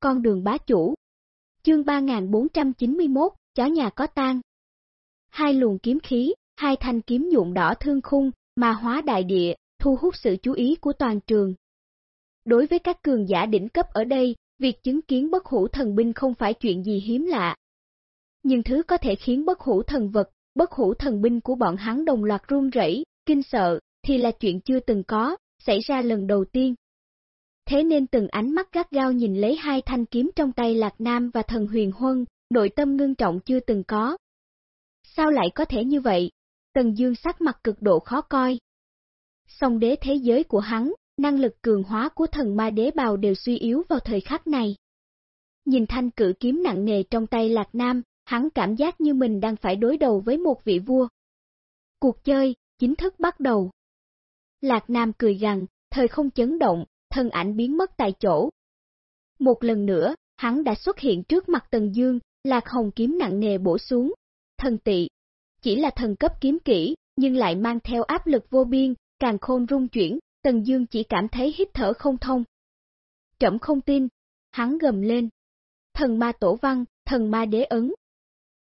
con đường bá chủ. Chương 3491, chó nhà có tang. Hai luồng kiếm khí, hai thanh kiếm nhuộm đỏ thương khung, ma hóa đại địa, thu hút sự chú ý của toàn trường. Đối với các cường giả đỉnh cấp ở đây, việc chứng kiến bất hủ thần binh không phải chuyện gì hiếm lạ. Nhưng thứ có thể khiến bất hủ thần vật, bất hủ thần binh của bọn hắn đồng loạt run rẩy, kinh sợ, thì là chuyện chưa từng có, xảy ra lần đầu tiên. Thế nên từng ánh mắt gắt gao nhìn lấy hai thanh kiếm trong tay Lạc Nam và thần huyền huân, nội tâm ngưng trọng chưa từng có. Sao lại có thể như vậy? Tần Dương sắc mặt cực độ khó coi. Song đế thế giới của hắn, năng lực cường hóa của thần ma đế bào đều suy yếu vào thời khắc này. Nhìn thanh cử kiếm nặng nề trong tay Lạc Nam, hắn cảm giác như mình đang phải đối đầu với một vị vua. Cuộc chơi, chính thức bắt đầu. Lạc Nam cười rằng thời không chấn động, thân ảnh biến mất tại chỗ. Một lần nữa, hắn đã xuất hiện trước mặt Tần Dương, Lạc Hồng kiếm nặng nề bổ xuống. Thần tị, chỉ là thần cấp kiếm kỹ, nhưng lại mang theo áp lực vô biên, càng khôn rung chuyển, Tần Dương chỉ cảm thấy hít thở không thông. Trẫm không tin, hắn gầm lên. Thần ma tổ văn, thần ma đế ấn.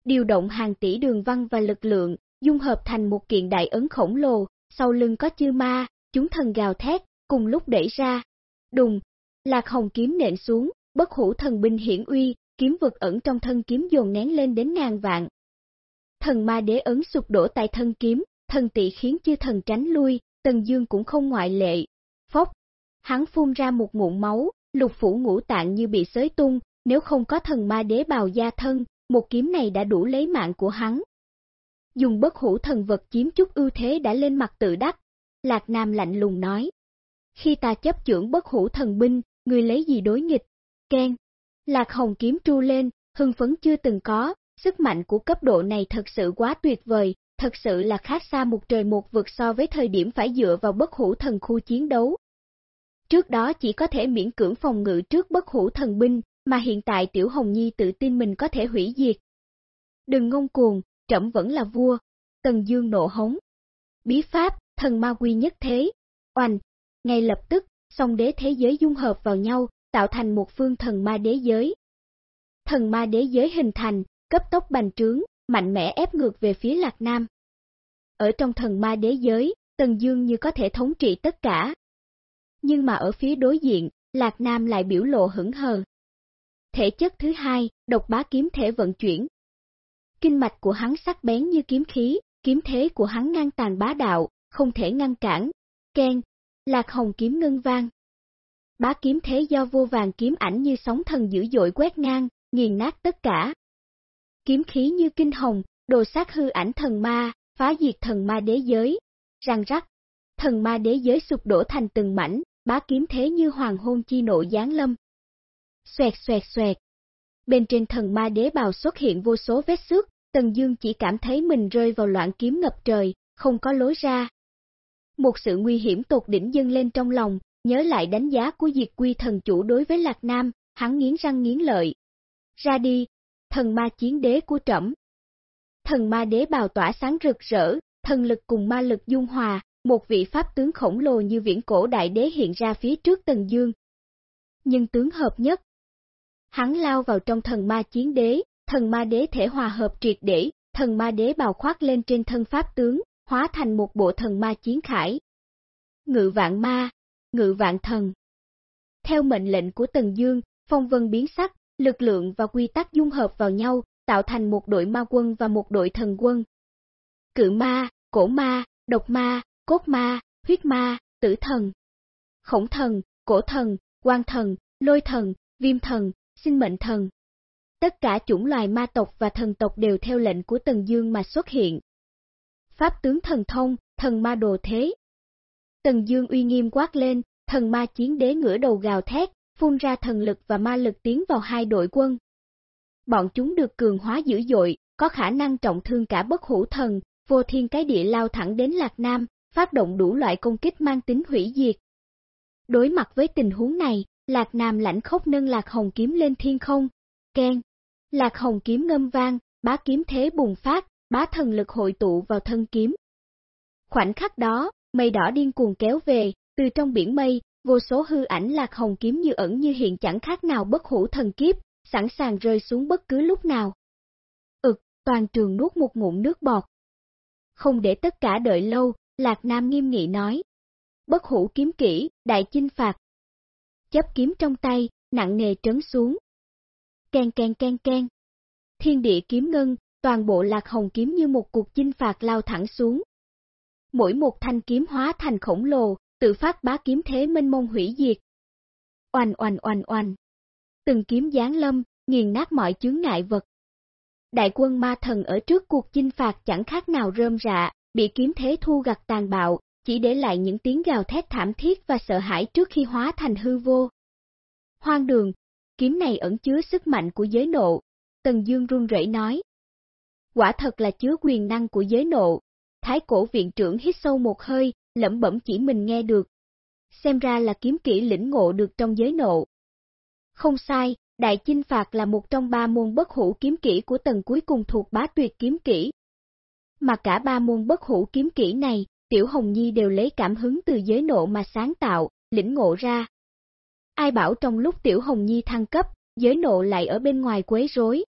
Điều động hàng tỷ đường văn và lực lượng, dung hợp thành một kiện đại ấn khổng lồ, sau lưng có chư ma, chúng thần gào thét, cùng lúc đẩy ra. Đùng, lạc hồng kiếm nện xuống, bất hủ thần binh hiển uy, kiếm vực ẩn trong thân kiếm dồn nén lên đến ngàn vạn. Thần ma đế ấn sụp đổ tại thân kiếm, thần tị khiến chư thần tránh lui, Tần Dương cũng không ngoại lệ. Phốc, hắn phun ra một ngụm máu, lục phủ ngũ tạng như bị xới tung, nếu không có thần ma đế bào gia thân, một kiếm này đã đủ lấy mạng của hắn. Dùng bất hủ thần vật chiếm chút ưu thế đã lên mặt tự đắc, Lạc Nam lạnh lùng nói. Khi ta chấp trưởng bất hủ thần binh, người lấy gì đối nghịch? Ken. Lạc Hồng kiếm tru lên, hưng phấn chưa từng có, sức mạnh của cấp độ này thật sự quá tuyệt vời, thật sự là khác xa một trời một vực so với thời điểm phải dựa vào bất hủ thần khu chiến đấu. Trước đó chỉ có thể miễn cưỡng phòng ngự trước bất hủ thần binh, mà hiện tại Tiểu Hồng Nhi tự tin mình có thể hủy diệt. Đừng ngông cuồng, trẫm vẫn là vua. Tần Dương nộ hống. Bí pháp, thần ma quy nhất thế. Oanh, ngay lập tức, song đế thế giới dung hợp vào nhau, tạo thành một phương thần ma đế giới. Thần ma đế giới hình thành, cấp tốc bành trướng, mạnh mẽ ép ngược về phía Lạc Nam. Ở trong thần ma đế giới, Tần Dương như có thể thống trị tất cả. Nhưng mà ở phía đối diện, Lạc Nam lại biểu lộ hững hờ. Thể chất thứ hai, độc bá kiếm thể vận chuyển. Kinh mạch của hắn sắc bén như kiếm khí, kiếm thế của hắn ngang tàn bá đạo, không thể ngăn cản. Ken, Lạc Hồng kiếm ngân vang. Bá kiếm thế do vô vàng kiếm ảnh như sóng thần dữ dội quét ngang, nghiền nát tất cả, kiếm khí như kinh hồng, đồ sát hư ảnh thần ma, phá diệt thần ma đế giới. Răng rắc, thần ma đế giới sụp đổ thành từng mảnh, bá kiếm thế như hoàng hôn chi nộ giáng lâm. Xoẹt xoẹt xoẹt. Bên trên thần ma đế bào xuất hiện vô số vết xước, Tần Dương chỉ cảm thấy mình rơi vào loạn kiếm ngập trời, không có lối ra. Một sự nguy hiểm tột đỉnh dâng lên trong lòng, nhớ lại đánh giá của Diệt Quy thần chủ đối với Lạc Nam, hắn nghiến răng nghiến lợi. Ra đi, thần ma chiến đế của trẫm. Thần ma đế bào tỏa sáng rực rỡ, thần lực cùng ma lực dung hòa, một vị pháp tướng khổng lồ như viễn cổ đại đế hiện ra phía trước Tần Dương. Nhưng tướng hợp nhất. Hắn lao vào trong thần ma chiến đế, thần ma đế thể hòa hợp triệt để, thần ma đế bào khoác lên trên thân pháp tướng, hóa thành một bộ thần ma chiến khải. Ngự vạn ma, ngự vạn thần. Theo mệnh lệnh của Tần Dương, phong vân biến sắc, lực lượng và quy tắc dung hợp vào nhau, tạo thành một đội ma quân và một đội thần quân. Cự ma, cổ ma, độc ma, cốt ma, huyết ma, tử thần, khổng thần, cổ thần, quan thần, lôi thần, viêm thần, sinh mệnh thần. Tất cả chủng loài ma tộc và thần tộc đều theo lệnh của Tần Dương mà xuất hiện. Pháp tướng thần thông, thần ma đồ thế. Tần Dương uy nghiêm quát lên, thần ma chiến đế ngửa đầu gào thét, phun ra thần lực và ma lực tiến vào hai đội quân. Bọn chúng được cường hóa dữ dội, có khả năng trọng thương cả bất hủ thần, vô thiên cái địa lao thẳng đến Lạc Nam, phát động đủ loại công kích mang tính hủy diệt. Đối mặt với tình huống này, Lạc Nam lãnh khốc nâng Lạc Hồng kiếm lên thiên không, khen. Lạc Hồng kiếm ngâm vang, bá kiếm thế bùng phát, bá thần lực hội tụ vào thân kiếm. Khoảnh khắc đó, mây đỏ điên cuồng kéo về, từ trong biển mây, vô số hư ảnh lạc hồng kiếm như ẩn như hiện chẳng khác nào bất hủ thần kiếp, sẵn sàng rơi xuống bất cứ lúc nào. Ực, toàn trường nuốt một ngụm nước bọt. Không để tất cả đợi lâu, Lạc Nam nghiêm nghị nói. Bất hủ kiếm kỹ, đại chinh phạt. Chấp kiếm trong tay, nặng nề trấn xuống. Ken ken ken ken. Thiên địa kiếm ngân, toàn bộ lạc hồng kiếm như một cuộc chinh phạt lao thẳng xuống. Mỗi một thanh kiếm hóa thành khổng lồ, tự phát bá kiếm thế mênh mông hủy diệt. Oanh oanh oanh oanh. Từng kiếm giáng lâm, nghiền nát mọi chướng ngại vật. Đại quân ma thần ở trước cuộc chinh phạt chẳng khác nào rơm rạ, bị kiếm thế thu gặt tàn bạo, chỉ để lại những tiếng gào thét thảm thiết và sợ hãi trước khi hóa thành hư vô. Hoang đường, kiếm này ẩn chứa sức mạnh của giới nộ, Tần Dương run rẩy nói. Quả thật là chứa quyền năng của giới nộ. Thái cổ viện trưởng hít sâu một hơi, lẩm bẩm chỉ mình nghe được. Xem ra là kiếm kỹ lĩnh ngộ được trong giới nộ. Không sai, Đại Chinh Phạt là một trong ba môn bất hủ kiếm kỹ của tầng cuối cùng thuộc bá tuyệt kiếm kỹ. Mà cả ba môn bất hủ kiếm kỹ này, Tiểu Hồng Nhi đều lấy cảm hứng từ giới nộ mà sáng tạo, lĩnh ngộ ra. Ai bảo trong lúc Tiểu Hồng Nhi thăng cấp, giới nộ lại ở bên ngoài quấy rối.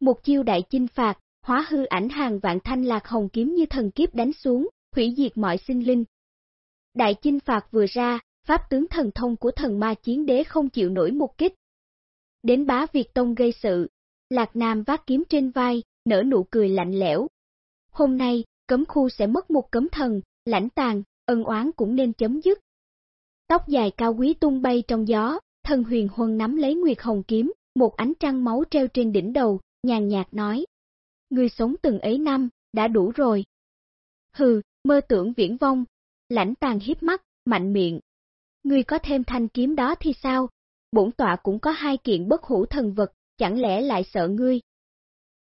Một chiêu đại chinh phạt, hóa hư ảnh hàng vạn thanh lạc hồng kiếm như thần kiếp đánh xuống, hủy diệt mọi sinh linh. Đại chinh phạt vừa ra, pháp tướng thần thông của thần ma chiến đế không chịu nổi một kích. Đến bá Việt Tông gây sự, Lạc Nam vác kiếm trên vai, nở nụ cười lạnh lẽo. Hôm nay, cấm khu sẽ mất một cấm thần, lãnh tàn, ân oán cũng nên chấm dứt. Tóc dài cao quý tung bay trong gió, thần huyền huân nắm lấy Nguyệt Hồng kiếm, một ánh trăng máu treo trên đỉnh đầu, nhàn nhạt nói. Ngươi sống từng ấy năm, đã đủ rồi. Hừ, mơ tưởng viễn vong. Lãnh tàn hiếp mắt, mạnh miệng. Ngươi có thêm thanh kiếm đó thì sao? Bổn tọa cũng có hai kiện bất hủ thần vật, chẳng lẽ lại sợ ngươi?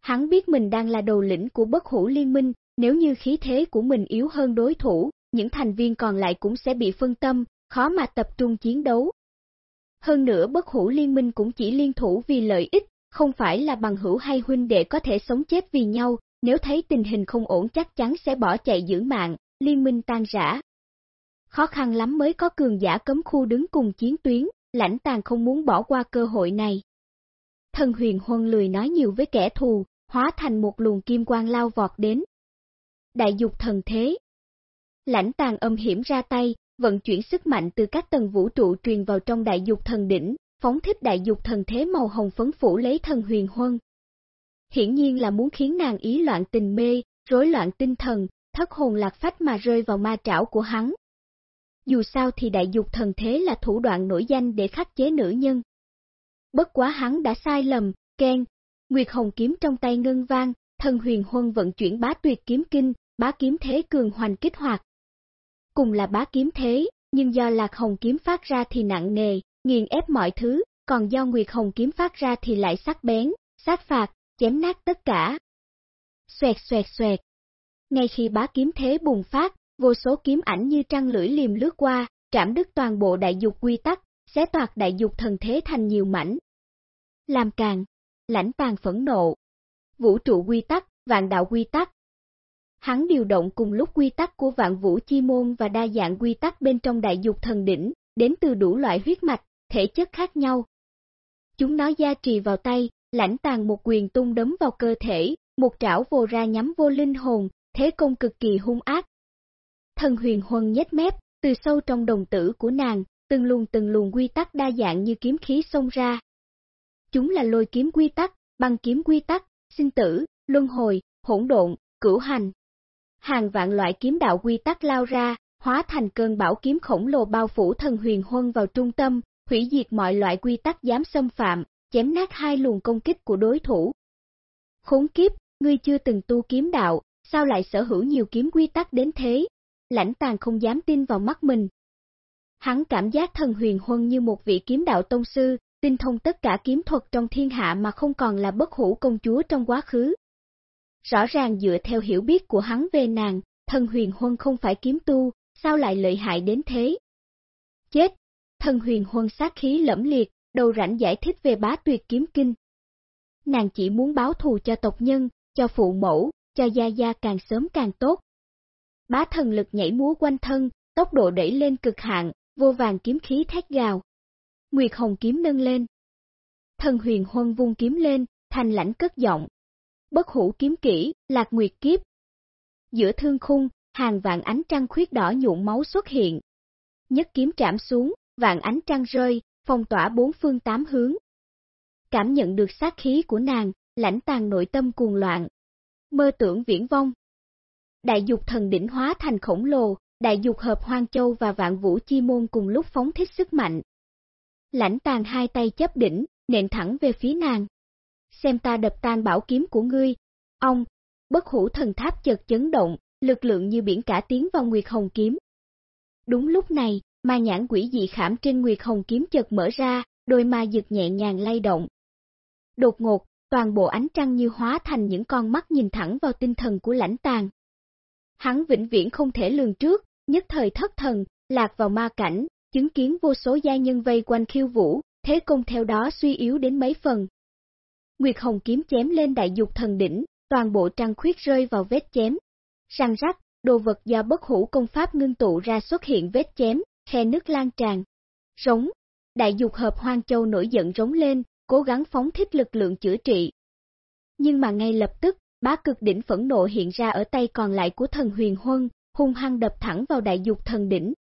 Hắn biết mình đang là đầu lĩnh của bất hủ liên minh, nếu như khí thế của mình yếu hơn đối thủ, những thành viên còn lại cũng sẽ bị phân tâm, khó mà tập trung chiến đấu. Hơn nữa bất hủ liên minh cũng chỉ liên thủ vì lợi ích, không phải là bằng hữu hay huynh đệ có thể sống chết vì nhau, nếu thấy tình hình không ổn chắc chắn sẽ bỏ chạy giữ mạng, liên minh tan rã. Khó khăn lắm mới có cường giả cấm khu đứng cùng chiến tuyến, lãnh tàn không muốn bỏ qua cơ hội này. Thần huyền huân lười nói nhiều với kẻ thù, hóa thành một luồng kim quang lao vọt đến. Đại dục thần thế Lãnh tàn âm hiểm ra tay, vận chuyển sức mạnh từ các tầng vũ trụ truyền vào trong đại dục thần đỉnh, phóng thích đại dục thần thế màu hồng phấn phủ lấy thần huyền huân. Hiển nhiên là muốn khiến nàng ý loạn tình mê, rối loạn tinh thần, thất hồn lạc phách mà rơi vào ma trảo của hắn. Dù sao thì đại dục thần thế là thủ đoạn nổi danh để khắc chế nữ nhân. Bất quá hắn đã sai lầm, khen, Nguyệt Hồng kiếm trong tay ngân vang, thần huyền huân vận chuyển bá tuyệt kiếm kinh, bá kiếm thế cường hoành kích hoạt. Cùng là bá kiếm thế, nhưng do lạc hồng kiếm phát ra thì nặng nề, nghiền ép mọi thứ, còn do Nguyệt Hồng kiếm phát ra thì lại sắc bén, sát phạt, chém nát tất cả. Xoẹt xoẹt xoẹt. Ngay khi bá kiếm thế bùng phát, vô số kiếm ảnh như trăng lưỡi liềm lướt qua, trảm đứt toàn bộ đại dục quy tắc, xé toạc đại dục thần thế thành nhiều mảnh. Làm càng, lãnh tàn phẫn nộ. Vũ trụ quy tắc, vạn đạo quy tắc. Hắn điều động cùng lúc quy tắc của vạn vũ chi môn và đa dạng quy tắc bên trong đại dục thần đỉnh, đến từ đủ loại huyết mạch, thể chất khác nhau. Chúng nó gia trì vào tay, lãnh tàn một quyền tung đấm vào cơ thể, một trảo vồ ra nhắm vô linh hồn, thế công cực kỳ hung ác. Thần huyền huân nhếch mép, từ sâu trong đồng tử của nàng, từng luồng từng luồng quy tắc đa dạng như kiếm khí xông ra. Chúng là lôi kiếm quy tắc, băng kiếm quy tắc, sinh tử, luân hồi, hỗn độn, cửu hành. Hàng vạn loại kiếm đạo quy tắc lao ra, hóa thành cơn bão kiếm khổng lồ bao phủ thần huyền huân vào trung tâm, hủy diệt mọi loại quy tắc dám xâm phạm, chém nát hai luồng công kích của đối thủ. Khốn kiếp, ngươi chưa từng tu kiếm đạo, sao lại sở hữu nhiều kiếm quy tắc đến thế? Lãnh tàn không dám tin vào mắt mình. Hắn cảm giác thần huyền huân như một vị kiếm đạo tông sư, tinh thông tất cả kiếm thuật trong thiên hạ mà không còn là bất hủ công chúa trong quá khứ. Rõ ràng dựa theo hiểu biết của hắn về nàng, thần huyền huân không phải kiếm tu, sao lại lợi hại đến thế? Chết! Thần huyền huân sát khí lẫm liệt, đầu rảnh giải thích về bá tuyệt kiếm kinh. Nàng chỉ muốn báo thù cho tộc nhân, cho phụ mẫu, cho gia gia càng sớm càng tốt. Bá thần lực nhảy múa quanh thân, tốc độ đẩy lên cực hạn, vô vàng kiếm khí thét gào. Nguyệt Hồng kiếm nâng lên. Thần huyền huân vung kiếm lên, thành lãnh cất giọng. Bất hủ kiếm kỹ, lạc nguyệt kiếp. Giữa thương khung, hàng vạn ánh trăng khuyết đỏ nhuộm máu xuất hiện. Nhất kiếm trảm xuống, vạn ánh trăng rơi, phong tỏa bốn phương tám hướng. Cảm nhận được sát khí của nàng, lãnh tàn nội tâm cuồng loạn. Mơ tưởng viễn vong. Đại dục thần đỉnh hóa thành khổng lồ, đại dục hợp hoang châu và vạn vũ chi môn cùng lúc phóng thích sức mạnh. Lãnh tàn hai tay chấp đỉnh, nện thẳng về phía nàng. Xem ta đập tan bảo kiếm của ngươi. Ông, bất hủ thần tháp chợt chấn động, lực lượng như biển cả tiến vào Nguyệt Hồng kiếm. Đúng lúc này, ma nhãn quỷ dị khảm trên Nguyệt Hồng kiếm chợt mở ra, đôi ma giật nhẹ nhàng lay động. Đột ngột, toàn bộ ánh trăng như hóa thành những con mắt nhìn thẳng vào tinh thần của lãnh tàn. Hắn vĩnh viễn không thể lường trước, nhất thời thất thần, lạc vào ma cảnh, chứng kiến vô số gia nhân vây quanh khiêu vũ, thế công theo đó suy yếu đến mấy phần. Nguyệt Hồng kiếm chém lên đại dục thần đỉnh, toàn bộ trăng khuyết rơi vào vết chém. Răng rắc, đồ vật do bất hủ công pháp ngưng tụ ra xuất hiện vết chém, khe nước lan tràn. Rống, đại dục hợp hoang châu nổi giận rống lên, cố gắng phóng thích lực lượng chữa trị. Nhưng mà ngay lập tức, bá cực đỉnh phẫn nộ hiện ra ở tay còn lại của thần huyền huân, hung hăng đập thẳng vào đại dục thần đỉnh.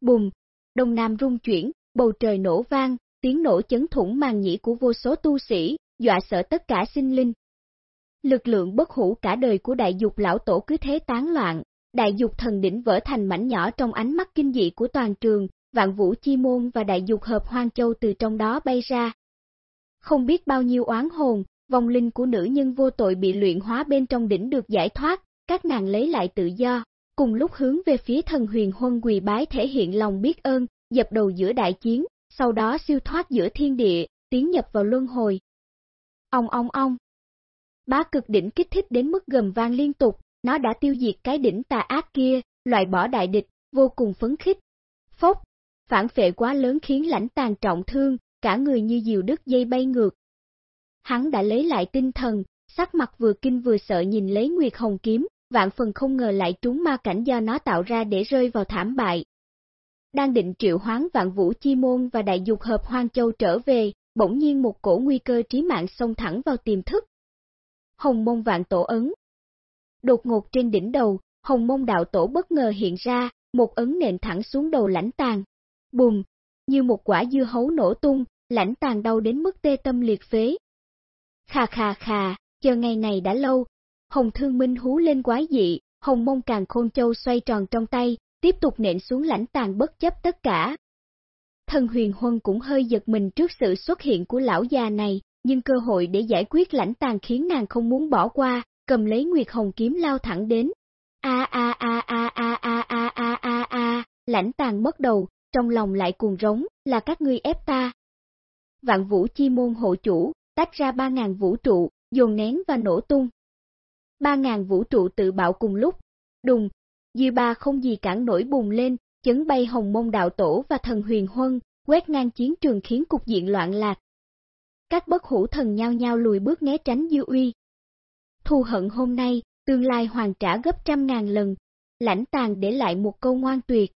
Bùm, đông nam rung chuyển, bầu trời nổ vang, tiếng nổ chấn thủng màng nhĩ của vô số tu sĩ, dọa sợ tất cả sinh linh. Lực lượng bất hủ cả đời của đại dục lão tổ cứ thế tán loạn, đại dục thần đỉnh vỡ thành mảnh nhỏ trong ánh mắt kinh dị của toàn trường, vạn vũ chi môn và đại dục hợp hoang châu từ trong đó bay ra. Không biết bao nhiêu oán hồn, vong linh của nữ nhân vô tội bị luyện hóa bên trong đỉnh được giải thoát, các nàng lấy lại tự do, cùng lúc hướng về phía thần huyền huân quỳ bái thể hiện lòng biết ơn, dập đầu giữa đại chiến, sau đó siêu thoát giữa thiên địa, tiến nhập vào luân hồi. Ông ông ông. Bá cực đỉnh kích thích đến mức gầm vang liên tục, nó đã tiêu diệt cái đỉnh tà ác kia, loại bỏ đại địch, vô cùng phấn khích. Phốc, phản phệ quá lớn khiến lãnh tàn trọng thương, cả người như diều đứt dây bay ngược. Hắn đã lấy lại tinh thần, sắc mặt vừa kinh vừa sợ nhìn lấy Nguyệt Hồng kiếm, vạn phần không ngờ lại trúng ma cảnh do nó tạo ra để rơi vào thảm bại. Đang định triệu hoán vạn vũ chi môn và đại dục hợp hoang châu trở về, bỗng nhiên một cổ nguy cơ trí mạng xông thẳng vào tiềm thức. Hồng mông vạn tổ ấn Đột ngột trên đỉnh đầu, hồng mông đạo tổ bất ngờ hiện ra, một ấn nện thẳng xuống đầu lãnh tàn. Bùm, như một quả dưa hấu nổ tung, lãnh tàn đau đến mức tê tâm liệt phế. Khà khà khà, chờ ngày này đã lâu, hồng thương minh hú lên quái dị, hồng mông càng khôn châu xoay tròn trong tay, tiếp tục nện xuống lãnh tàn bất chấp tất cả. Thần huyền huân cũng hơi giật mình trước sự xuất hiện của lão già này, nhưng cơ hội để giải quyết lãnh tàn khiến nàng không muốn bỏ qua, cầm lấy Nguyệt Hồng kiếm lao thẳng đến. A a a a a a a a a a, lãnh tàn mất đầu, trong lòng lại cuồng rống, là các ngươi ép ta. Vạn vũ chi môn hộ chủ, tách ra ba ngàn vũ trụ, dồn nén và nổ tung. Ba ngàn vũ trụ tự bạo cùng lúc, đùng, dư ba không gì cản nổi bùng lên, chấn bay hồng mông đạo tổ và thần huyền huân, quét ngang chiến trường khiến cục diện loạn lạc. Các bất hủ thần nhao nhao lùi bước né tránh dư uy. Thù hận hôm nay, tương lai hoàn trả gấp trăm ngàn lần, lãnh tàn để lại một câu ngoan tuyệt.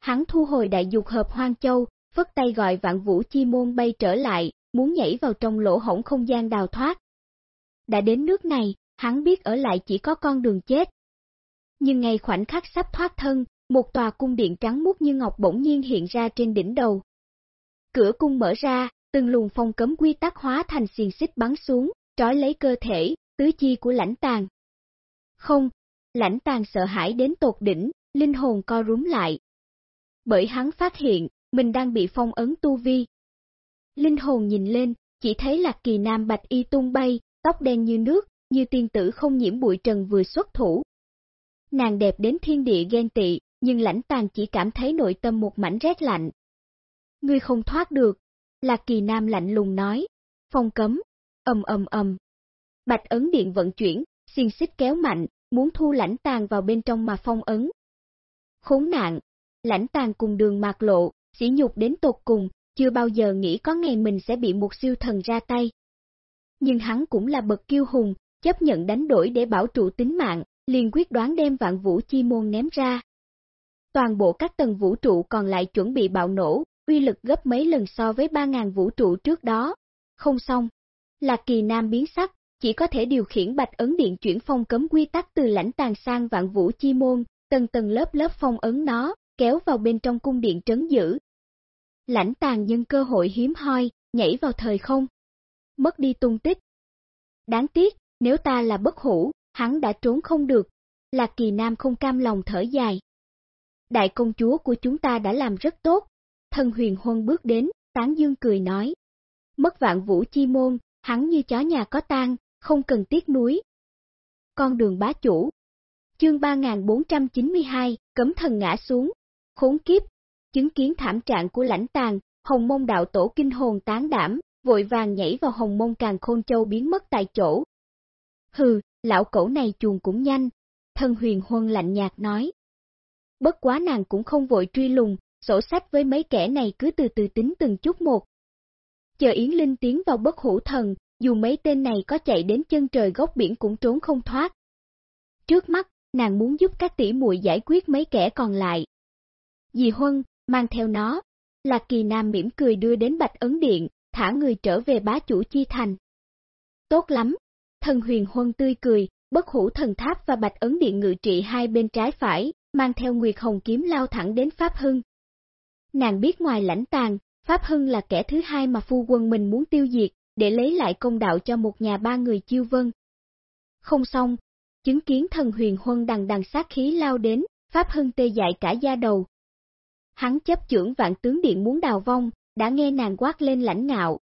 Hắn thu hồi đại dục hợp hoang châu, phất tay gọi vạn vũ chi môn bay trở lại, muốn nhảy vào trong lỗ hổng không gian đào thoát. Đã đến nước này, hắn biết ở lại chỉ có con đường chết. Nhưng ngay khoảnh khắc sắp thoát thân, một tòa cung điện trắng muốt như ngọc bỗng nhiên hiện ra trên đỉnh đầu. Cửa cung mở ra, từng luồng phong cấm quy tắc hóa thành xiềng xích bắn xuống, trói lấy cơ thể, tứ chi của lãnh tàn. Không, lãnh tàn sợ hãi đến tột đỉnh, linh hồn co rúm lại. Bởi hắn phát hiện, mình đang bị phong ấn tu vi. Linh hồn nhìn lên, chỉ thấy lạc kỳ nam bạch y tung bay, tóc đen như nước, như tiên tử không nhiễm bụi trần vừa xuất thủ. Nàng đẹp đến thiên địa ghen tị, nhưng lãnh tàn chỉ cảm thấy nội tâm một mảnh rét lạnh. Ngươi không thoát được, Lạc Kỳ Nam lạnh lùng nói, phong cấm, ầm ầm ầm. Bạch ấn điện vận chuyển, xiên xích kéo mạnh, muốn thu lãnh tàn vào bên trong mà phong ấn. Khốn nạn, lãnh tàn cùng đường mạc lộ, sỉ nhục đến tột cùng, chưa bao giờ nghĩ có ngày mình sẽ bị một siêu thần ra tay. Nhưng hắn cũng là bậc kiêu hùng, chấp nhận đánh đổi để bảo trụ tính mạng, liền quyết đoán đem vạn vũ chi môn ném ra. toàn bộ các tầng vũ trụ còn lại chuẩn bị bạo nổ, uy lực gấp mấy lần so với 3.000 vũ trụ trước đó. Không xong, Lạc Kỳ Nam biến sắc, chỉ có thể điều khiển bạch ấn điện chuyển phong cấm quy tắc từ lãnh tàn sang vạn vũ chi môn, tầng tầng lớp lớp phong ấn nó, kéo vào bên trong cung điện trấn giữ. Lãnh tàn nhân cơ hội hiếm hoi, nhảy vào thời không. Mất đi tung tích. Đáng tiếc, nếu ta là bất hủ, hắn đã trốn không được. Lạc kỳ nam không cam lòng thở dài. Đại công chúa của chúng ta đã làm rất tốt. Thân huyền huân bước đến, tán dương cười nói. Mất vạn vũ chi môn, hắn như chó nhà có tan, không cần tiếc núi. Con đường bá chủ. Chương 3492, cấm thần ngã xuống. Khốn kiếp, chứng kiến thảm trạng của lãnh tàng, hồng mông đạo tổ kinh hồn tán đảm, vội vàng nhảy vào hồng mông càng khôn châu biến mất tại chỗ. Hừ, lão cẩu này chuồng cũng nhanh, thân huyền huân lạnh nhạt nói. Bất quá nàng cũng không vội truy lùng, sổ sách với mấy kẻ này cứ từ từ tính từng chút một. Chờ Yến Linh tiến vào bất hủ thần, dù mấy tên này có chạy đến chân trời góc biển cũng trốn không thoát. Trước mắt, nàng muốn giúp các tỷ muội giải quyết mấy kẻ còn lại. Dì Huân, mang theo nó, là Kỳ Nam mỉm cười đưa đến Bạch Ấn Điện, thả người trở về bá chủ chi thành. Tốt lắm, thần huyền Huân tươi cười, bất hủ thần tháp và Bạch Ấn Điện ngự trị hai bên trái phải, mang theo Nguyệt Hồng kiếm lao thẳng đến Pháp Hưng. Nàng biết ngoài lãnh tàn, Pháp Hưng là kẻ thứ hai mà phu quân mình muốn tiêu diệt, để lấy lại công đạo cho một nhà ba người chiêu vân. Không xong, chứng kiến thần huyền huân đằng đằng sát khí lao đến, Pháp Hưng tê dại cả da đầu. Hắn chấp trưởng vạn tướng điện muốn đào vong, đã nghe nàng quát lên lãnh ngạo.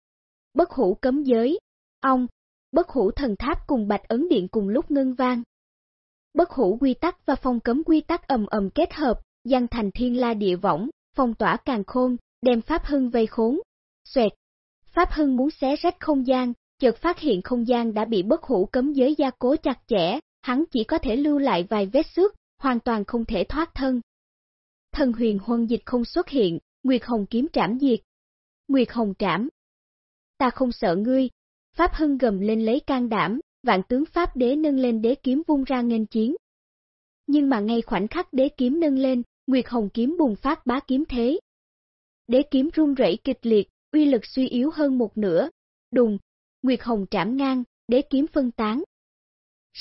Bất hủ cấm giới, ông, bất hủ thần tháp cùng bạch ấn điện cùng lúc ngân vang. Bất hủ quy tắc và phong cấm quy tắc ầm ầm kết hợp, giăng thành thiên la địa võng, phong tỏa càng khôn, đem Pháp Hưng vây khốn. Xoẹt, Pháp Hưng muốn xé rách không gian, chợt phát hiện không gian đã bị bất hủ cấm giới gia cố chặt chẽ, hắn chỉ có thể lưu lại vài vết xước, hoàn toàn không thể thoát thân. Thần huyền huân dịch không xuất hiện, Nguyệt Hồng kiếm trảm diệt. Nguyệt Hồng trảm. Ta không sợ ngươi. Pháp Hưng gầm lên lấy can đảm, vạn tướng Pháp đế nâng lên đế kiếm vung ra nghênh chiến. Nhưng mà ngay khoảnh khắc đế kiếm nâng lên, Nguyệt Hồng kiếm bùng phát bá kiếm thế. Đế kiếm run rẩy kịch liệt, uy lực suy yếu hơn một nửa. Đùng, Nguyệt Hồng trảm ngang, đế kiếm phân tán.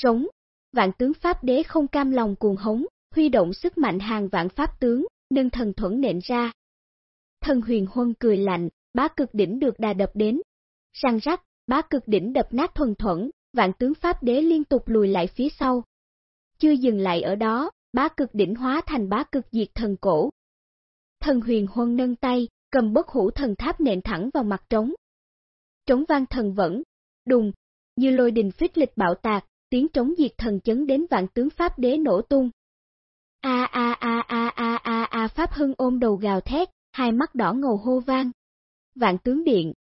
Rống, vạn tướng Pháp đế không cam lòng cuồng hống, huy động sức mạnh hàng vạn Pháp tướng, nâng thần thuẫn nện ra. Thần huyền huân cười lạnh, bá cực đỉnh được đà đập đến. Răng rắc, bá cực đỉnh đập nát thuần thuẫn, vạn tướng Pháp đế liên tục lùi lại phía sau. Chưa dừng lại ở đó, bá cực đỉnh hóa thành bá cực diệt thần cổ. Thần huyền huân nâng tay, cầm bất hủ thần tháp nện thẳng vào mặt trống. Trống vang thần vẫn, đùng, như lôi đình phích lịch bạo tạc, tiếng trống diệt thần chấn đến vạn tướng Pháp đế nổ tung. A a a a a a a Pháp hưng ôm đầu gào thét, hai mắt đỏ ngầu hô vang. Vạn tướng điện.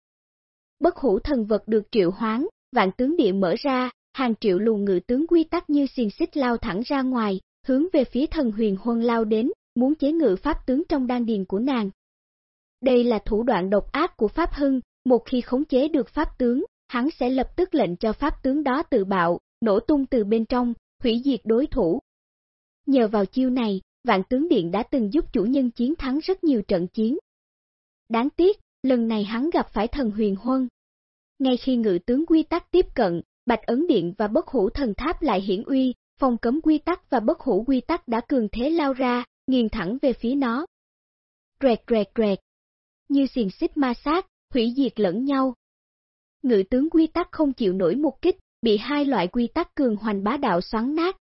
Bất hủ thần vật được triệu hoán, vạn tướng điện mở ra, hàng triệu luồng ngự tướng quy tắc như xiên xích lao thẳng ra ngoài, hướng về phía thần huyền huân lao đến, muốn chế ngự pháp tướng trong đan điền của nàng. Đây là thủ đoạn độc ác của Pháp Hưng, một khi khống chế được Pháp tướng, hắn sẽ lập tức lệnh cho Pháp tướng đó tự bạo, nổ tung từ bên trong, hủy diệt đối thủ. Nhờ vào chiêu này, Vạn Tướng Điện đã từng giúp chủ nhân chiến thắng rất nhiều trận chiến. Đáng tiếc, lần này hắn gặp phải thần huyền huân. Ngay khi ngự tướng quy tắc tiếp cận, Bạch Ấn Điện và Bất Hủ Thần Tháp lại hiển uy, phong cấm quy tắc và Bất Hủ quy tắc đã cường thế lao ra, nghiền thẳng về phía nó. Rẹt rẹt rẹt, như xiềng xích ma sát, hủy diệt lẫn nhau. Ngự tướng quy tắc không chịu nổi một kích, bị hai loại quy tắc cường hoành bá đạo xoắn nát.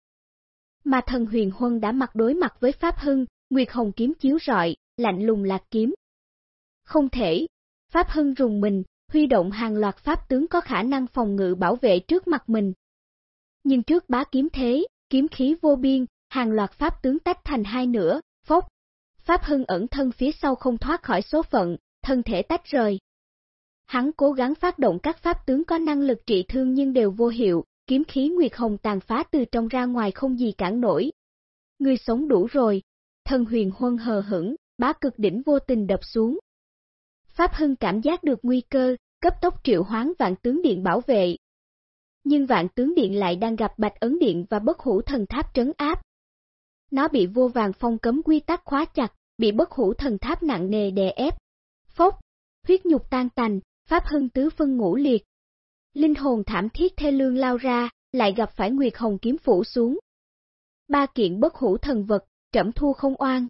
Mà thần huyền huân đã mặt đối mặt với Pháp Hưng, Nguyệt Hồng kiếm chiếu rọi, lạnh lùng lạc kiếm. Không thể, Pháp Hưng rùng mình, huy động hàng loạt Pháp tướng có khả năng phòng ngự bảo vệ trước mặt mình. Nhưng trước bá kiếm thế, kiếm khí vô biên, hàng loạt Pháp tướng tách thành hai nửa, Pháp Hưng ẩn thân phía sau không thoát khỏi số phận, thân thể tách rời. Hắn cố gắng phát động các pháp tướng có năng lực trị thương nhưng đều vô hiệu, kiếm khí Nguyệt Hồng tàn phá từ trong ra ngoài không gì cản nổi. Người sống đủ rồi, thân huyền huân hờ hững, bá cực đỉnh vô tình đập xuống. Pháp Hưng cảm giác được nguy cơ, cấp tốc triệu hoán vạn tướng điện bảo vệ. Nhưng vạn tướng điện lại đang gặp bạch ấn điện và bất hủ thần tháp trấn áp. Nó bị vô vàng phong cấm quy tắc khóa chặt, bị bất hủ thần tháp nặng nề đè ép. Phốc, huyết nhục tan tành, pháp hưng tứ phân ngũ liệt. Linh hồn thảm thiết thê lương lao ra, lại gặp phải Nguyệt Hồng kiếm phủ xuống. Ba kiện bất hủ thần vật, trẫm thu không oan.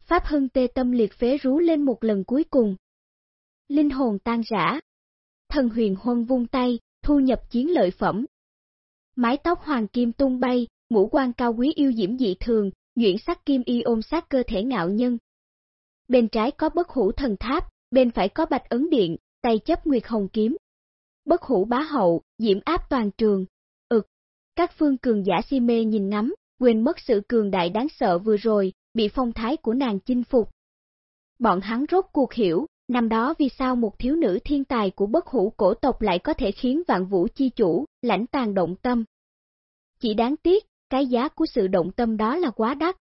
Pháp hưng tê tâm liệt phế rú lên một lần cuối cùng. Linh hồn tan rã. Thần huyền huân vung tay, thu nhập chiến lợi phẩm. Mái tóc hoàng kim tung bay, ngũ quan cao quý yêu diễm dị thường, nhuyễn sắc kim y ôm sát cơ thể ngạo nhân. Bên trái có bất hủ thần tháp, bên phải có bạch ấn điện, tay chấp nguyệt hồng kiếm. Bất hủ bá hậu, diễm áp toàn trường. Ực, các phương cường giả si mê nhìn ngắm, quên mất sự cường đại đáng sợ vừa rồi, bị phong thái của nàng chinh phục. Bọn hắn rốt cuộc hiểu, năm đó vì sao một thiếu nữ thiên tài của bất hủ cổ tộc lại có thể khiến vạn vũ chi chủ, lãnh tàn động tâm. Chỉ đáng tiếc, cái giá của sự động tâm đó là quá đắt.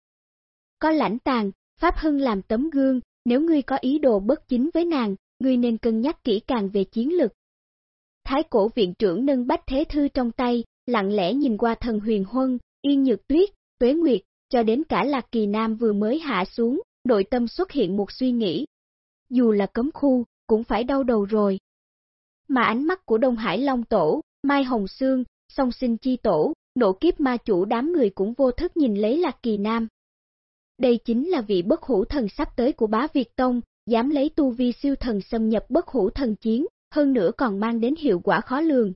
Có lãnh tàn, Pháp Hưng làm tấm gương, nếu ngươi có ý đồ bất chính với nàng, ngươi nên cân nhắc kỹ càng về chiến lực. Thái cổ viện trưởng nâng bách thế thư trong tay, lặng lẽ nhìn qua thần huyền huân, yên nhược tuyết, tuế nguyệt, cho đến cả lạc kỳ nam vừa mới hạ xuống, nội tâm xuất hiện một suy nghĩ. Dù là cấm khu, cũng phải đau đầu rồi. Mà ánh mắt của Đông Hải Long Tổ, Mai Hồng Sương, song sinh chi tổ, nộ kiếp ma chủ đám người cũng vô thức nhìn lấy lạc kỳ nam. Đây chính là vị bất hủ thần sắp tới của bá Việt Tông, dám lấy tu vi siêu thần xâm nhập bất hủ thần chiến, hơn nữa còn mang đến hiệu quả khó lường.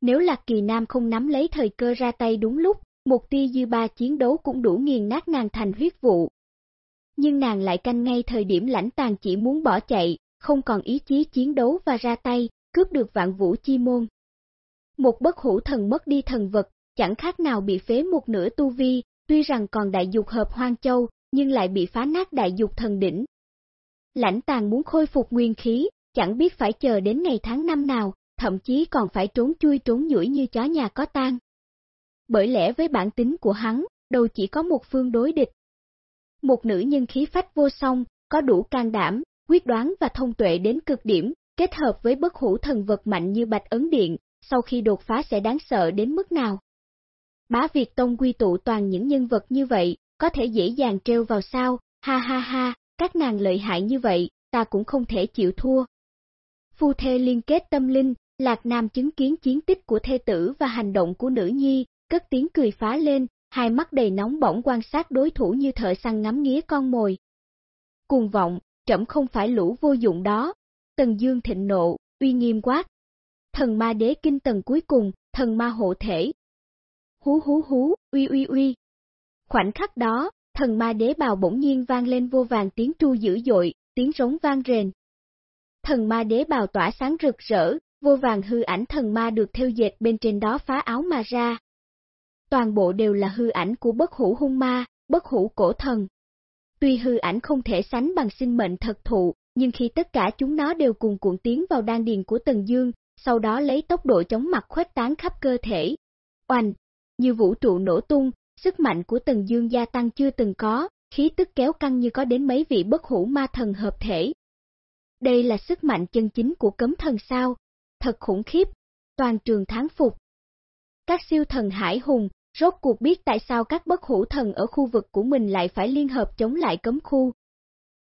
Nếu Lạc Kỳ Nam không nắm lấy thời cơ ra tay đúng lúc, một tia dư ba chiến đấu cũng đủ nghiền nát nàng thành huyết vụ. Nhưng nàng lại canh ngay thời điểm lãnh tàn chỉ muốn bỏ chạy, không còn ý chí chiến đấu và ra tay, cướp được vạn vũ chi môn. Một bất hủ thần mất đi thần vật, chẳng khác nào bị phế một nửa tu vi, tuy rằng còn đại dục hợp hoang châu, nhưng lại bị phá nát đại dục thần đỉnh. Lãnh tàng muốn khôi phục nguyên khí, chẳng biết phải chờ đến ngày tháng năm nào, thậm chí còn phải trốn chui trốn nhủi như chó nhà có tan. Bởi lẽ với bản tính của hắn, đâu chỉ có một phương đối địch. Một nữ nhân khí phách vô song, có đủ can đảm, quyết đoán và thông tuệ đến cực điểm, kết hợp với bất hủ thần vật mạnh như bạch ấn điện, sau khi đột phá sẽ đáng sợ đến mức nào. Bá Việt Tông quy tụ toàn những nhân vật như vậy, có thể dễ dàng treo vào sao, ha ha ha, các nàng lợi hại như vậy, ta cũng không thể chịu thua. Phu thê liên kết tâm linh, Lạc Nam chứng kiến chiến tích của thê tử và hành động của nữ nhi, cất tiếng cười phá lên, hai mắt đầy nóng bỏng quan sát đối thủ như thợ săn ngắm nghía con mồi. Cuồng vọng, trẫm không phải lũ vô dụng đó. Tần Dương thịnh nộ, uy nghiêm quát. Thần ma đế kinh tầng cuối cùng, thần ma hộ thể. Hú hú hú, uy uy uy. Khoảnh khắc đó, thần ma đế bào bỗng nhiên vang lên vô vàng tiếng tru dữ dội, tiếng rống vang rền. Thần ma đế bào tỏa sáng rực rỡ, vô vàng hư ảnh thần ma được theo dệt bên trên đó phá áo mà ra. Toàn bộ đều là hư ảnh của bất hủ hung ma, bất hủ cổ thần. Tuy hư ảnh không thể sánh bằng sinh mệnh thật thụ, nhưng khi tất cả chúng nó đều cùng cuộn tiến vào đan điền của Tần Dương, sau đó lấy tốc độ chóng mặt khuếch tán khắp cơ thể. Oanh! Như vũ trụ nổ tung, sức mạnh của Tần Dương gia tăng chưa từng có, khí tức kéo căng như có đến mấy vị bất hủ ma thần hợp thể. Đây là sức mạnh chân chính của cấm thần sao, thật khủng khiếp, toàn trường tháng phục. Các siêu thần hải hùng, rốt cuộc biết tại sao các bất hủ thần ở khu vực của mình lại phải liên hợp chống lại cấm khu.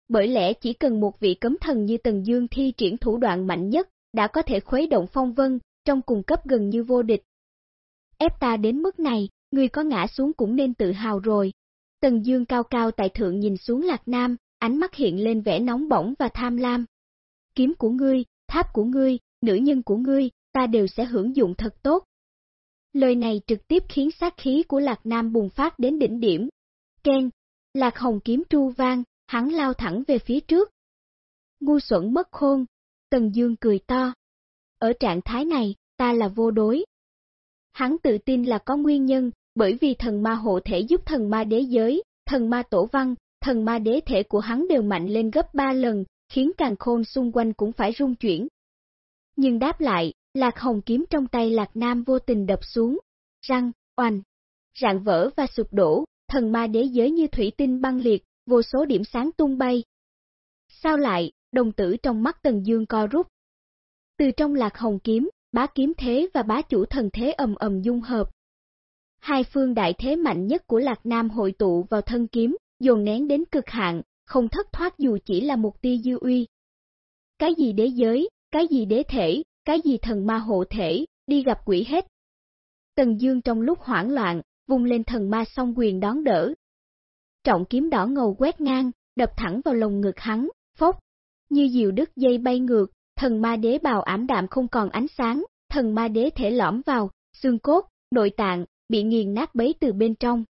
Bởi lẽ chỉ cần một vị cấm thần như Tần Dương thi triển thủ đoạn mạnh nhất, đã có thể khuấy động phong vân, trong cùng cấp gần như vô địch. Ép ta đến mức này, người có ngã xuống cũng nên tự hào rồi. Tần Dương cao cao tại thượng nhìn xuống Lạc Nam, ánh mắt hiện lên vẻ nóng bỏng và tham lam. Kiếm của ngươi, tháp của ngươi, nữ nhân của ngươi, ta đều sẽ hưởng dụng thật tốt. Lời này trực tiếp khiến sát khí của Lạc Nam bùng phát đến đỉnh điểm. Ken, Lạc Hồng kiếm tru vang, hắn lao thẳng về phía trước. Ngu xuẩn mất khôn, Tần Dương cười to. Ở trạng thái này, ta là vô đối. Hắn tự tin là có nguyên nhân, bởi vì thần ma hộ thể giúp thần ma đế giới, thần ma tổ văn, thần ma đế thể của hắn đều mạnh lên gấp 3 lần, khiến càng khôn xung quanh cũng phải rung chuyển. Nhưng đáp lại, lạc hồng kiếm trong tay lạc nam vô tình đập xuống, răng, oanh, rạn vỡ và sụp đổ, thần ma đế giới như thủy tinh băng liệt, vô số điểm sáng tung bay. Sao lại, đồng tử trong mắt Tần Dương co rút. Từ trong lạc hồng kiếm, bá kiếm thế và bá chủ thần thế ầm ầm dung hợp. Hai phương đại thế mạnh nhất của Lạc Nam hội tụ vào thân kiếm, dồn nén đến cực hạn, không thất thoát dù chỉ là một tia dư uy. Cái gì đế giới, cái gì đế thể, cái gì thần ma hộ thể, đi gặp quỷ hết. Tần Dương trong lúc hoảng loạn, vung lên thần ma song quyền đón đỡ. Trọng kiếm đỏ ngầu quét ngang, đập thẳng vào lồng ngực hắn, phốc, như diều đứt dây bay ngược, thần ma đế bào ảm đạm không còn ánh sáng, thần ma đế thể lõm vào, xương cốt, nội tạng, bị nghiền nát bấy từ bên trong.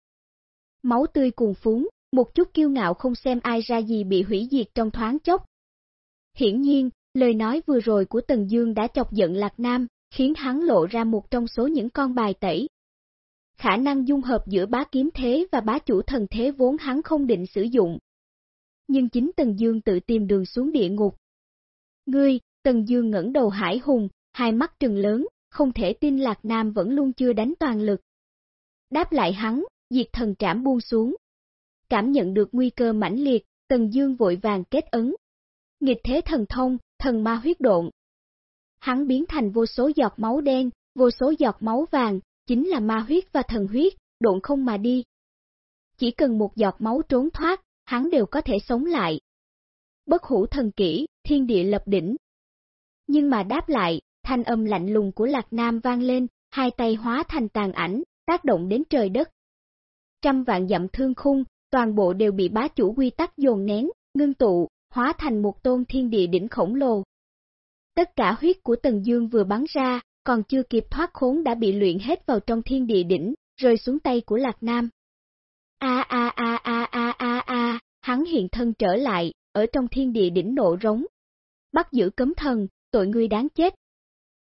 Máu tươi cuồn phúng, một chút kiêu ngạo không xem ai ra gì bị hủy diệt trong thoáng chốc. Hiển nhiên, lời nói vừa rồi của Tần Dương đã chọc giận Lạc Nam, khiến hắn lộ ra một trong số những con bài tẩy. Khả năng dung hợp giữa bá kiếm thế và bá chủ thần thế vốn hắn không định sử dụng. Nhưng chính Tần Dương tự tìm đường xuống địa ngục. Ngươi, Tần Dương ngẩng đầu hải hùng, hai mắt trừng lớn, không thể tin Lạc Nam vẫn luôn chưa đánh toàn lực. Đáp lại hắn, diệt thần trảm buông xuống. Cảm nhận được nguy cơ mãnh liệt, Tần Dương vội vàng kết ấn. Nghịch thế thần thông, thần ma huyết độn. Hắn biến thành vô số giọt máu đen, vô số giọt máu vàng, chính là ma huyết và thần huyết, độn không mà đi. Chỉ cần một giọt máu trốn thoát, hắn đều có thể sống lại. Bất hủ thần kỹ, thiên địa lập đỉnh. Nhưng mà đáp lại, thanh âm lạnh lùng của Lạc Nam vang lên, hai tay hóa thành tàn ảnh, tác động đến trời đất. Trăm vạn dặm thương khung, toàn bộ đều bị bá chủ quy tắc dồn nén, ngưng tụ, hóa thành một tôn thiên địa đỉnh khổng lồ. Tất cả huyết của Tần Dương vừa bắn ra, còn chưa kịp thoát khốn đã bị luyện hết vào trong thiên địa đỉnh, rơi xuống tay của Lạc Nam. A a a a a a a, hắn hiện thân trở lại, ở trong thiên địa đỉnh nộ rống. Bắt giữ cấm thần, tội ngươi đáng chết.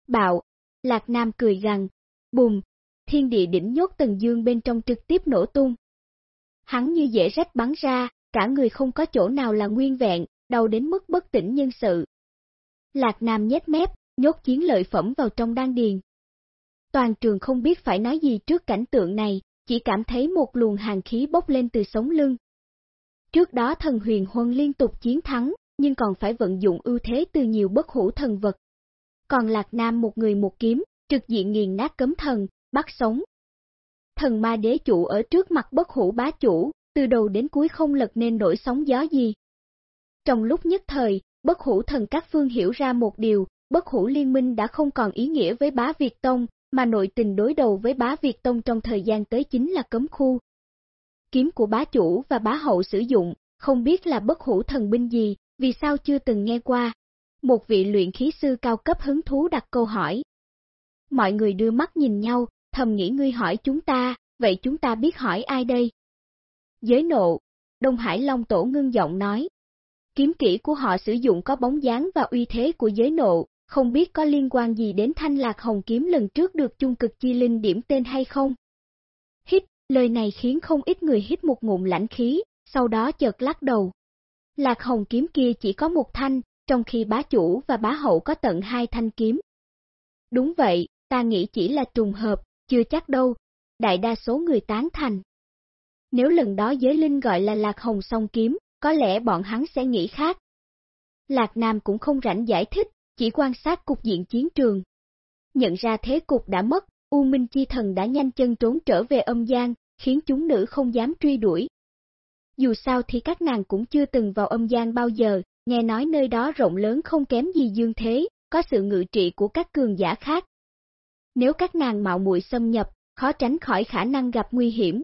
Bạo, Lạc Nam cười gằn, bùm, thiên địa đỉnh nhốt Tần Dương bên trong trực tiếp nổ tung. Hắn như dễ rách bắn ra, cả người không có chỗ nào là nguyên vẹn, đau đến mức bất tỉnh nhân sự. Lạc Nam nhét mép, nhốt chiến lợi phẩm vào trong đan điền. Toàn trường không biết phải nói gì trước cảnh tượng này, chỉ cảm thấy một luồng hàng khí bốc lên từ sống lưng. Trước đó thần huyền huân liên tục chiến thắng, nhưng còn phải vận dụng ưu thế từ nhiều bất hủ thần vật. Còn Lạc Nam một người một kiếm, trực diện nghiền nát cấm thần, bắt sống. Thần ma đế chủ ở trước mặt bất hủ bá chủ, từ đầu đến cuối không lật nên nổi sóng gió gì. Trong lúc nhất thời, bất hủ thần các phương hiểu ra một điều, bất hủ liên minh đã không còn ý nghĩa với bá Việt Tông, mà nội tình đối đầu với bá Việt Tông trong thời gian tới chính là cấm khu. Kiếm của bá chủ và bá hậu sử dụng, không biết là bất hủ thần binh gì, vì sao chưa từng nghe qua. Một vị luyện khí sư cao cấp hứng thú đặt câu hỏi. Mọi người đưa mắt nhìn nhau, thầm nghĩ ngươi hỏi chúng ta, vậy chúng ta biết hỏi ai đây? Giới nộ, Đông Hải Long Tổ ngưng giọng nói. Kiếm kỹ của họ sử dụng có bóng dáng và uy thế của giới nộ, không biết có liên quan gì đến thanh lạc hồng kiếm lần trước được chung cực chi linh điểm tên hay không? Hít, lời này khiến không ít người hít một ngụm lãnh khí, sau đó chợt lắc đầu. Lạc hồng kiếm kia chỉ có một thanh, trong khi bá chủ và bá hậu có tận hai thanh kiếm. Đúng vậy, ta nghĩ chỉ là trùng hợp, chưa chắc đâu, đại đa số người tán thành. Nếu lần đó giới linh gọi là Lạc Hồng song kiếm, có lẽ bọn hắn sẽ nghĩ khác. Lạc Nam cũng không rảnh giải thích, chỉ quan sát cục diện chiến trường. Nhận ra thế cục đã mất, U Minh Chi Thần đã nhanh chân trốn trở về âm gian, khiến chúng nữ không dám truy đuổi. Dù sao thì các nàng cũng chưa từng vào âm gian bao giờ, nghe nói nơi đó rộng lớn không kém gì dương thế, có sự ngự trị của các cường giả khác. Nếu các nàng mạo muội xâm nhập, khó tránh khỏi khả năng gặp nguy hiểm.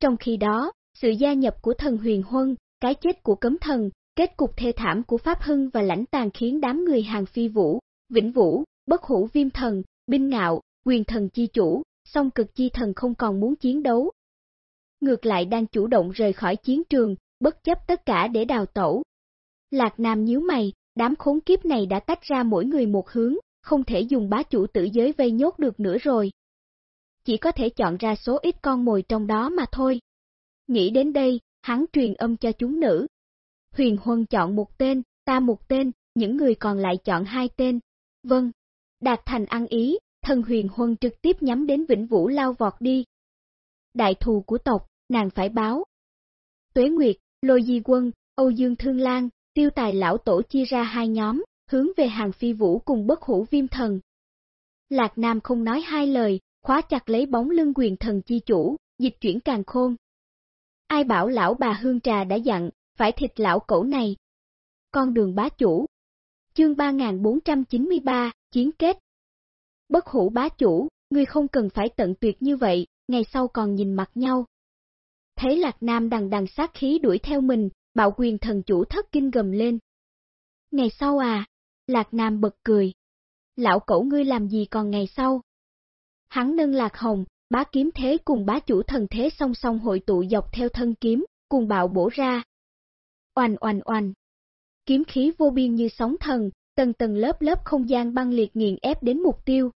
Trong khi đó, sự gia nhập của thần huyền huân, cái chết của cấm thần, kết cục thê thảm của Pháp Hưng và lãnh tàn khiến đám người hàng phi vũ, vĩnh vũ, bất hủ viêm thần, binh ngạo, quyền thần chi chủ, song cực chi thần không còn muốn chiến đấu. Ngược lại đang chủ động rời khỏi chiến trường, bất chấp tất cả để đào tẩu. Lạc Nam nhíu mày, đám khốn kiếp này đã tách ra mỗi người một hướng, không thể dùng bá chủ tử giới vây nhốt được nữa rồi. Chỉ có thể chọn ra số ít con mồi trong đó mà thôi. Nghĩ đến đây, hắn truyền âm cho chúng nữ. Huyền Huân chọn một tên, ta một tên, những người còn lại chọn hai tên. Vâng, đạt thành ăn ý, thần Huyền Huân trực tiếp nhắm đến Vĩnh Vũ lao vọt đi. Đại thù của tộc, nàng phải báo. Tuế Nguyệt, Lôi Di Quân, Âu Dương Thương Lan, tiêu tài lão tổ chia ra hai nhóm, hướng về hàng phi vũ cùng bất hủ viêm thần. Lạc Nam không nói hai lời, khóa chặt lấy bóng lưng quyền thần chi chủ, dịch chuyển càng khôn. Ai bảo lão bà hương trà đã dặn, phải thịt lão cẩu này. Con đường bá chủ. Chương 3493, Chiến kết. Bất hủ bá chủ, ngươi không cần phải tận tuyệt như vậy, ngày sau còn nhìn mặt nhau. Thấy Lạc Nam đằng đằng sát khí đuổi theo mình, bạo quyền thần chủ thất kinh gầm lên. Ngày sau à? Lạc Nam bật cười. Lão cẩu ngươi làm gì còn ngày sau? Hắn nâng Lạc Hồng, bá kiếm thế cùng bá chủ thần thế song song hội tụ dọc theo thân kiếm, cùng bạo bổ ra. Oanh oanh oanh. Kiếm khí vô biên như sóng thần, tầng tầng lớp lớp không gian băng liệt nghiền ép đến mục tiêu.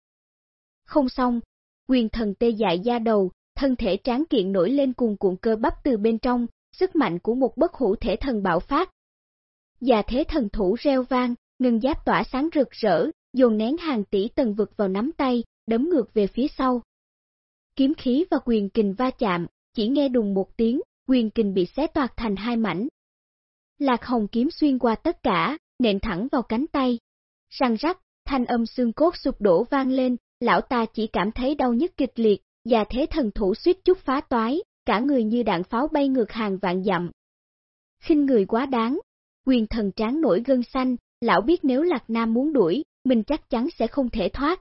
Không xong, quyền thần tê dại da đầu, thân thể tráng kiện nổi lên cùng cuộn cơ bắp từ bên trong, sức mạnh của một bất hủ thể thần bạo phát. Già thế thần thủ reo vang, ngân giáp tỏa sáng rực rỡ, dồn nén hàng tỷ tầng vực vào nắm tay, đấm ngược về phía sau. Kiếm khí và quyền kình va chạm, chỉ nghe đùng một tiếng, quyền kình bị xé toạc thành hai mảnh. Lạc hồng kiếm xuyên qua tất cả, nện thẳng vào cánh tay. Răng rắc, thanh âm xương cốt sụp đổ vang lên, lão ta chỉ cảm thấy đau nhức kịch liệt, và thế thần thủ suýt chút phá toái, cả người như đạn pháo bay ngược hàng vạn dặm. khinh người quá đáng, quyền thần tráng nổi gân xanh, lão biết nếu Lạc Nam muốn đuổi, mình chắc chắn sẽ không thể thoát.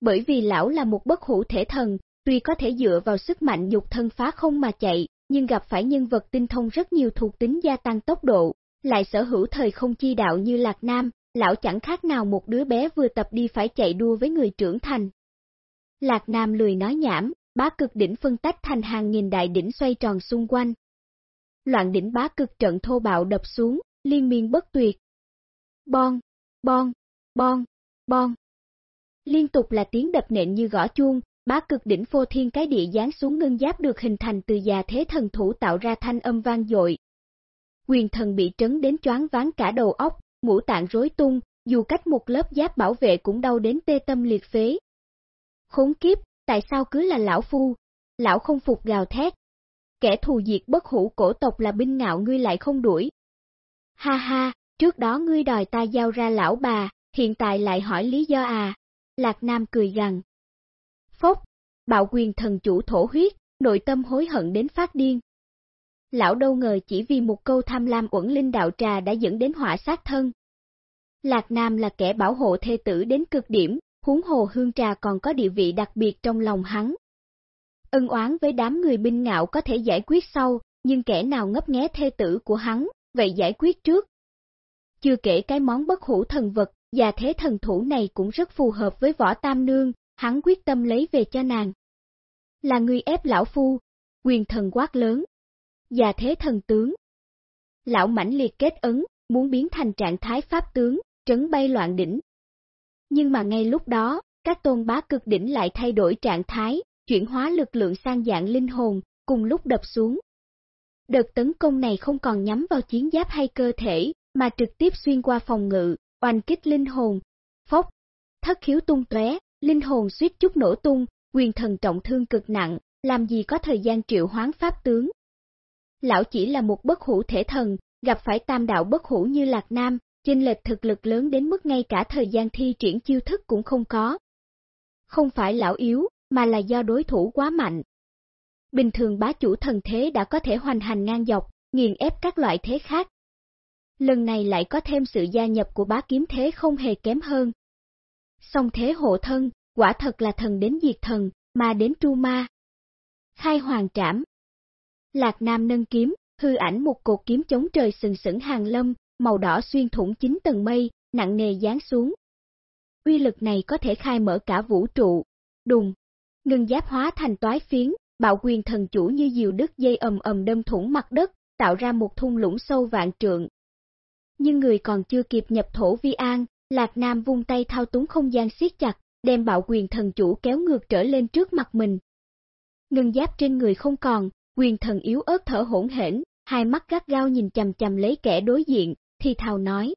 Bởi vì lão là một bất hủ thể thần, tuy có thể dựa vào sức mạnh dục thân phá không mà chạy, nhưng gặp phải nhân vật tinh thông rất nhiều thuộc tính gia tăng tốc độ, lại sở hữu thời không chi đạo như Lạc Nam, lão chẳng khác nào một đứa bé vừa tập đi phải chạy đua với người trưởng thành. Lạc Nam lười nói nhảm, bá cực đỉnh phân tách thành hàng nghìn đại đỉnh xoay tròn xung quanh. Loạn đỉnh bá cực trận thô bạo đập xuống, liên miên bất tuyệt. Bon, bon, bon, bon. Liên tục là tiếng đập nện như gõ chuông, bá cực đỉnh phô thiên cái địa giáng xuống ngân giáp được hình thành từ già thế thần thủ tạo ra thanh âm vang dội. Quyền thần bị trấn đến choáng ván cả đầu óc, ngũ tạng rối tung, dù cách một lớp giáp bảo vệ cũng đau đến tê tâm liệt phế. Khốn kiếp, tại sao cứ là lão phu? Lão không phục gào thét. Kẻ thù diệt bất hủ cổ tộc là binh ngạo ngươi lại không đuổi. Ha ha, trước đó ngươi đòi ta giao ra lão bà, hiện tại lại hỏi lý do à? Lạc Nam cười gằn. Phốc, bạo quyền thần chủ thổ huyết, nội tâm hối hận đến phát điên. Lão đâu ngờ chỉ vì một câu tham lam uẩn linh đạo trà đã dẫn đến họa sát thân. Lạc Nam là kẻ bảo hộ thê tử đến cực điểm, huống hồ hương trà còn có địa vị đặc biệt trong lòng hắn. Ân oán với đám người binh ngạo có thể giải quyết sau, nhưng kẻ nào ngấp nghé thê tử của hắn, vậy giải quyết trước. Chưa kể cái món bất hủ thần vật, và thế thần thủ này cũng rất phù hợp với võ tam nương, hắn quyết tâm lấy về cho nàng. Là người ép lão phu, quyền thần quát lớn. Và thế thần tướng. Lão mãnh liệt kết ấn, muốn biến thành trạng thái pháp tướng, trấn bay loạn đỉnh, nhưng mà ngay lúc đó, các tôn bá cực đỉnh lại thay đổi trạng thái, chuyển hóa lực lượng sang dạng linh hồn, cùng lúc đập xuống. Đợt tấn công này không còn nhắm vào chiến giáp hay cơ thể, mà trực tiếp xuyên qua phòng ngự, oanh kích linh hồn. Phốc, thất khiếu tung tóe, linh hồn suýt chút nổ tung, quyền thần trọng thương cực nặng, làm gì có thời gian triệu hoán pháp tướng. Lão chỉ là một bất hủ thể thần, gặp phải tam đạo bất hủ như Lạc Nam, chênh lệch thực lực lớn đến mức ngay cả thời gian thi triển chiêu thức cũng không có. Không phải lão yếu, mà là do đối thủ quá mạnh. Bình thường bá chủ thần thế đã có thể hoành hành ngang dọc, nghiền ép các loại thế khác. Lần này lại có thêm sự gia nhập của bá kiếm thế không hề kém hơn. Song thế hộ thân, quả thật là thần đến diệt thần, mà đến tru ma. Khai hoàng trảm Lạc Nam nâng kiếm, hư ảnh một cột kiếm chống trời sừng sững hàng lâm, màu đỏ xuyên thủng chín tầng mây, nặng nề giáng xuống. Uy lực này có thể khai mở cả vũ trụ. Đùng, ngân giáp hóa thành toái phiến, bạo quyền thần chủ như diều đứt dây ầm ầm đâm thủng mặt đất, tạo ra một thung lũng sâu vạn trượng. Nhưng người còn chưa kịp nhập thổ vi an, Lạc Nam vung tay thao túng không gian siết chặt, đem bạo quyền thần chủ kéo ngược trở lên trước mặt mình. Ngân giáp trên người không còn, quyền thần yếu ớt thở hỗn hển, hai mắt gắt gao nhìn chầm chầm lấy kẻ đối diện, thì thào nói.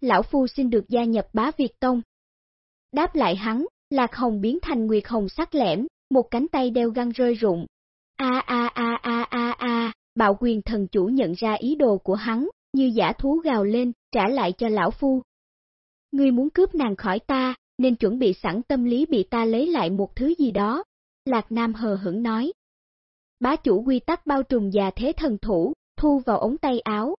Lão Phu xin được gia nhập bá Việt Tông. Đáp lại hắn, Lạc Hồng biến thành Nguyệt Hồng sắc lẻm, một cánh tay đeo găng rơi rụng. A a a a a a, bạo quyền thần chủ nhận ra ý đồ của hắn, như giả thú gào lên, trả lại cho lão phu. Ngươi muốn cướp nàng khỏi ta, nên chuẩn bị sẵn tâm lý bị ta lấy lại một thứ gì đó. Lạc Nam hờ hững nói. Bá chủ quy tắc bao trùm già thế thần thủ, thu vào ống tay áo.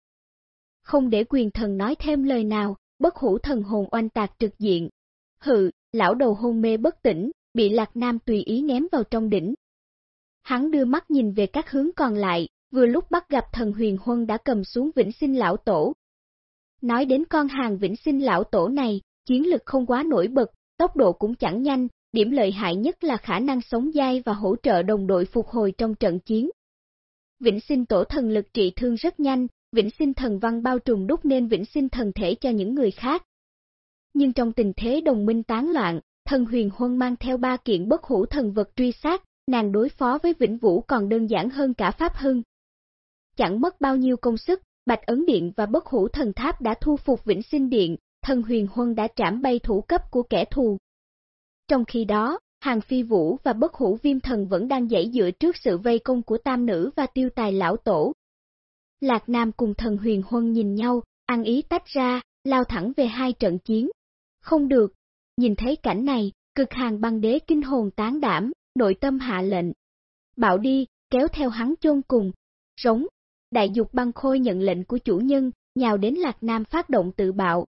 Không để quyền thần nói thêm lời nào, bất hủ thần hồn oanh tạc trực diện. Hừ, lão đầu hôn mê bất tỉnh, bị Lạc Nam tùy ý ném vào trong đỉnh. Hắn đưa mắt nhìn về các hướng còn lại, vừa lúc bắt gặp thần huyền huân đã cầm xuống vĩnh sinh lão tổ. Nói đến con hàng vĩnh sinh lão tổ này, chiến lực không quá nổi bật, tốc độ cũng chẳng nhanh, điểm lợi hại nhất là khả năng sống dai và hỗ trợ đồng đội phục hồi trong trận chiến. Vĩnh sinh tổ thần lực trị thương rất nhanh, vĩnh sinh thần văn bao trùm đúc nên vĩnh sinh thần thể cho những người khác. Nhưng trong tình thế đồng minh tán loạn, thần huyền huân mang theo ba kiện bất hủ thần vật truy sát, nàng đối phó với Vĩnh Vũ còn đơn giản hơn cả Pháp Hưng. Chẳng mất bao nhiêu công sức, Bạch Ấn Điện và Bất Hủ Thần Tháp đã thu phục Vĩnh Sinh Điện, thần huyền huân đã trảm bay thủ cấp của kẻ thù. Trong khi đó, Hàng Phi Vũ và Bất Hủ Viêm Thần vẫn đang dãy dựa trước sự vây công của Tam Nữ và Tiêu Tài Lão Tổ. Lạc Nam cùng thần huyền huân nhìn nhau, ăn ý tách ra, lao thẳng về hai trận chiến. Không được, nhìn thấy cảnh này, cực hàng băng đế kinh hồn tán đảm, nội tâm hạ lệnh. Bảo đi, kéo theo hắn chôn cùng, rống. Đại dục băng khôi nhận lệnh của chủ nhân, nhào đến Lạc Nam phát động tự bạo.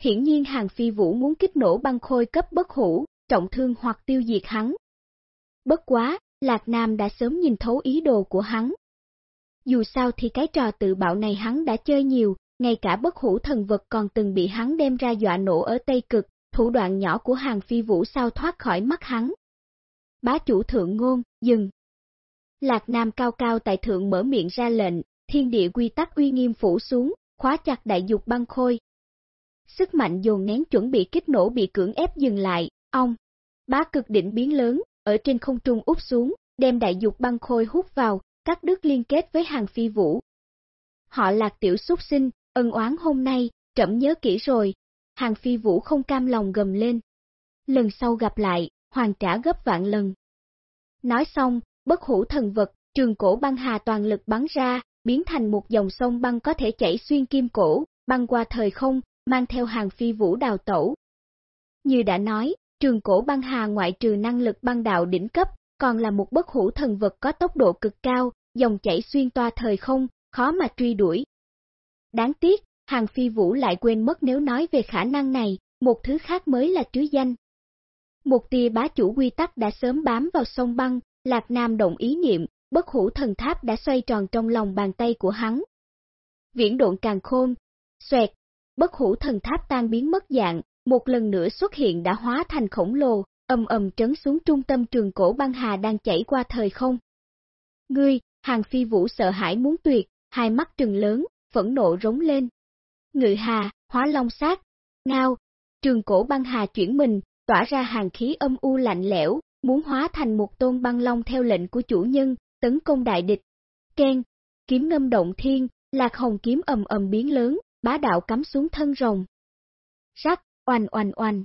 Hiển nhiên hàng phi vũ muốn kích nổ băng khôi cấp bất hủ, trọng thương hoặc tiêu diệt hắn. Bất quá, Lạc Nam đã sớm nhìn thấu ý đồ của hắn. Dù sao thì cái trò tự bạo này hắn đã chơi nhiều, ngay cả bất hủ thần vật còn từng bị hắn đem ra dọa nổ ở Tây Cực, thủ đoạn nhỏ của hàng phi vũ sao thoát khỏi mắt hắn. Bá chủ thượng ngôn, dừng. Lạc Nam cao cao tại thượng mở miệng ra lệnh, thiên địa quy tắc uy nghiêm phủ xuống, khóa chặt đại dục băng khôi. Sức mạnh dồn nén chuẩn bị kích nổ bị cưỡng ép dừng lại, ông. Bá cực đỉnh biến lớn, ở trên không trung úp xuống, đem đại dục băng khôi hút vào, cắt đứt liên kết với hàng phi vũ. Họ lạc tiểu xuất sinh, ân oán hôm nay, trẫm nhớ kỹ rồi. Hàng phi vũ không cam lòng gầm lên. Lần sau gặp lại, hoàn trả gấp vạn lần. Nói xong, bất hủ thần vật, trường cổ băng hà toàn lực bắn ra, biến thành một dòng sông băng có thể chảy xuyên kim cổ, băng qua thời không, mang theo hàng phi vũ đào tẩu. Như đã nói, trường cổ băng hà ngoại trừ năng lực băng đạo đỉnh cấp, còn là một bất hủ thần vật có tốc độ cực cao, dòng chảy xuyên toa thời không, khó mà truy đuổi. Đáng tiếc, hàng phi vũ lại quên mất nếu nói về khả năng này, một thứ khác mới là trứ danh. Một tia bá chủ quy tắc đã sớm bám vào sông băng, Lạc Nam động ý niệm, bất hủ thần tháp đã xoay tròn trong lòng bàn tay của hắn. Viễn độn càng khôn, xoẹt, bất hủ thần tháp tan biến mất dạng, một lần nữa xuất hiện đã hóa thành khổng lồ, ầm ầm trấn xuống trung tâm trường cổ băng hà đang chảy qua thời không. Ngươi, hàng phi vũ sợ hãi muốn tuyệt, hai mắt trừng lớn, phẫn nộ rống lên. Ngự hà, hóa long sát, ngao, trường cổ băng hà chuyển mình, tỏa ra hàng khí âm u lạnh lẽo, muốn hóa thành một tôn băng long theo lệnh của chủ nhân, tấn công đại địch. Ken, kiếm ngâm động thiên, lạc hồng kiếm ầm ầm biến lớn, bá đạo cắm xuống thân rồng. Rắc, oanh oanh oanh.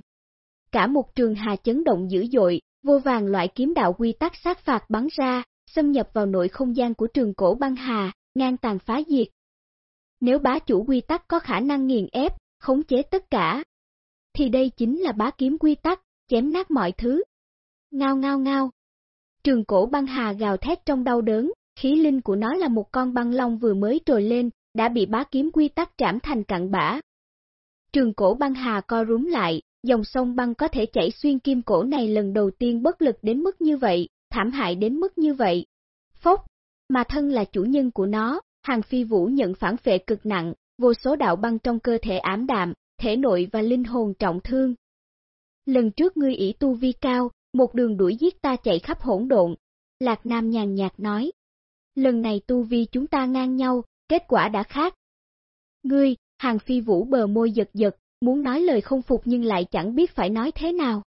Cả một trường hà chấn động dữ dội, vô vàng loại kiếm đạo quy tắc sát phạt bắn ra, xâm nhập vào nội không gian của trường cổ băng hà, ngang tàn phá diệt. Nếu bá chủ quy tắc có khả năng nghiền ép, khống chế tất cả, thì đây chính là bá kiếm quy tắc, chém nát mọi thứ. Ngao ngao ngao. Trường cổ băng hà gào thét trong đau đớn, khí linh của nó là một con băng long vừa mới trồi lên, đã bị bá kiếm quy tắc trảm thành cặn bã. Trường cổ băng hà co rúm lại, dòng sông băng có thể chảy xuyên kim cổ này lần đầu tiên bất lực đến mức như vậy, thảm hại đến mức như vậy. Phốc, mà thân là chủ nhân của nó, hàng phi vũ nhận phản phệ cực nặng, vô số đạo băng trong cơ thể ảm đạm, thể nội và linh hồn trọng thương. Lần trước ngươi ỷ tu vi cao, một đường đuổi giết ta chạy khắp hỗn độn. Lạc Nam nhàn nhạt nói. Lần này tu vi chúng ta ngang nhau, kết quả đã khác. Ngươi, hàng phi vũ bờ môi giật giật, muốn nói lời không phục nhưng lại chẳng biết phải nói thế nào.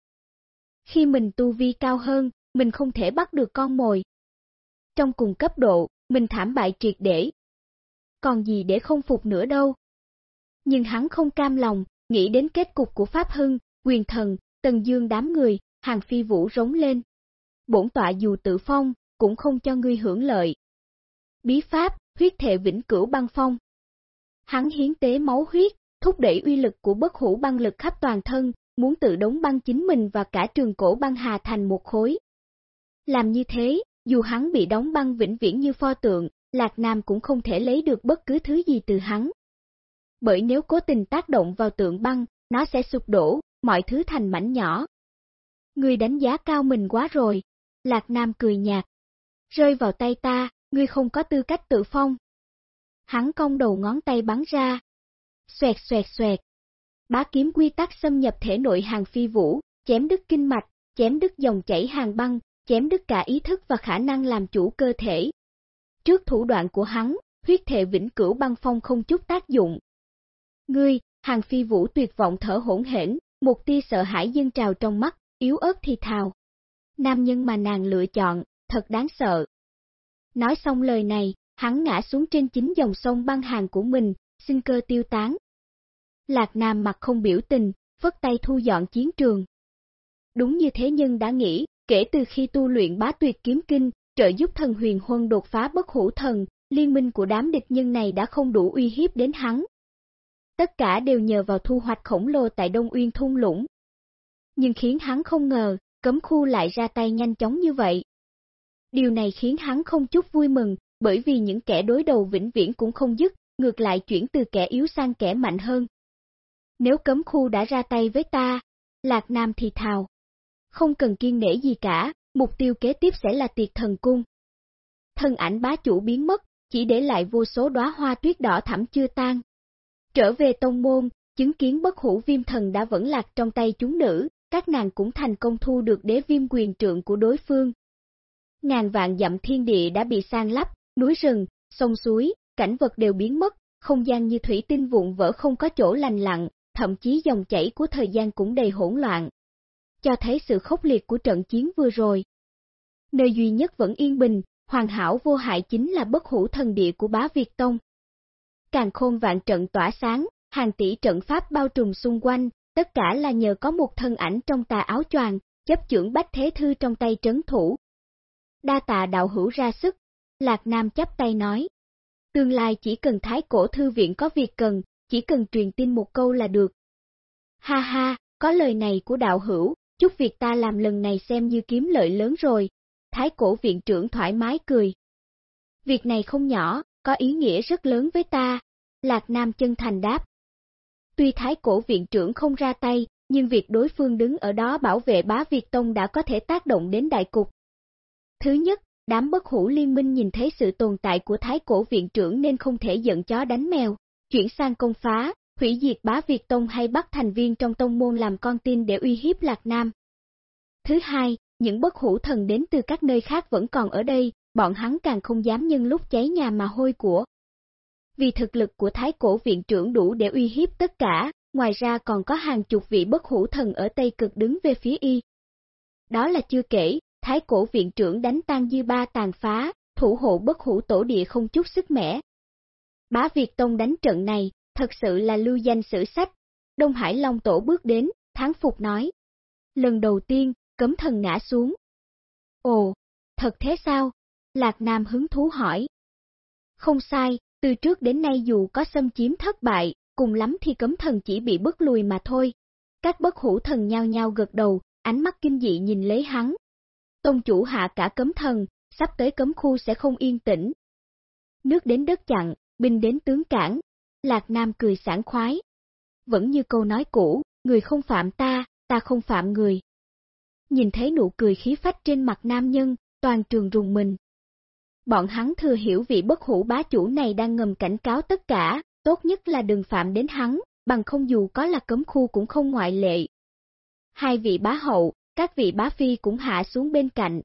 Khi mình tu vi cao hơn, mình không thể bắt được con mồi. Trong cùng cấp độ, mình thảm bại triệt để. Còn gì để không phục nữa đâu nhưng hắn không cam lòng, nghĩ đến kết cục của Pháp Hưng, quyền thần, tần dương đám người, hàng phi vũ rống lên. Bổn tọa dù tự phong, cũng không cho ngươi hưởng lợi. Bí pháp, huyết thệ vĩnh cửu băng phong. Hắn hiến tế máu huyết, thúc đẩy uy lực của bất hủ băng lực khắp toàn thân, muốn tự đóng băng chính mình và cả trường cổ băng hà thành một khối. Làm như thế, dù hắn bị đóng băng vĩnh viễn như pho tượng, Lạc Nam cũng không thể lấy được bất cứ thứ gì từ hắn. Bởi nếu cố tình tác động vào tượng băng, nó sẽ sụp đổ, mọi thứ thành mảnh nhỏ. Ngươi đánh giá cao mình quá rồi. Lạc Nam cười nhạt. Rơi vào tay ta, ngươi không có tư cách tự phong. Hắn cong đầu ngón tay bắn ra. Xoẹt xoẹt xoẹt. Bá kiếm quy tắc xâm nhập thể nội hàng phi vũ, chém đứt kinh mạch, chém đứt dòng chảy hàng băng, chém đứt cả ý thức và khả năng làm chủ cơ thể. Trước thủ đoạn của hắn, huyết thệ vĩnh cửu băng phong không chút tác dụng. Ngươi, hàng phi vũ tuyệt vọng thở hỗn hển, một tia sợ hãi dâng trào trong mắt, yếu ớt thì thào. Nam nhân mà nàng lựa chọn, thật đáng sợ. Nói xong lời này, hắn ngã xuống trên chính dòng sông băng hàng của mình, sinh cơ tiêu tán. Lạc Nam mặt không biểu tình, vất tay thu dọn chiến trường. Đúng như thế nhân đã nghĩ, kể từ khi tu luyện bá tuyệt kiếm kinh, trợ giúp thần huyền huân đột phá bất hủ thần, liên minh của đám địch nhân này đã không đủ uy hiếp đến hắn. Tất cả đều nhờ vào thu hoạch khổng lồ tại Đông Uyên thung lũng. Nhưng khiến hắn không ngờ, cấm khu lại ra tay nhanh chóng như vậy. Điều này khiến hắn không chút vui mừng, bởi vì những kẻ đối đầu vĩnh viễn cũng không dứt, ngược lại chuyển từ kẻ yếu sang kẻ mạnh hơn. Nếu cấm khu đã ra tay với ta, Lạc Nam thì thào. Không cần kiên nể gì cả, mục tiêu kế tiếp sẽ là tiệt thần cung. Thân ảnh bá chủ biến mất, chỉ để lại vô số đóa hoa tuyết đỏ thẳm chưa tan. Trở về tông môn, chứng kiến bất hủ viêm thần đã vẫn lạc trong tay chúng nữ, các nàng cũng thành công thu được đế viêm quyền trượng của đối phương. Ngàn vạn dặm thiên địa đã bị sang lấp, núi rừng, sông suối, cảnh vật đều biến mất, không gian như thủy tinh vụn vỡ không có chỗ lành lặng, thậm chí dòng chảy của thời gian cũng đầy hỗn loạn. Cho thấy sự khốc liệt của trận chiến vừa rồi. Nơi duy nhất vẫn yên bình, hoàn hảo vô hại chính là bất hủ thần địa của bá Việt Tông. Càng khôn vạn trận tỏa sáng, hàng tỷ trận pháp bao trùm xung quanh, tất cả là nhờ có một thân ảnh trong tà áo choàng, chấp trưởng bách thế thư trong tay trấn thủ. Đa tạ đạo hữu ra sức, Lạc Nam chấp tay nói. Tương lai chỉ cần thái cổ thư viện có việc cần, chỉ cần truyền tin một câu là được. Ha ha, có lời này của đạo hữu, chút việc ta làm lần này xem như kiếm lợi lớn rồi. Thái cổ viện trưởng thoải mái cười. Việc này không nhỏ, có ý nghĩa rất lớn với ta. Lạc Nam chân thành đáp. Tuy thái cổ viện trưởng không ra tay, nhưng việc đối phương đứng ở đó bảo vệ bá Việt Tông đã có thể tác động đến đại cục. Thứ nhất, đám bất hủ liên minh nhìn thấy sự tồn tại của thái cổ viện trưởng nên không thể giận chó đánh mèo, chuyển sang công phá, hủy diệt bá Việt Tông hay bắt thành viên trong tông môn làm con tin để uy hiếp Lạc Nam. Thứ hai, những bất hủ thần đến từ các nơi khác vẫn còn ở đây, bọn hắn càng không dám nhân lúc cháy nhà mà hôi của. Vì thực lực của thái cổ viện trưởng đủ để uy hiếp tất cả, ngoài ra còn có hàng chục vị bất hủ thần ở Tây Cực đứng về phía y. Đó là chưa kể, thái cổ viện trưởng đánh tan dư ba tàn phá, thủ hộ bất hủ tổ địa không chút sức mẻ. Bá Việt Tông đánh trận này, thật sự là lưu danh sử sách. Đông Hải Long Tổ bước đến, tháng phục nói. Lần đầu tiên, cấm thần ngã xuống. Ồ, thật thế sao? Lạc Nam hứng thú hỏi. Không sai, từ trước đến nay dù có xâm chiếm thất bại, cùng lắm thì cấm thần chỉ bị bức lùi mà thôi. Các bất hủ thần nhao nhao gật đầu, ánh mắt kinh dị nhìn lấy hắn. Tông chủ hạ cả cấm thần, sắp tới cấm khu sẽ không yên tĩnh. Nước đến đất chặn, binh đến tướng cản. Lạc Nam cười sảng khoái. Vẫn như câu nói cũ, người không phạm ta, ta không phạm người. Nhìn thấy nụ cười khí phách trên mặt nam nhân, toàn trường rùng mình. Bọn hắn thừa hiểu vị bất hủ bá chủ này đang ngầm cảnh cáo tất cả, tốt nhất là đừng phạm đến hắn, bằng không dù có là cấm khu cũng không ngoại lệ. Hai vị bá hậu, các vị bá phi cũng hạ xuống bên cạnh.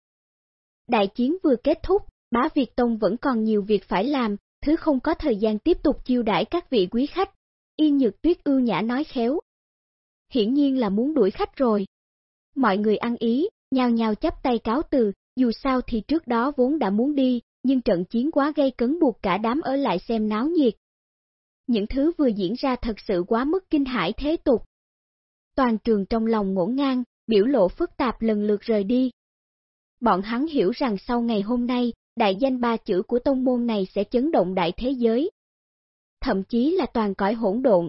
Đại chiến vừa kết thúc, bá Việt Tông vẫn còn nhiều việc phải làm, thứ không có thời gian tiếp tục chiêu đãi các vị quý khách. Yên Nhược Tuyết ưu nhã nói khéo. Hiển nhiên là muốn đuổi khách rồi. Mọi người ăn ý, nhao nhao chấp tay cáo từ, dù sao thì trước đó vốn đã muốn đi, nhưng trận chiến quá gây cấn buộc cả đám ở lại xem náo nhiệt. Những thứ vừa diễn ra thật sự quá mức kinh hãi thế tục. Toàn trường trong lòng ngổn ngang, biểu lộ phức tạp lần lượt rời đi. Bọn hắn hiểu rằng sau ngày hôm nay, đại danh ba chữ của tông môn này sẽ chấn động đại thế giới. Thậm chí là toàn cõi hỗn độn.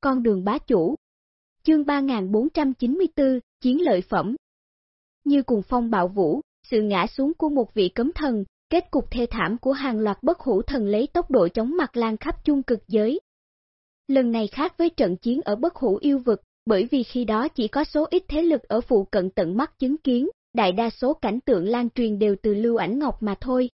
Con đường bá chủ. Chương 3494, Chiến lợi phẩm Như cùng phong bạo vũ, sự ngã xuống của một vị cấm thần, kết cục thê thảm của hàng loạt bất hủ thần lấy tốc độ chóng mặt lan khắp chung cực giới. Lần này khác với trận chiến ở bất hủ yêu vực, bởi vì khi đó chỉ có số ít thế lực ở phụ cận tận mắt chứng kiến, đại đa số cảnh tượng lan truyền đều từ lưu ảnh ngọc mà thôi.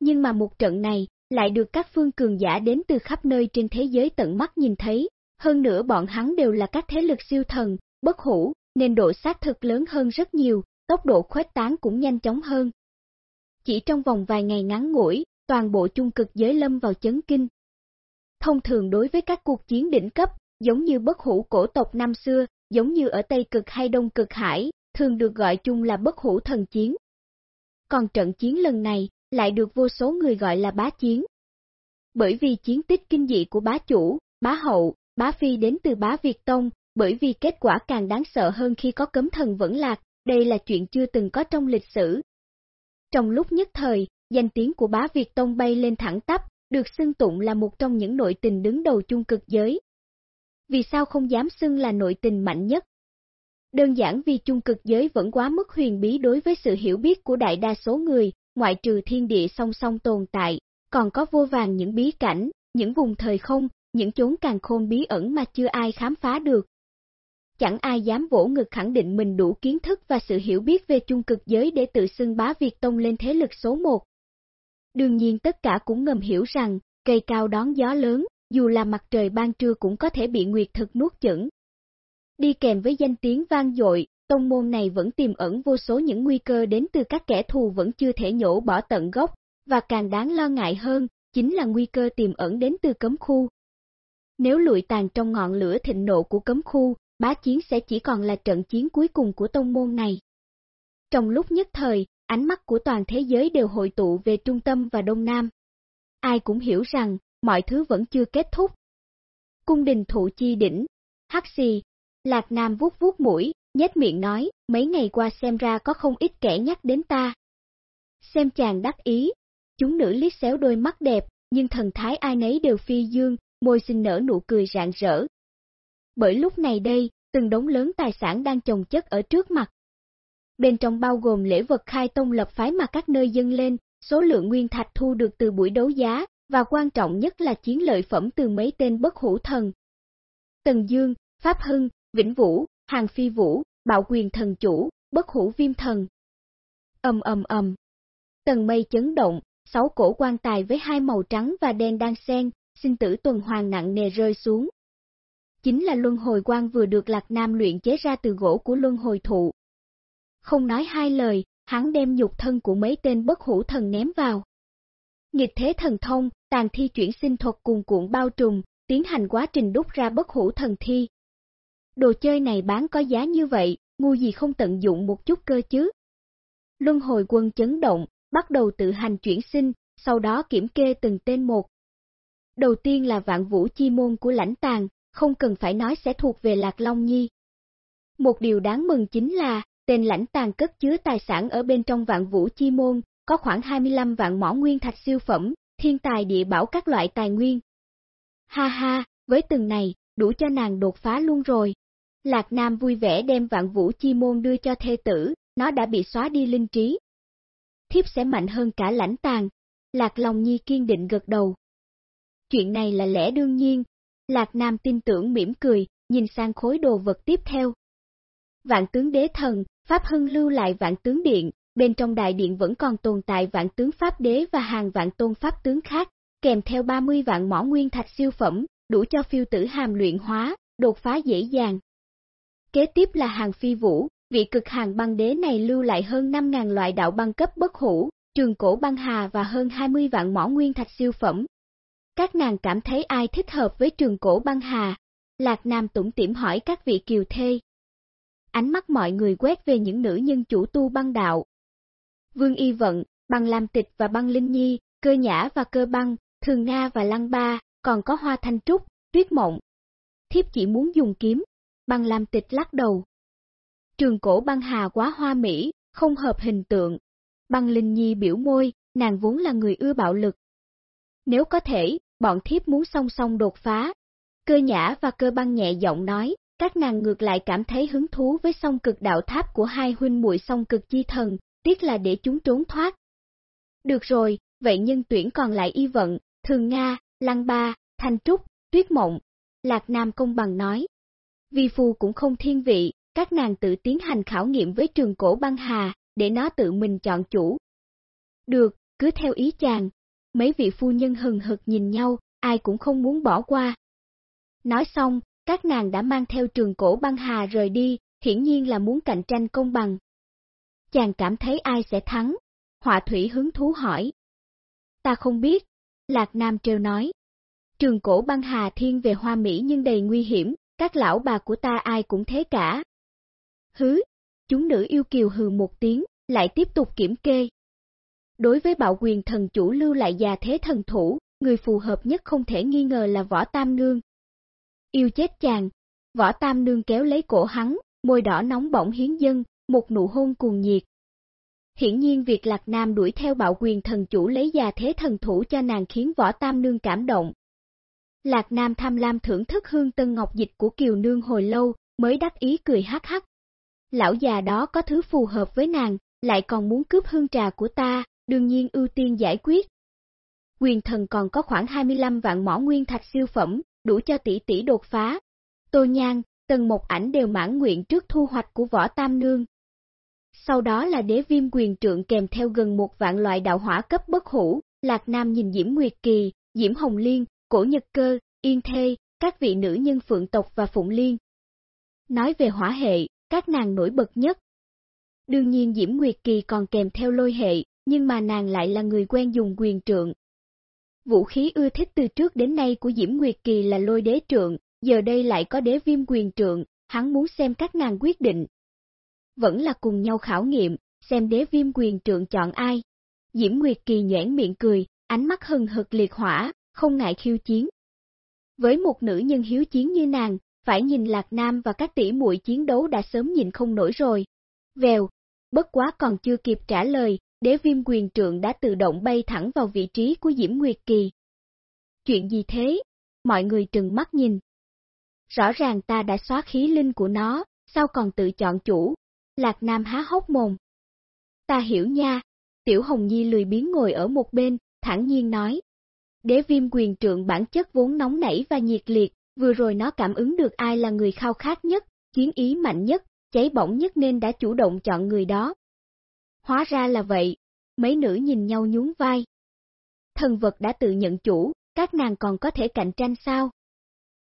Nhưng mà một trận này, lại được các phương cường giả đến từ khắp nơi trên thế giới tận mắt nhìn thấy, hơn nữa bọn hắn đều là các thế lực siêu thần, bất hủ, nên độ xác thực lớn hơn rất nhiều, tốc độ khuếch tán cũng nhanh chóng hơn. Chỉ trong vòng vài ngày ngắn ngủi, toàn bộ chung cực giới lâm vào chấn kinh. Thông thường đối với các cuộc chiến đỉnh cấp, giống như bất hủ cổ tộc năm xưa, giống như ở Tây Cực hay Đông Cực Hải, thường được gọi chung là bất hủ thần chiến. Còn trận chiến lần này, lại được vô số người gọi là bá chiến. Bởi vì chiến tích kinh dị của bá chủ, bá hậu, bá phi đến từ bá Việt Tông, bởi vì kết quả càng đáng sợ hơn khi có cấm thần vẫn lạc, đây là chuyện chưa từng có trong lịch sử. Trong lúc nhất thời, danh tiếng của bá Việt Tông bay lên thẳng tắp, được xưng tụng là một trong những nội tình đứng đầu chung cực giới. Vì sao không dám xưng là nội tình mạnh nhất? Đơn giản vì chung cực giới vẫn quá mức huyền bí đối với sự hiểu biết của đại đa số người, ngoại trừ thiên địa song song tồn tại, còn có vô vàng những bí cảnh, những vùng thời không, những chốn càng khôn bí ẩn mà chưa ai khám phá được. Chẳng ai dám vỗ ngực khẳng định mình đủ kiến thức và sự hiểu biết về chung cực giới để tự xưng bá Việt Tông lên thế lực số một. Đương nhiên tất cả cũng ngầm hiểu rằng, cây cao đón gió lớn, dù là mặt trời ban trưa cũng có thể bị nguyệt thực nuốt chửng. Đi kèm với danh tiếng vang dội, tông môn này vẫn tiềm ẩn vô số những nguy cơ đến từ các kẻ thù vẫn chưa thể nhổ bỏ tận gốc, và càng đáng lo ngại hơn, chính là nguy cơ tiềm ẩn đến từ cấm khu. Nếu lụi tàn trong ngọn lửa thịnh nộ của cấm khu, bá chiến sẽ chỉ còn là trận chiến cuối cùng của tông môn này. Trong lúc nhất thời, ánh mắt của toàn thế giới đều hội tụ về trung tâm và đông nam. Ai cũng hiểu rằng, mọi thứ vẫn chưa kết thúc. Cung đình thụ chi đỉnh, hắc xì, lạc nam vuốt vuốt mũi, nhếch miệng nói, mấy ngày qua xem ra có không ít kẻ nhắc đến ta. Xem chàng đắc ý, chúng nữ liếc xéo đôi mắt đẹp, nhưng thần thái ai nấy đều phi dương, môi xinh nở nụ cười rạng rỡ. Bởi lúc này đây, từng đống lớn tài sản đang chồng chất ở trước mặt. Bên trong bao gồm lễ vật khai tông lập phái mà các nơi dâng lên, số lượng nguyên thạch thu được từ buổi đấu giá, và quan trọng nhất là chiến lợi phẩm từ mấy tên bất hủ thần. Tần Dương, Pháp Hưng, Vĩnh Vũ, Hàng Phi Vũ, Bạo Quyền Thần Chủ, Bất Hủ Viêm Thần. Ầm ầm ầm. Tầng mây chấn động, sáu cổ quan tài với hai màu trắng và đen đang xen, sinh tử tuần hoàn nặng nề rơi xuống. Chính là luân hồi quan vừa được Lạc Nam luyện chế ra từ gỗ của luân hồi thụ. Không nói hai lời, hắn đem nhục thân của mấy tên bất hủ thần ném vào. Nghịch thế thần thông, tàn thi chuyển sinh thuật cùng cuộn bao trùm, tiến hành quá trình đúc ra bất hủ thần thi. Đồ chơi này bán có giá như vậy, ngu gì không tận dụng một chút cơ chứ. Luân hồi quân chấn động, bắt đầu tự hành chuyển sinh, sau đó kiểm kê từng tên một. Đầu tiên là vạn vũ chi môn của lãnh tàng, không cần phải nói sẽ thuộc về Lạc Long Nhi. Một điều đáng mừng chính là, tên lãnh tàng cất chứa tài sản ở bên trong vạn vũ chi môn, có khoảng 25 vạn mỏ nguyên thạch siêu phẩm, thiên tài địa bảo các loại tài nguyên. Ha ha, với từng này, đủ cho nàng đột phá luôn rồi. Lạc Nam vui vẻ đem vạn vũ chi môn đưa cho thê tử, nó đã bị xóa đi linh trí. Thiếp sẽ mạnh hơn cả lãnh tàng. Lạc Long Nhi kiên định gật đầu. Chuyện này là lẽ đương nhiên. Lạc Nam tin tưởng mỉm cười, nhìn sang khối đồ vật tiếp theo. Vạn tướng đế thần, Pháp Hưng lưu lại vạn tướng điện, bên trong đại điện vẫn còn tồn tại vạn tướng Pháp đế và hàng vạn tôn Pháp tướng khác, kèm theo 30 vạn mỏ nguyên thạch siêu phẩm, đủ cho phiêu tử hàm luyện hóa, đột phá dễ dàng. Kế tiếp là hàng phi vũ, vị cực hàng băng đế này lưu lại hơn 5.000 loại đạo băng cấp bất hủ, trường cổ băng hà và hơn 20 vạn mỏ nguyên thạch siêu phẩm. Các nàng cảm thấy ai thích hợp với trường cổ băng hà? Lạc Nam tủng tiểm hỏi các vị kiều thê. Ánh mắt mọi người quét về những nữ nhân chủ tu băng đạo. Vương Y Vận, băng Lam Tịch và băng Linh Nhi, cơ nhã và cơ băng, thường Nga và lăng ba, còn có hoa thanh trúc, tuyết mộng. Thiếp chỉ muốn dùng kiếm, băng Lam Tịch lắc đầu. Trường cổ băng hà quá hoa mỹ, không hợp hình tượng. Băng Linh Nhi biểu môi, nàng vốn là người ưa bạo lực. Nếu có thể, bọn thiếp muốn song song đột phá. Cơ nhã và cơ băng nhẹ giọng nói, các nàng ngược lại cảm thấy hứng thú với song cực đạo tháp của hai huynh muội song cực chi thần, tiếc là để chúng trốn thoát. Được rồi, vậy nhân tuyển còn lại y vận, thường Nga, Lăng Ba, Thanh Trúc, Tuyết Mộng. Lạc Nam công bằng nói. Vi phu cũng không thiên vị, các nàng tự tiến hành khảo nghiệm với trường cổ băng hà, để nó tự mình chọn chủ. Được, cứ theo ý chàng. Mấy vị phu nhân hừng hực nhìn nhau, ai cũng không muốn bỏ qua. Nói xong, các nàng đã mang theo trường cổ băng hà rời đi, hiển nhiên là muốn cạnh tranh công bằng. Chàng cảm thấy ai sẽ thắng? Họa thủy hứng thú hỏi. Ta không biết, Lạc Nam trêu nói. Trường cổ băng hà thiên về hoa mỹ nhưng đầy nguy hiểm, các lão bà của ta ai cũng thế cả. Hứ, chúng nữ yêu kiều hừ một tiếng, lại tiếp tục kiểm kê. Đối với bạo quyền thần chủ lưu lại già thế thần thủ, người phù hợp nhất không thể nghi ngờ là võ tam nương. Yêu chết chàng, võ tam nương kéo lấy cổ hắn, môi đỏ nóng bỏng hiến dân, một nụ hôn cuồng nhiệt. Hiển nhiên việc Lạc Nam đuổi theo bạo quyền thần chủ lấy già thế thần thủ cho nàng khiến võ tam nương cảm động. Lạc Nam tham lam thưởng thức hương tân ngọc dịch của Kiều Nương hồi lâu, mới đắc ý cười hắc hắc. Lão già đó có thứ phù hợp với nàng, lại còn muốn cướp hương trà của ta, đương nhiên ưu tiên giải quyết. Quyền thần còn có khoảng 25 vạn mỏ nguyên thạch siêu phẩm, đủ cho tỷ tỷ đột phá. Tô Nhan, Tần Một Ảnh đều mãn nguyện trước thu hoạch của võ tam nương. Sau đó là đế viêm quyền trượng kèm theo gần một vạn loại đạo hỏa cấp bất hủ, Lạc Nam nhìn Diễm Nguyệt Kỳ, Diễm Hồng Liên, Cổ Nhật Cơ, Yên Thê, các vị nữ nhân phượng tộc và Phụng Liên. Nói về hỏa hệ, các nàng nổi bật nhất. Đương nhiên Diễm Nguyệt Kỳ còn kèm theo lôi hệ, nhưng mà nàng lại là người quen dùng quyền trượng. Vũ khí ưa thích từ trước đến nay của Diễm Nguyệt Kỳ là lôi đế trượng, giờ đây lại có đế viêm quyền trượng, hắn muốn xem các nàng quyết định. Vẫn là cùng nhau khảo nghiệm, xem đế viêm quyền trượng chọn ai. Diễm Nguyệt Kỳ nhoảng miệng cười, ánh mắt hừng hực liệt hỏa, không ngại khiêu chiến. Với một nữ nhân hiếu chiến như nàng, phải nhìn Lạc Nam và các tỷ muội chiến đấu đã sớm nhìn không nổi rồi. Vèo, bất quá còn chưa kịp trả lời, đế viêm quyền trượng đã tự động bay thẳng vào vị trí của Diễm Nguyệt Kỳ. Chuyện gì thế? Mọi người trừng mắt nhìn. Rõ ràng ta đã xóa khí linh của nó, sao còn tự chọn chủ? Lạc Nam há hốc mồm. Ta hiểu nha, Tiểu Hồng Nhi lười biến ngồi ở một bên, thẳng nhiên nói. Đế viêm quyền trượng bản chất vốn nóng nảy và nhiệt liệt, vừa rồi nó cảm ứng được ai là người khao khát nhất, chiến ý mạnh nhất, cháy bỏng nhất nên đã chủ động chọn người đó. Hóa ra là vậy, mấy nữ nhìn nhau nhún vai. Thần vật đã tự nhận chủ, các nàng còn có thể cạnh tranh sao?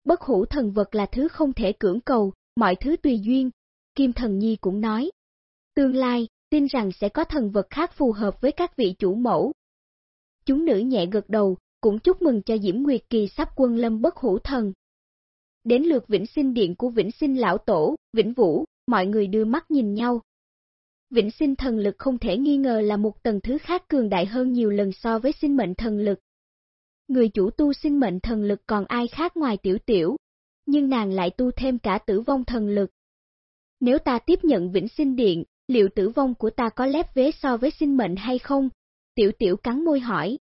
Bất hủ thần vật là thứ không thể cưỡng cầu, mọi thứ tùy duyên, Kim Thần Nhi cũng nói. Tương lai, tin rằng sẽ có thần vật khác phù hợp với các vị chủ mẫu. Chúng nữ nhẹ gật đầu, cũng chúc mừng cho Diễm Nguyệt Kỳ sắp quân lâm bất hủ thần. Đến lượt vĩnh sinh điện của vĩnh sinh lão tổ, vĩnh vũ, mọi người đưa mắt nhìn nhau. Vĩnh sinh thần lực không thể nghi ngờ là một tầng thứ khác cường đại hơn nhiều lần so với sinh mệnh thần lực. Người chủ tu sinh mệnh thần lực còn ai khác ngoài tiểu tiểu, nhưng nàng lại tu thêm cả tử vong thần lực. Nếu ta tiếp nhận vĩnh sinh điện, liệu tử vong của ta có lép vế so với sinh mệnh hay không? Tiểu tiểu cắn môi hỏi.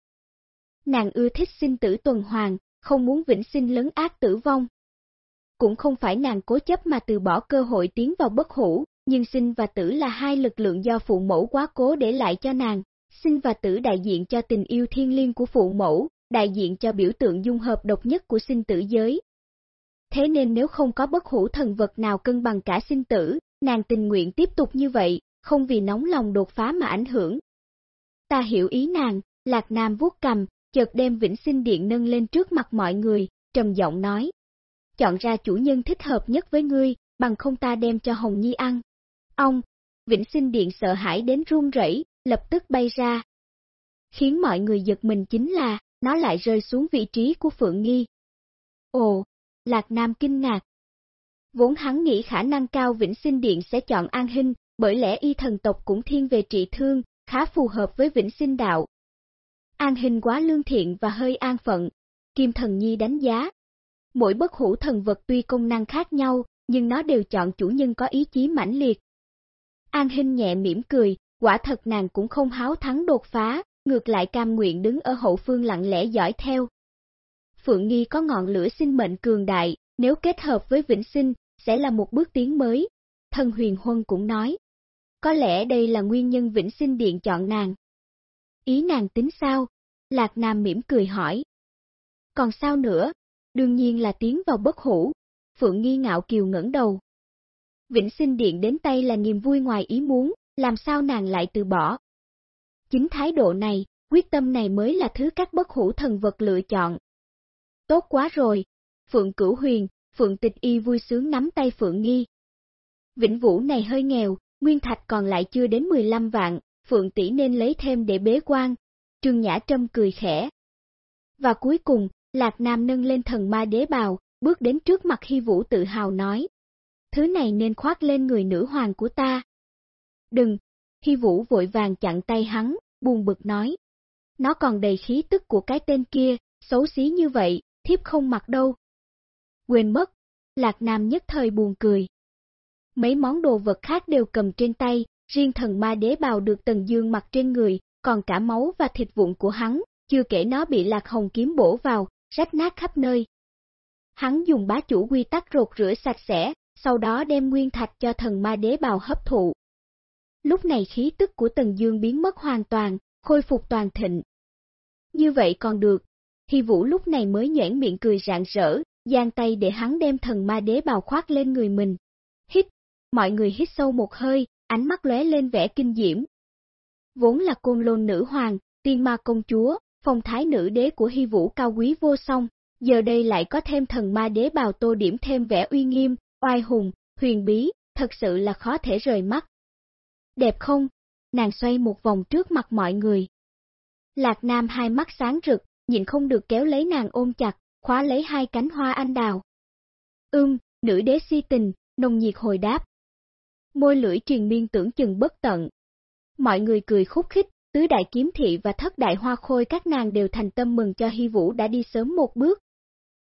Nàng ưa thích sinh tử tuần hoàn, không muốn vĩnh sinh lớn ác tử vong. Cũng không phải nàng cố chấp mà từ bỏ cơ hội tiến vào bất hủ, nhưng sinh và tử là hai lực lượng do phụ mẫu quá cố để lại cho nàng. Sinh và tử đại diện cho tình yêu thiên liêng của phụ mẫu, đại diện cho biểu tượng dung hợp độc nhất của sinh tử giới. Thế nên nếu không có bất hủ thần vật nào cân bằng cả sinh tử, nàng tình nguyện tiếp tục như vậy, không vì nóng lòng đột phá mà ảnh hưởng. Ta hiểu ý nàng, Lạc Nam vuốt cầm, chợt đem vĩnh sinh điện nâng lên trước mặt mọi người, trầm giọng nói. Chọn ra chủ nhân thích hợp nhất với ngươi, bằng không ta đem cho Hồng Nhi ăn. Ông, vĩnh sinh điện sợ hãi đến run rẩy, lập tức bay ra. Khiến mọi người giật mình chính là, nó lại rơi xuống vị trí của Phượng Nghi. Ồ, Lạc Nam kinh ngạc. Vốn hắn nghĩ khả năng cao Vĩnh Sinh Điện sẽ chọn An Hinh, bởi lẽ y thần tộc cũng thiên về trị thương, khá phù hợp với Vĩnh Sinh Đạo. An Hinh quá lương thiện và hơi an phận, Kim Thần Nhi đánh giá. Mỗi bất hủ thần vật tuy công năng khác nhau, nhưng nó đều chọn chủ nhân có ý chí mãnh liệt. An Hinh nhẹ mỉm cười, quả thật nàng cũng không háo thắng đột phá, ngược lại cam nguyện đứng ở hậu phương lặng lẽ dõi theo. Phượng Nghi có ngọn lửa sinh mệnh cường đại, nếu kết hợp với Vĩnh Sinh, sẽ là một bước tiến mới. Thần huyền huân cũng nói. Có lẽ đây là nguyên nhân Vĩnh Sinh Điện chọn nàng. Ý nàng tính sao? Lạc Nam mỉm cười hỏi. Còn sao nữa? Đương nhiên là tiến vào bất hủ. Phượng nghi ngạo kiều ngẩng đầu. Vĩnh Sinh Điện đến tay là niềm vui ngoài ý muốn, làm sao nàng lại từ bỏ? Chính thái độ này, quyết tâm này mới là thứ các bất hủ thần vật lựa chọn. Tốt quá rồi, Phượng Cửu Huyền, Phượng Tịch Y vui sướng nắm tay Phượng Nghi. Vĩnh Vũ này hơi nghèo, nguyên thạch còn lại chưa đến 15 vạn, Phượng tỷ nên lấy thêm để bế quan. Trương Nhã Trâm cười khẽ. Và cuối cùng, Lạc Nam nâng lên thần ma đế bào, bước đến trước mặt Hy Vũ tự hào nói. Thứ này nên khoác lên người nữ hoàng của ta. Đừng, Hy Vũ vội vàng chặn tay hắn, buồn bực nói. Nó còn đầy khí tức của cái tên kia, xấu xí như vậy, thiếp không mặc đâu. Quên mất, Lạc Nam nhất thời buồn cười. Mấy món đồ vật khác đều cầm trên tay, riêng thần ma đế bào được Tần Dương mặc trên người, còn cả máu và thịt vụn của hắn, chưa kể nó bị Lạc Hồng kiếm bổ vào, rách nát khắp nơi. Hắn dùng bá chủ quy tắc rột rửa sạch sẽ, sau đó đem nguyên thạch cho thần ma đế bào hấp thụ. Lúc này khí tức của Tần Dương biến mất hoàn toàn, khôi phục toàn thịnh. Như vậy còn được, hi Vũ lúc này mới nhoẻn miệng cười rạng rỡ, giang tay để hắn đem thần ma đế bào khoác lên người mình. Hít, mọi người hít sâu một hơi, ánh mắt lóe lên vẻ kinh diễm. Vốn là côn lôn nữ hoàng, tiên ma công chúa, phong thái nữ đế của Hy Vũ cao quý vô song, giờ đây lại có thêm thần ma đế bào tô điểm thêm vẻ uy nghiêm, oai hùng, huyền bí, thật sự là khó thể rời mắt. Đẹp không? Nàng xoay một vòng trước mặt mọi người. Lạc Nam hai mắt sáng rực, nhìn không được kéo lấy nàng ôm chặt, khóa lấy hai cánh hoa anh đào. Ưm, nữ đế si tình, nồng nhiệt hồi đáp. Môi lưỡi truyền miên tưởng chừng bất tận. Mọi người cười khúc khích, tứ đại kiếm thị và thất đại hoa khôi các nàng đều thành tâm mừng cho Hy Vũ đã đi sớm một bước.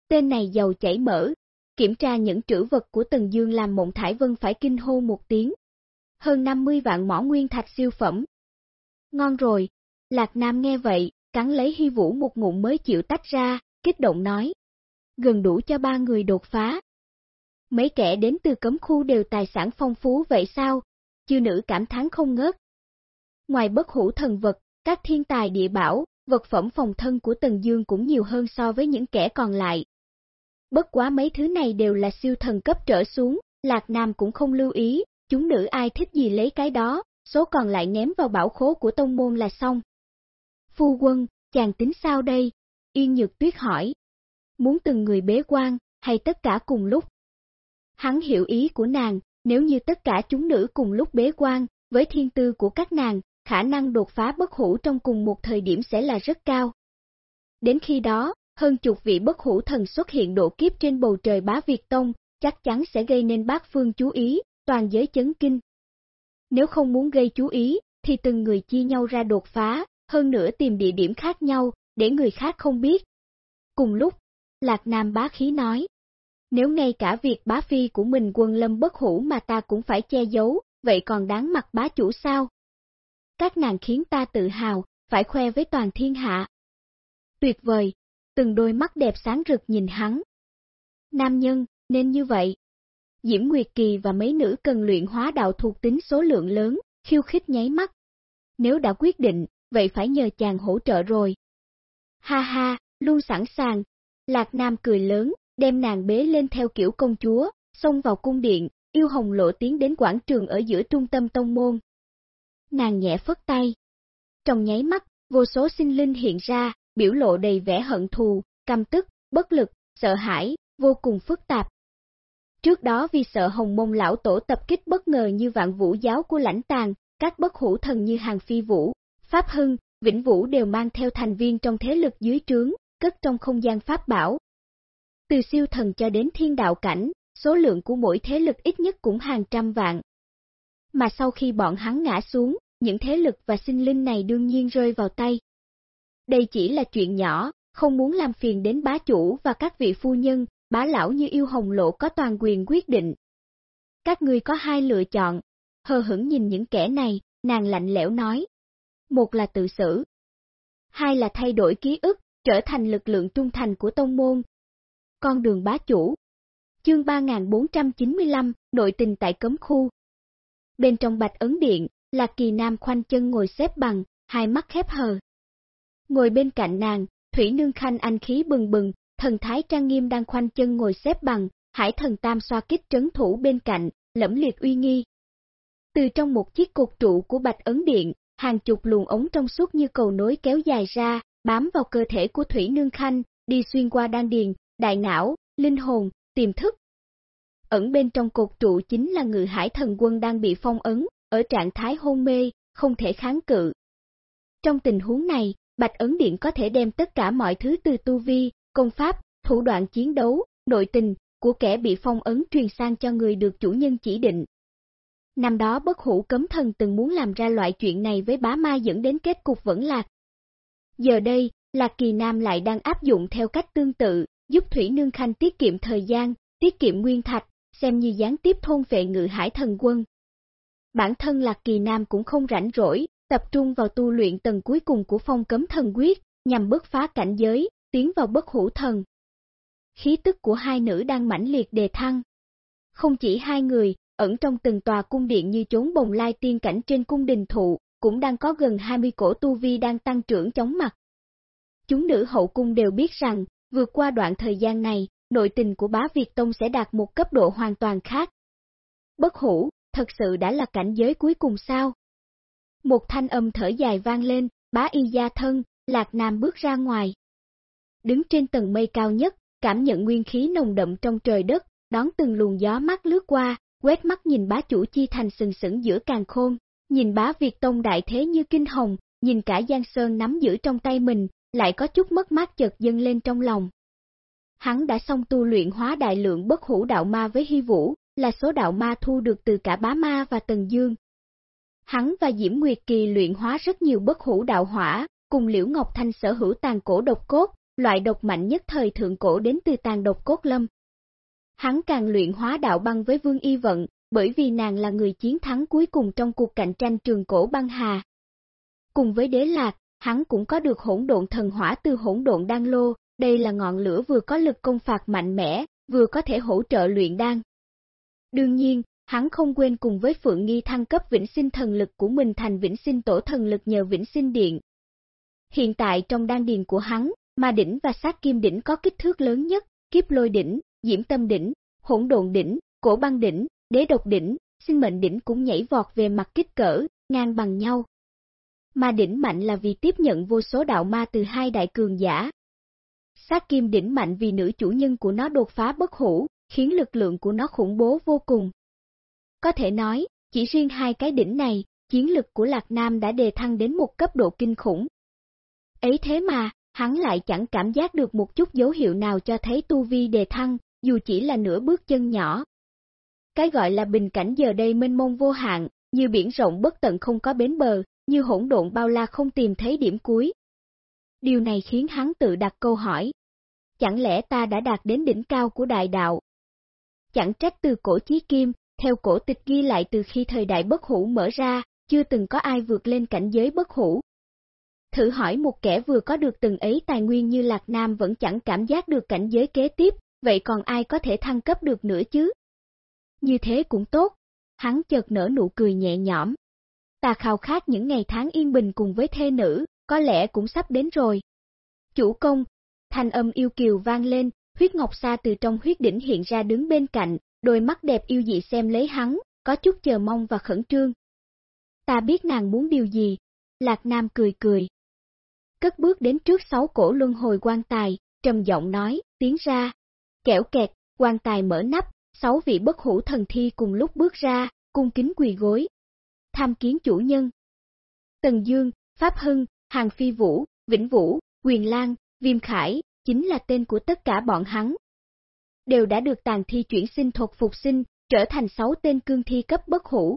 Tên này giàu chảy mỡ, kiểm tra những trữ vật của Tần Dương làm Mộng Thải Vân phải kinh hô một tiếng. Hơn 50 vạn mỏ nguyên thạch siêu phẩm. Ngon rồi, Lạc Nam nghe vậy, cắn lấy Hy Vũ một ngụm mới chịu tách ra, kích động nói. Gần đủ cho ba người đột phá. Mấy kẻ đến từ cấm khu đều tài sản phong phú vậy sao? Chư nữ cảm thán không ngớt. Ngoài bất hủ thần vật, các thiên tài địa bảo, vật phẩm phòng thân của Tần Dương cũng nhiều hơn so với những kẻ còn lại. Bất quá mấy thứ này đều là siêu thần cấp trở xuống, Lạc Nam cũng không lưu ý, chúng nữ ai thích gì lấy cái đó, số còn lại ném vào bảo khố của tông môn là xong. Phu quân, chàng tính sao đây? Yên Nhược Tuyết hỏi. Muốn từng người bế quan, hay tất cả cùng lúc? Hắn hiểu ý của nàng, nếu như tất cả chúng nữ cùng lúc bế quan, với thiên tư của các nàng, khả năng đột phá bất hủ trong cùng một thời điểm sẽ là rất cao. Đến khi đó, hơn chục vị bất hủ thần xuất hiện độ kiếp trên bầu trời bá Việt Tông, chắc chắn sẽ gây nên bát phương chú ý, toàn giới chấn kinh. Nếu không muốn gây chú ý, thì từng người chia nhau ra đột phá, hơn nữa tìm địa điểm khác nhau, để người khác không biết. Cùng lúc, Lạc Nam bá khí nói, nếu ngay cả việc bá phi của mình quân lâm bất hủ mà ta cũng phải che giấu, vậy còn đáng mặt bá chủ sao? Các nàng khiến ta tự hào, phải khoe với toàn thiên hạ. Tuyệt vời, từng đôi mắt đẹp sáng rực nhìn hắn. Nam nhân, nên như vậy. Diễm Nguyệt Kỳ và mấy nữ cần luyện hóa đạo thuộc tính số lượng lớn, khiêu khích nháy mắt. Nếu đã quyết định, vậy phải nhờ chàng hỗ trợ rồi. Ha ha, luôn sẵn sàng. Lạc Nam cười lớn, đem nàng bế lên theo kiểu công chúa, xông vào cung điện, yêu hồng lộ tiến đến quảng trường ở giữa trung tâm tông môn. Nàng nhẹ phất tay. Trong nháy mắt, vô số sinh linh hiện ra, biểu lộ đầy vẻ hận thù, căm tức, bất lực, sợ hãi, vô cùng phức tạp. Trước đó vì sợ hồng mông lão tổ tập kích bất ngờ như vạn vũ giáo của lãnh tàng, các bất hủ thần như hàng phi vũ, pháp hưng, vĩnh vũ đều mang theo thành viên trong thế lực dưới trướng, cất trong không gian pháp bảo. Từ siêu thần cho đến thiên đạo cảnh, số lượng của mỗi thế lực ít nhất cũng hàng trăm vạn. Mà sau khi bọn hắn ngã xuống, những thế lực và sinh linh này đương nhiên rơi vào tay. Đây chỉ là chuyện nhỏ, không muốn làm phiền đến bá chủ và các vị phu nhân, bá lão như yêu hồng lộ có toàn quyền quyết định. Các ngươi có hai lựa chọn, hờ hững nhìn những kẻ này, nàng lạnh lẽo nói. Một là tự xử, hai là thay đổi ký ức, trở thành lực lượng trung thành của tông môn. Con đường bá chủ. Chương 3495, nội tình tại cấm khu. Bên trong bạch ấn điện, là kỳ nam khoanh chân ngồi xếp bằng, hai mắt khép hờ. Ngồi bên cạnh nàng, Thủy Nương Khanh anh khí bừng bừng, thần thái trang nghiêm đang khoanh chân ngồi xếp bằng, hải thần tam xoa kích trấn thủ bên cạnh, lẫm liệt uy nghi. Từ trong một chiếc cột trụ của bạch ấn điện, hàng chục luồng ống trong suốt như cầu nối kéo dài ra, bám vào cơ thể của Thủy Nương Khanh, đi xuyên qua đan điền, đại não, linh hồn, tiềm thức. Ẩn bên trong cột trụ chính là ngự hải thần quân đang bị phong ấn, ở trạng thái hôn mê, không thể kháng cự. Trong tình huống này, Bạch Ấn Điện có thể đem tất cả mọi thứ từ tu vi, công pháp, thủ đoạn chiến đấu, nội tình của kẻ bị phong ấn truyền sang cho người được chủ nhân chỉ định. Năm đó bất hủ cấm thần từng muốn làm ra loại chuyện này với bá ma dẫn đến kết cục vẫn lạc. Giờ đây, Lạc Kỳ Nam lại đang áp dụng theo cách tương tự, giúp Thủy Nương Khanh tiết kiệm thời gian, tiết kiệm nguyên thạch, xem như gián tiếp thôn vệ ngự hải thần quân. Bản thân Lạc Kỳ Nam cũng không rảnh rỗi, tập trung vào tu luyện tầng cuối cùng của phong cấm thần quyết, nhằm bứt phá cảnh giới, tiến vào bất hữu thần. Khí tức của hai nữ đang mãnh liệt đề thăng. Không chỉ hai người, ẩn trong từng tòa cung điện như chốn bồng lai tiên cảnh trên cung đình thụ, cũng đang có gần 20 cổ tu vi đang tăng trưởng chóng mặt. Chúng nữ hậu cung đều biết rằng, vượt qua đoạn thời gian này, nội tình của bá Việt Tông sẽ đạt một cấp độ hoàn toàn khác. Bất hủ, thật sự đã là cảnh giới cuối cùng sao? Một thanh âm thở dài vang lên, bá y gia thân, Lạc Nam bước ra ngoài. Đứng trên tầng mây cao nhất, cảm nhận nguyên khí nồng đậm trong trời đất, đón từng luồng gió mắt lướt qua, quét mắt nhìn bá chủ chi thành sừng sững giữa càng khôn, nhìn bá Việt Tông đại thế như kinh hồng, nhìn cả Giang Sơn nắm giữ trong tay mình, lại có chút mất mát chợt dâng lên trong lòng. Hắn đã xong tu luyện hóa đại lượng bất hủ đạo ma với hy vũ, là số đạo ma thu được từ cả bá ma và tần dương. Hắn và Diễm Nguyệt Kỳ luyện hóa rất nhiều bất hủ đạo hỏa, cùng Liễu Ngọc Thanh sở hữu tàn cổ độc cốt, loại độc mạnh nhất thời thượng cổ đến từ tàn độc cốt lâm. Hắn càng luyện hóa đạo băng với Vương Y Vận, bởi vì nàng là người chiến thắng cuối cùng trong cuộc cạnh tranh trường cổ băng hà. Cùng với đế lạc, hắn cũng có được hỗn độn thần hỏa từ hỗn độn đan lô, đây là ngọn lửa vừa có lực công phạt mạnh mẽ, vừa có thể hỗ trợ luyện đan. Đương nhiên, hắn không quên cùng với Phượng Nghi thăng cấp vĩnh sinh thần lực của mình thành vĩnh sinh tổ thần lực nhờ vĩnh sinh điện. Hiện tại trong đan điền của hắn, ma đỉnh và sát kim đỉnh có kích thước lớn nhất, kiếp lôi đỉnh, diễm tâm đỉnh, hỗn độn đỉnh, cổ băng đỉnh, đế độc đỉnh, sinh mệnh đỉnh cũng nhảy vọt về mặt kích cỡ, ngang bằng nhau. Ma đỉnh mạnh là vì tiếp nhận vô số đạo ma từ hai đại cường giả. Sát kim đỉnh mạnh vì nữ chủ nhân của nó đột phá bất hủ, khiến lực lượng của nó khủng bố vô cùng. Có thể nói, chỉ riêng hai cái đỉnh này, chiến lực của Lạc Nam đã đề thăng đến một cấp độ kinh khủng. Ấy thế mà, hắn lại chẳng cảm giác được một chút dấu hiệu nào cho thấy tu vi đề thăng, dù chỉ là nửa bước chân nhỏ. Cái gọi là bình cảnh giờ đây mênh mông vô hạn, như biển rộng bất tận không có bến bờ, như hỗn độn bao la không tìm thấy điểm cuối. Điều này khiến hắn tự đặt câu hỏi. Chẳng lẽ ta đã đạt đến đỉnh cao của đại đạo? Chẳng trách từ cổ chí kim, theo cổ tịch ghi lại từ khi thời đại bất hủ mở ra, chưa từng có ai vượt lên cảnh giới bất hủ. Thử hỏi một kẻ vừa có được từng ấy tài nguyên như Lạc Nam vẫn chẳng cảm giác được cảnh giới kế tiếp, vậy còn ai có thể thăng cấp được nữa chứ? Như thế cũng tốt. Hắn chợt nở nụ cười nhẹ nhõm. Ta khao khát những ngày tháng yên bình cùng với thê nữ, có lẽ cũng sắp đến rồi. Chủ công, thanh âm yêu kiều vang lên, huyết ngọc xa từ trong huyết đỉnh hiện ra đứng bên cạnh, đôi mắt đẹp yêu dị xem lấy hắn, có chút chờ mong và khẩn trương. Ta biết nàng muốn điều gì, Lạc Nam cười cười. Cất bước đến trước sáu cổ luân hồi quan tài, trầm giọng nói, tiến ra. Kẻo kẹt, quan tài mở nắp, sáu vị bất hủ thần thi cùng lúc bước ra, cung kính quỳ gối. Tham kiến chủ nhân. Tần Dương, Pháp Hưng, Hàng Phi Vũ, Vĩnh Vũ, Quyền Lan, Viêm Khải, chính là tên của tất cả bọn hắn. Đều đã được tàn thi chuyển sinh thuật phục sinh, trở thành sáu tên cương thi cấp bất hủ.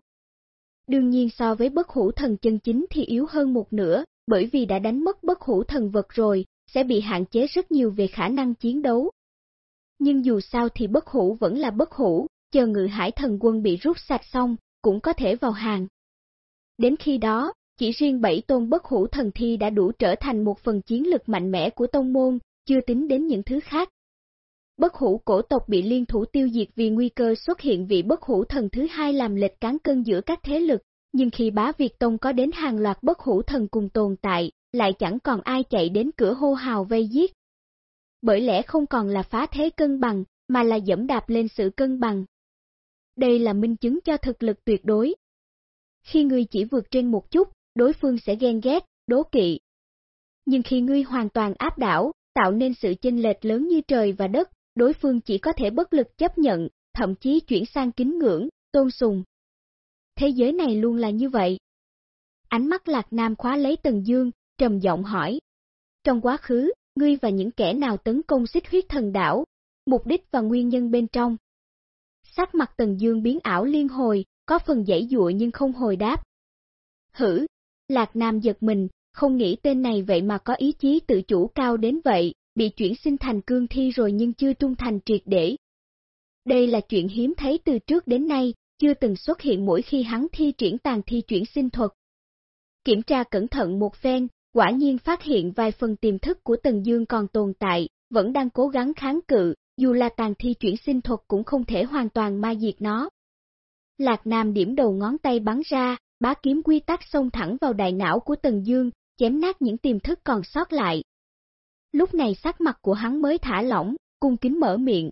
Đương nhiên so với bất hủ thần chân chính thì yếu hơn một nửa, bởi vì đã đánh mất bất hủ thần vật rồi, sẽ bị hạn chế rất nhiều về khả năng chiến đấu. Nhưng dù sao thì bất hủ vẫn là bất hủ, chờ ngự hải thần quân bị rút sạch xong, cũng có thể vào hàng. Đến khi đó, chỉ riêng bảy tôn bất hủ thần thi đã đủ trở thành một phần chiến lực mạnh mẽ của tông môn, chưa tính đến những thứ khác. bất hủ cổ tộc bị liên thủ tiêu diệt vì nguy cơ xuất hiện vị bất hủ thần thứ hai làm lệch cán cân giữa các thế lực, nhưng khi bá Việt Tông có đến hàng loạt bất hủ thần cùng tồn tại, lại chẳng còn ai chạy đến cửa hô hào vây giết. Bởi lẽ không còn là phá thế cân bằng, mà là dẫm đạp lên sự cân bằng. Đây là minh chứng cho thực lực tuyệt đối. Khi ngươi chỉ vượt trên một chút, đối phương sẽ ghen ghét, đố kỵ. Nhưng khi ngươi hoàn toàn áp đảo, tạo nên sự chênh lệch lớn như trời và đất, đối phương chỉ có thể bất lực chấp nhận, thậm chí chuyển sang kính ngưỡng, tôn sùng. Thế giới này luôn là như vậy. Ánh mắt Lạc Nam khóa lấy Tần Dương, trầm giọng hỏi. Trong quá khứ, ngươi và những kẻ nào tấn công xích huyết thần đảo, mục đích và nguyên nhân bên trong. Sắc mặt Tần Dương biến ảo liên hồi, có phần dãy dụa nhưng không hồi đáp. Hử, Lạc Nam giật mình, không nghĩ tên này vậy mà có ý chí tự chủ cao đến vậy, bị chuyển sinh thành cương thi rồi nhưng chưa trung thành triệt để. Đây là chuyện hiếm thấy từ trước đến nay, chưa từng xuất hiện mỗi khi hắn thi triển tàn thi chuyển sinh thuật. Kiểm tra cẩn thận một phen, quả nhiên phát hiện vài phần tiềm thức của Tần Dương còn tồn tại, vẫn đang cố gắng kháng cự, dù là tàn thi chuyển sinh thuật cũng không thể hoàn toàn ma diệt nó. Lạc Nam điểm đầu ngón tay bắn ra, bá kiếm quy tắc xông thẳng vào đại não của Tần Dương, chém nát những tiềm thức còn sót lại. Lúc này sắc mặt của hắn mới thả lỏng, cung kính mở miệng.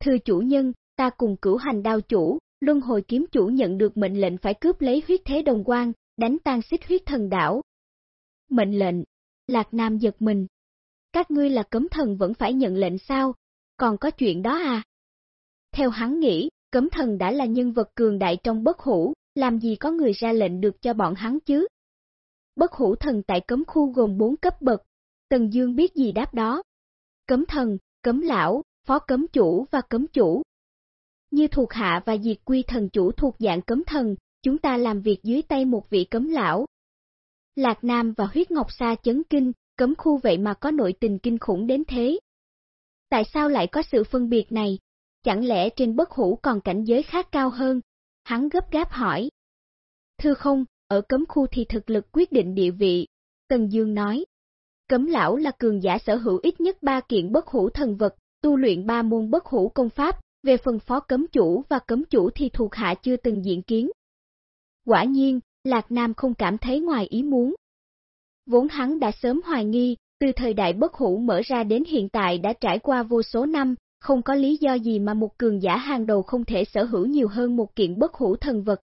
Thưa chủ nhân, ta cùng cửu hành đao chủ, luân hồi kiếm chủ nhận được mệnh lệnh phải cướp lấy huyết thế đồng quan, đánh tan xích huyết thần đảo. Mệnh lệnh, Lạc Nam giật mình. Các ngươi là cấm thần vẫn phải nhận lệnh sao, còn có chuyện đó à? Theo hắn nghĩ, cấm thần đã là nhân vật cường đại trong bất hủ, làm gì có người ra lệnh được cho bọn hắn chứ? Bất hủ thần tại cấm khu gồm 4 cấp bậc, Tần Dương biết gì đáp đó. Cấm thần, cấm lão, phó cấm chủ và cấm chủ. Như thuộc hạ và diệt quy thần chủ thuộc dạng cấm thần, chúng ta làm việc dưới tay một vị cấm lão. Lạc Nam và huyết ngọc sa chấn kinh, cấm khu vậy mà có nội tình kinh khủng đến thế. Tại sao lại có sự phân biệt này? Chẳng lẽ trên bất hủ còn cảnh giới khác cao hơn? Hắn gấp gáp hỏi. Thưa không, ở cấm khu thì thực lực quyết định địa vị. Tần Dương nói. Cấm lão là cường giả sở hữu ít nhất ba kiện bất hủ thần vật, tu luyện ba môn bất hủ công pháp, về phần phó cấm chủ và cấm chủ thì thuộc hạ chưa từng diện kiến. Quả nhiên, Lạc Nam không cảm thấy ngoài ý muốn. Vốn hắn đã sớm hoài nghi, từ thời đại bất hủ mở ra đến hiện tại đã trải qua vô số năm, không có lý do gì mà một cường giả hàng đầu không thể sở hữu nhiều hơn một kiện bất hủ thần vật.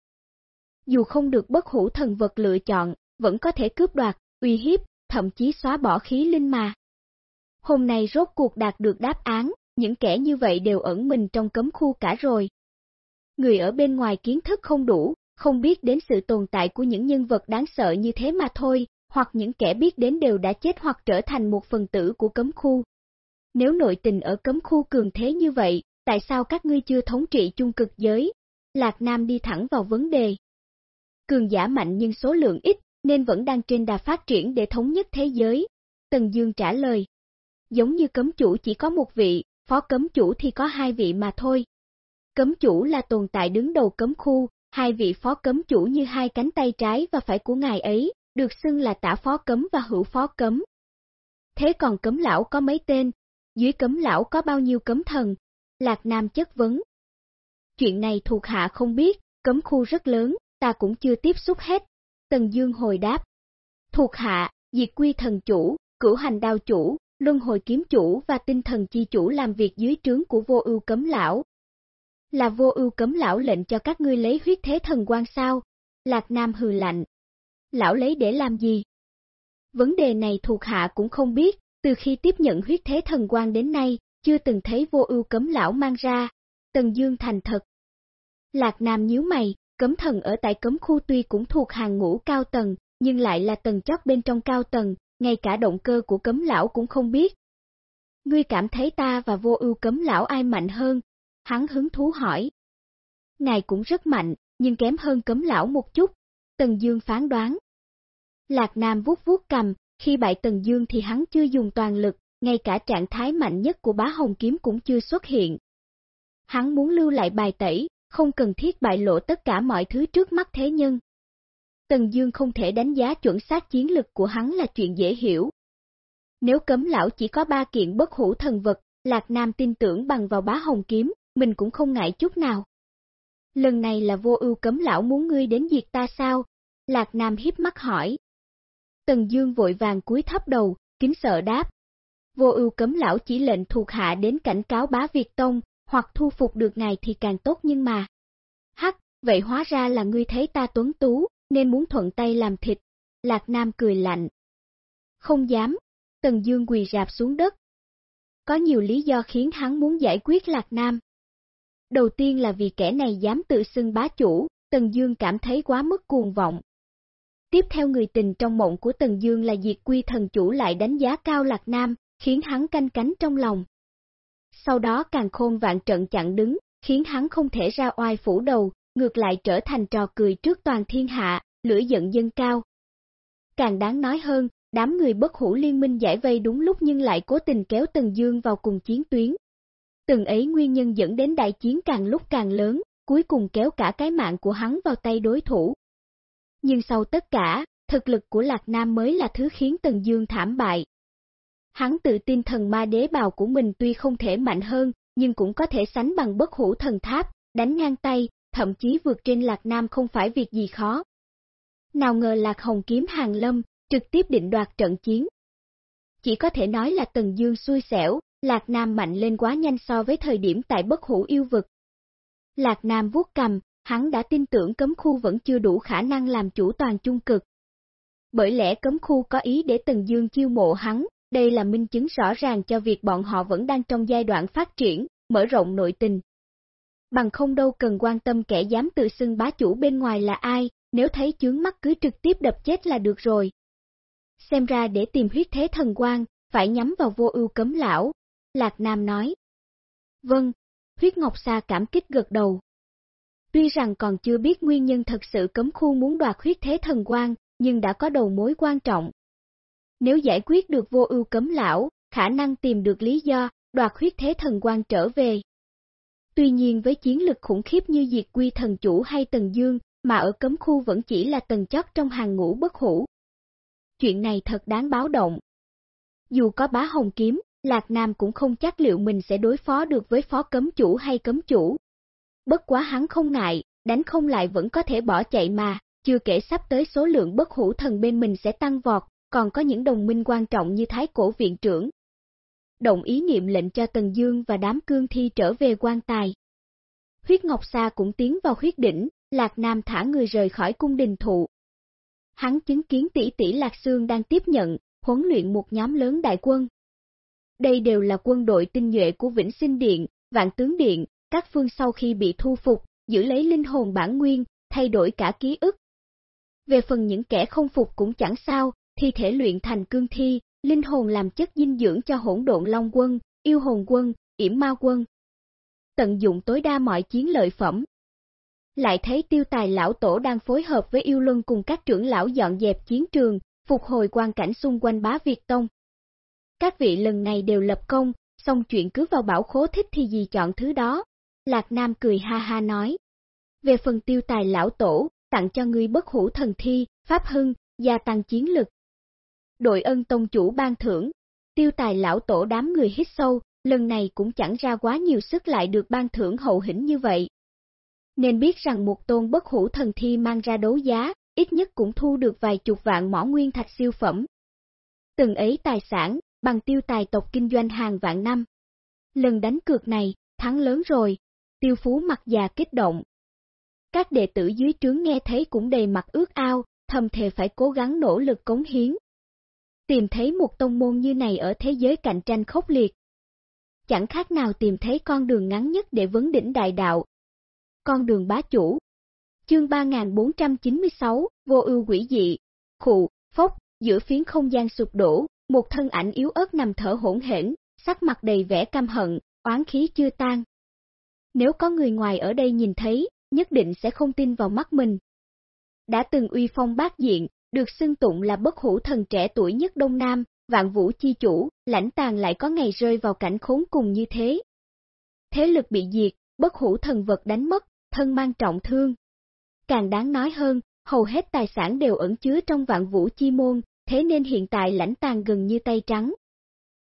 Dù không được bất hủ thần vật lựa chọn, vẫn có thể cướp đoạt, uy hiếp, thậm chí xóa bỏ khí linh mà. Hôm nay rốt cuộc đạt được đáp án, những kẻ như vậy đều ẩn mình trong cấm khu cả rồi. Người ở bên ngoài kiến thức không đủ, không biết đến sự tồn tại của những nhân vật đáng sợ như thế mà thôi, hoặc những kẻ biết đến đều đã chết hoặc trở thành một phần tử của cấm khu. Nếu nội tình ở cấm khu cường thế như vậy, tại sao các ngươi chưa thống trị chung cực giới? Lạc Nam đi thẳng vào vấn đề. Cường giả mạnh nhưng số lượng ít, nên vẫn đang trên đà phát triển để thống nhất thế giới. Tần Dương trả lời. Giống như cấm chủ chỉ có một vị, phó cấm chủ thì có hai vị mà thôi. Cấm chủ là tồn tại đứng đầu cấm khu, hai vị phó cấm chủ như hai cánh tay trái và phải của ngài ấy, được xưng là tả phó cấm và hữu phó cấm. Thế còn cấm lão có mấy tên? Dưới cấm lão có bao nhiêu cấm thần? Lạc Nam chất vấn. Chuyện này thuộc hạ không biết, cấm khu rất lớn, ta cũng chưa tiếp xúc hết. Tần Dương hồi đáp. Thuộc hạ, diệt quy thần chủ, cửu hành đao chủ, luân hồi kiếm chủ và tinh thần chi chủ làm việc dưới trướng của vô ưu cấm lão. Là vô ưu cấm lão lệnh cho các ngươi lấy huyết thế thần quan sao? Lạc Nam hừ lạnh, lão lấy để làm gì? Vấn đề này thuộc hạ cũng không biết, từ khi tiếp nhận huyết thế thần quan đến nay, chưa từng thấy vô ưu cấm lão mang ra. Tần Dương thành thật. Lạc Nam nhíu mày, cấm thần ở tại cấm khu tuy cũng thuộc hàng ngũ cao tầng, nhưng lại là tầng chót bên trong cao tầng, ngay cả động cơ của cấm lão cũng không biết. Ngươi cảm thấy ta và vô ưu cấm lão ai mạnh hơn? Hắn hứng thú hỏi. Ngài cũng rất mạnh, nhưng kém hơn cấm lão một chút, Tần Dương phán đoán. Lạc Nam vuốt vuốt cầm, khi bại Tần Dương thì hắn chưa dùng toàn lực, ngay cả trạng thái mạnh nhất của bá hồng kiếm cũng chưa xuất hiện. Hắn muốn lưu lại bài tẩy, không cần thiết bại lộ tất cả mọi thứ trước mắt thế nhân. Tần Dương không thể đánh giá chuẩn xác chiến lực của hắn là chuyện dễ hiểu. Nếu cấm lão chỉ có ba kiện bất hủ thần vật, Lạc Nam tin tưởng bằng vào bá hồng kiếm, mình cũng không ngại chút nào. Lần này là vô ưu cấm lão muốn ngươi đến diệt ta sao? Lạc Nam hiếp mắt hỏi. Tần Dương vội vàng cúi thấp đầu, kính sợ đáp. Vô ưu cấm lão chỉ lệnh thuộc hạ đến cảnh cáo bá Việt Tông, hoặc thu phục được ngài thì càng tốt nhưng mà. Hắc, vậy hóa ra là ngươi thấy ta tuấn tú, nên muốn thuận tay làm thịt. Lạc Nam cười lạnh. Không dám, Tần Dương quỳ rạp xuống đất. Có nhiều lý do khiến hắn muốn giải quyết Lạc Nam. Đầu tiên là vì kẻ này dám tự xưng bá chủ, Tần Dương cảm thấy quá mức cuồng vọng. Tiếp theo người tình trong mộng của Tần Dương là diệt quy thần chủ lại đánh giá cao Lạc Nam, khiến hắn canh cánh trong lòng. Sau đó càng khôn vạn trận chặn đứng, khiến hắn không thể ra oai phủ đầu, ngược lại trở thành trò cười trước toàn thiên hạ, lửa giận dân cao. Càng đáng nói hơn, đám người bất hủ liên minh giải vây đúng lúc nhưng lại cố tình kéo Tần Dương vào cùng chiến tuyến. Từng ấy nguyên nhân dẫn đến đại chiến càng lúc càng lớn, cuối cùng kéo cả cái mạng của hắn vào tay đối thủ. Nhưng sau tất cả, thực lực của Lạc Nam mới là thứ khiến Tần Dương thảm bại. Hắn tự tin thần ma đế bào của mình tuy không thể mạnh hơn, nhưng cũng có thể sánh bằng bất hủ thần tháp, đánh ngang tay, thậm chí vượt trên Lạc Nam không phải việc gì khó. Nào ngờ Lạc Hồng kiếm hàng lâm, trực tiếp định đoạt trận chiến. Chỉ có thể nói là Tần Dương xui xẻo, Lạc Nam mạnh lên quá nhanh so với thời điểm tại bất hủ yêu vực. Lạc Nam vuốt cầm, hắn đã tin tưởng cấm khu vẫn chưa đủ khả năng làm chủ toàn chung cực. Bởi lẽ cấm khu có ý để Tần Dương chiêu mộ hắn, đây là minh chứng rõ ràng cho việc bọn họ vẫn đang trong giai đoạn phát triển, mở rộng nội tình. Bằng không đâu cần quan tâm kẻ dám tự xưng bá chủ bên ngoài là ai, nếu thấy chướng mắt cứ trực tiếp đập chết là được rồi. Xem ra để tìm huyết thế thần quan, phải nhắm vào vô ưu cấm lão, Lạc Nam nói. Vâng, huyết ngọc sa cảm kích gật đầu. Tuy rằng còn chưa biết nguyên nhân thật sự cấm khu muốn đoạt huyết thế thần quan, nhưng đã có đầu mối quan trọng. Nếu giải quyết được vô ưu cấm lão, khả năng tìm được lý do, đoạt huyết thế thần quan trở về. Tuy nhiên với chiến lực khủng khiếp như diệt quy thần chủ hay tần dương, mà ở cấm khu vẫn chỉ là tầng chót trong hàng ngũ bất hủ. Chuyện này thật đáng báo động. Dù có bá hồng kiếm, Lạc Nam cũng không chắc liệu mình sẽ đối phó được với phó cấm chủ hay cấm chủ. Bất quá hắn không ngại, đánh không lại vẫn có thể bỏ chạy mà, chưa kể sắp tới số lượng bất hủ thần bên mình sẽ tăng vọt, còn có những đồng minh quan trọng như Thái Cổ Viện trưởng. Động ý niệm lệnh cho Tần Dương và đám cương thi trở về quan tài. Huyết Ngọc Sa cũng tiến vào huyết đỉnh, Lạc Nam thả người rời khỏi cung đình thụ. Hắn chứng kiến tỷ tỷ Lạc Sương đang tiếp nhận, huấn luyện một nhóm lớn đại quân. Đây đều là quân đội tinh nhuệ của Vĩnh Sinh Điện, Vạn Tướng Điện, các phương sau khi bị thu phục, giữ lấy linh hồn bản nguyên, thay đổi cả ký ức. Về phần những kẻ không phục cũng chẳng sao, thi thể luyện thành cương thi, linh hồn làm chất dinh dưỡng cho hỗn độn long quân, yêu hồn quân, yểm ma quân. Tận dụng tối đa mọi chiến lợi phẩm. Lại thấy tiêu tài lão tổ đang phối hợp với yêu luân cùng các trưởng lão dọn dẹp chiến trường, phục hồi quan cảnh xung quanh bá Việt Tông. Các vị lần này đều lập công, xong chuyện cứ vào bảo khố thích thì gì chọn thứ đó. Lạc Nam cười ha ha nói. Về phần tiêu tài lão tổ, tặng cho ngươi bất hủ thần thi, pháp hưng, gia tăng chiến lực. Đội ân tông chủ ban thưởng, tiêu tài lão tổ đám người hít sâu, lần này cũng chẳng ra quá nhiều sức lại được ban thưởng hậu hĩnh như vậy. Nên biết rằng một tôn bất hủ thần thi mang ra đấu giá, ít nhất cũng thu được vài chục vạn mỏ nguyên thạch siêu phẩm. Từng ấy tài sản, bằng tiêu tài tộc kinh doanh hàng vạn năm. Lần đánh cược này, thắng lớn rồi, tiêu phú mặt già kích động. Các đệ tử dưới trướng nghe thấy cũng đầy mặt ước ao, thầm thề phải cố gắng nỗ lực cống hiến. Tìm thấy một tông môn như này ở thế giới cạnh tranh khốc liệt. Chẳng khác nào tìm thấy con đường ngắn nhất để vấn đỉnh đại đạo. Con đường bá chủ. Chương 3496, vô ưu quỷ dị. Khụ, phốc, giữa phiến không gian sụp đổ, một thân ảnh yếu ớt nằm thở hỗn hển, sắc mặt đầy vẻ căm hận, oán khí chưa tan. Nếu có người ngoài ở đây nhìn thấy, nhất định sẽ không tin vào mắt mình. Đã từng uy phong bát diện, được xưng tụng là bất hủ thần trẻ tuổi nhất Đông Nam, vạn vũ chi chủ, lãnh tàn lại có ngày rơi vào cảnh khốn cùng như thế. Thế lực bị diệt, bất hủ thần vật đánh mất, thân mang trọng thương. Càng đáng nói hơn, hầu hết tài sản đều ẩn chứa trong vạn vũ chi môn, thế nên hiện tại lãnh tàn gần như tay trắng.